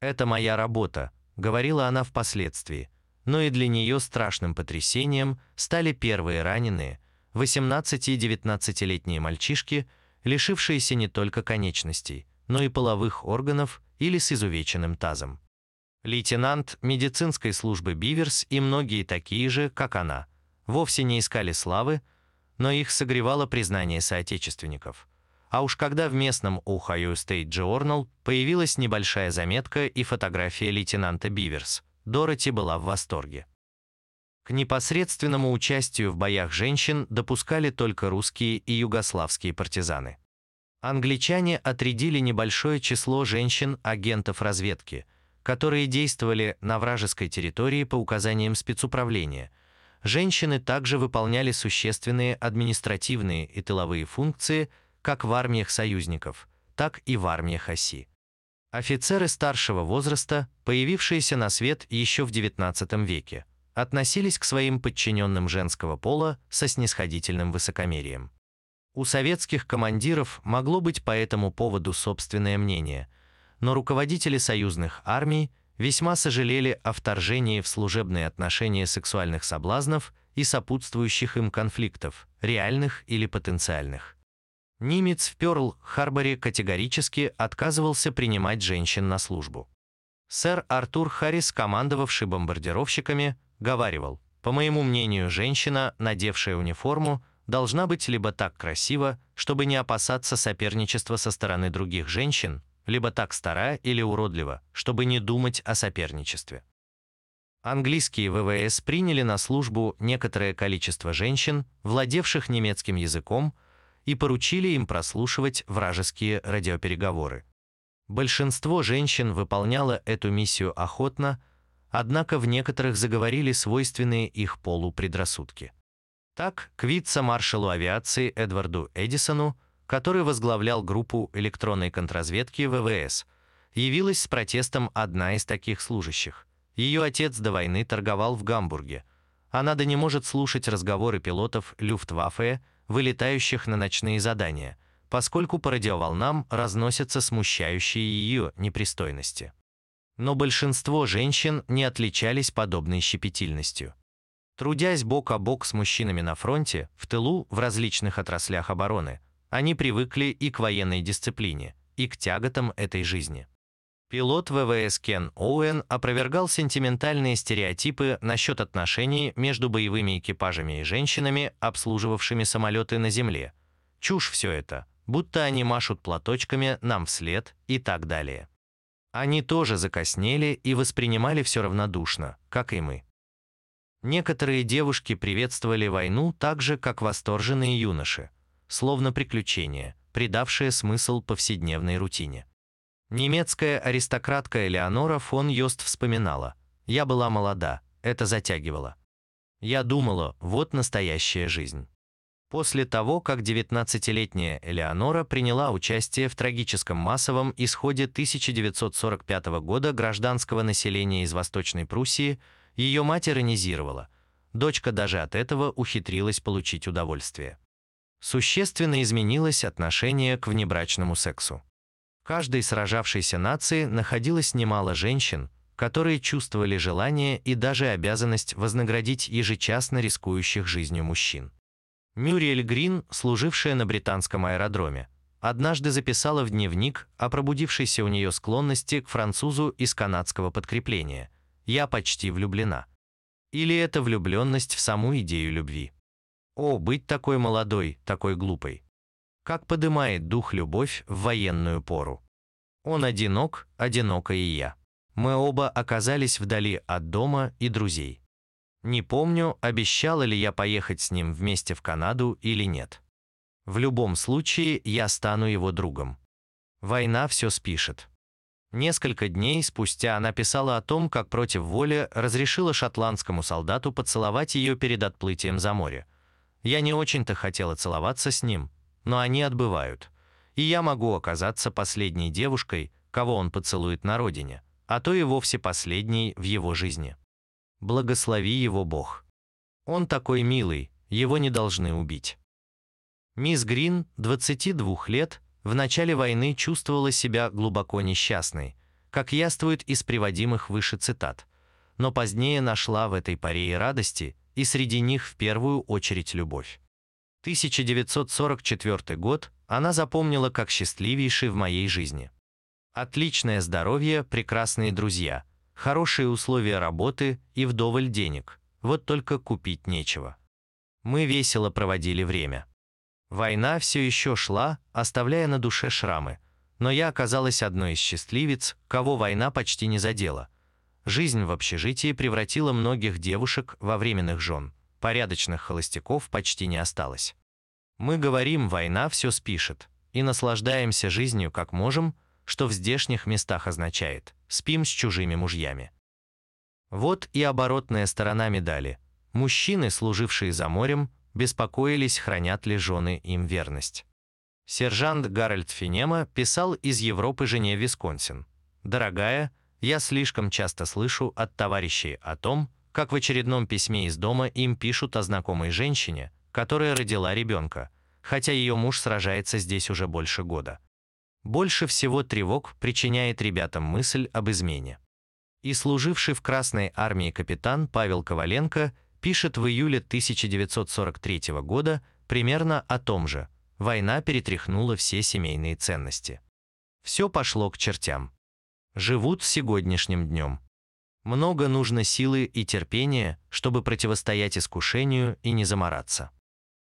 «Это моя работа», — говорила она впоследствии, но и для нее страшным потрясением стали первые раненые, 18- и 19-летние мальчишки, лишившиеся не только конечностей, но и половых органов или с изувеченным тазом. Лейтенант медицинской службы Биверс и многие такие же, как она, вовсе не искали славы, но их согревало признание соотечественников. А уж когда в местном Ohio State Journal появилась небольшая заметка и фотография лейтенанта Биверс, Дороти была в восторге. К непосредственному участию в боях женщин допускали только русские и югославские партизаны. Англичане отрядили небольшое число женщин-агентов разведки – которые действовали на вражеской территории по указаниям спецуправления. Женщины также выполняли существенные административные и тыловые функции как в армиях союзников, так и в армиях оси. Офицеры старшего возраста, появившиеся на свет еще в XIX веке, относились к своим подчиненным женского пола со снисходительным высокомерием. У советских командиров могло быть по этому поводу собственное мнение – но руководители союзных армий весьма сожалели о вторжении в служебные отношения сексуальных соблазнов и сопутствующих им конфликтов, реальных или потенциальных. Нимец в Пёрл-Харборе категорически отказывался принимать женщин на службу. Сэр Артур Харрис, командовавший бомбардировщиками, говаривал, «По моему мнению, женщина, надевшая униформу, должна быть либо так красива, чтобы не опасаться соперничества со стороны других женщин, либо так стара или уродлива, чтобы не думать о соперничестве. Английские ВВС приняли на службу некоторое количество женщин, владевших немецким языком, и поручили им прослушивать вражеские радиопереговоры. Большинство женщин выполняло эту миссию охотно, однако в некоторых заговорили свойственные их полу предрассудки. Так, к вице-маршалу авиации Эдварду Эдисону который возглавлял группу электронной контрразведки ВВС, явилась с протестом одна из таких служащих. Ее отец до войны торговал в Гамбурге. Она да не может слушать разговоры пилотов Люфтваффе, вылетающих на ночные задания, поскольку по радиоволнам разносятся смущающие ее непристойности. Но большинство женщин не отличались подобной щепетильностью. Трудясь бок о бок с мужчинами на фронте, в тылу, в различных отраслях обороны, они привыкли и к военной дисциплине, и к тяготам этой жизни. Пилот ВВС Кен Оуэн опровергал сентиментальные стереотипы насчет отношений между боевыми экипажами и женщинами, обслуживавшими самолеты на земле. Чушь все это, будто они машут платочками нам вслед и так далее. Они тоже закоснели и воспринимали все равнодушно, как и мы. Некоторые девушки приветствовали войну так же, как восторженные юноши, словно приключение, придавшее смысл повседневной рутине. Немецкая аристократка Элеонора фон Йост вспоминала, «Я была молода, это затягивало. Я думала, вот настоящая жизнь». После того, как 19-летняя Элеонора приняла участие в трагическом массовом исходе 1945 года гражданского населения из Восточной Пруссии, ее мать иронизировала – дочка даже от этого ухитрилась получить удовольствие. Существенно изменилось отношение к внебрачному сексу. Каждой сражавшейся нации находилось немало женщин, которые чувствовали желание и даже обязанность вознаградить ежечасно рискующих жизнью мужчин. Мюриэль Грин, служившая на британском аэродроме, однажды записала в дневник о пробудившейся у нее склонности к французу из канадского подкрепления «Я почти влюблена». Или это влюбленность в саму идею любви. О, быть такой молодой, такой глупой. Как подымает дух любовь в военную пору. Он одинок, одинока и я. Мы оба оказались вдали от дома и друзей. Не помню, обещала ли я поехать с ним вместе в Канаду или нет. В любом случае, я стану его другом. Война все спишет. Несколько дней спустя она писала о том, как против воли разрешила шотландскому солдату поцеловать ее перед отплытием за море. Я не очень-то хотела целоваться с ним, но они отбывают. И я могу оказаться последней девушкой, кого он поцелует на родине, а то и вовсе последней в его жизни. Благослови его Бог. Он такой милый, его не должны убить. Мисс Грин, 22 лет, в начале войны чувствовала себя глубоко несчастной, как яствует из приводимых выше цитат, но позднее нашла в этой паре и радости, и среди них в первую очередь любовь. 1944 год она запомнила как счастливейший в моей жизни. Отличное здоровье, прекрасные друзья, хорошие условия работы и вдоволь денег, вот только купить нечего. Мы весело проводили время. Война все еще шла, оставляя на душе шрамы, но я оказалась одной из счастливец, кого война почти не задела – Жизнь в общежитии превратила многих девушек во временных жен. Порядочных холостяков почти не осталось. Мы говорим, война все спишет, и наслаждаемся жизнью как можем, что в здешних местах означает «спим с чужими мужьями». Вот и оборотная сторона медали. Мужчины, служившие за морем, беспокоились, хранят ли жены им верность. Сержант Гарольд Финема писал из Европы жене Висконсин. «Дорогая, я слишком часто слышу от товарищей о том, как в очередном письме из дома им пишут о знакомой женщине, которая родила ребенка, хотя ее муж сражается здесь уже больше года. Больше всего тревог причиняет ребятам мысль об измене. И служивший в Красной армии капитан Павел Коваленко пишет в июле 1943 года примерно о том же. Война перетряхнула все семейные ценности. Все пошло к чертям живут сегодняшним днем. Много нужно силы и терпения, чтобы противостоять искушению и не замораться.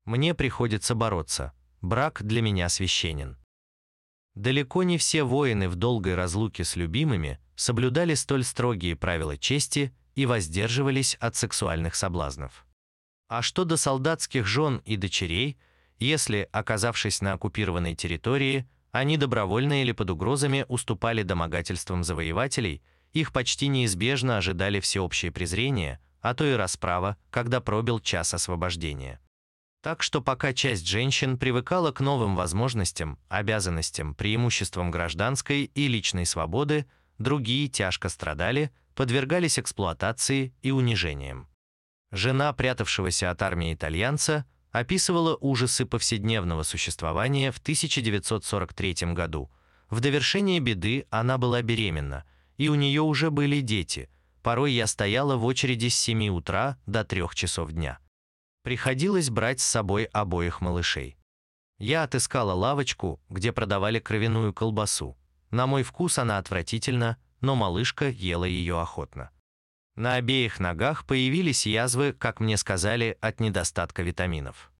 Мне приходится бороться, брак для меня священен. Далеко не все воины в долгой разлуке с любимыми соблюдали столь строгие правила чести и воздерживались от сексуальных соблазнов. А что до солдатских жен и дочерей, если, оказавшись на оккупированной территории, они добровольно или под угрозами уступали домогательствам завоевателей, их почти неизбежно ожидали всеобщее презрение, а то и расправа, когда пробил час освобождения. Так что пока часть женщин привыкала к новым возможностям, обязанностям, преимуществам гражданской и личной свободы, другие тяжко страдали, подвергались эксплуатации и унижениям. Жена прятавшегося от армии итальянца – описывала ужасы повседневного существования в 1943 году. В довершение беды она была беременна, и у нее уже были дети. Порой я стояла в очереди с 7 утра до 3 часов дня. Приходилось брать с собой обоих малышей. Я отыскала лавочку, где продавали кровяную колбасу. На мой вкус она отвратительна, но малышка ела ее охотно. На обеих ногах появились язвы, как мне сказали, от недостатка витаминов.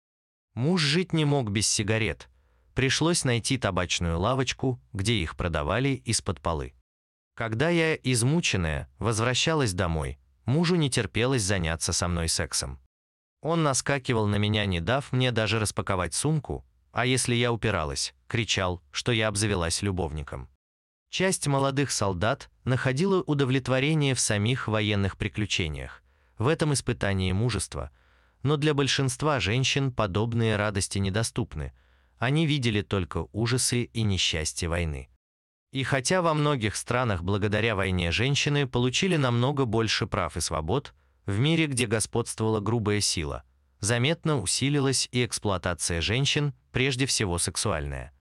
Муж жить не мог без сигарет. Пришлось найти табачную лавочку, где их продавали из-под полы. Когда я, измученная, возвращалась домой, мужу не терпелось заняться со мной сексом. Он наскакивал на меня, не дав мне даже распаковать сумку, а если я упиралась, кричал, что я обзавелась любовником. Часть молодых солдат находила удовлетворение в самих военных приключениях, в этом испытании мужества, но для большинства женщин подобные радости недоступны, они видели только ужасы и несчастье войны. И хотя во многих странах благодаря войне женщины получили намного больше прав и свобод, В мире, где господствовала грубая сила, заметно усилилась и эксплуатация женщин, прежде всего сексуальная.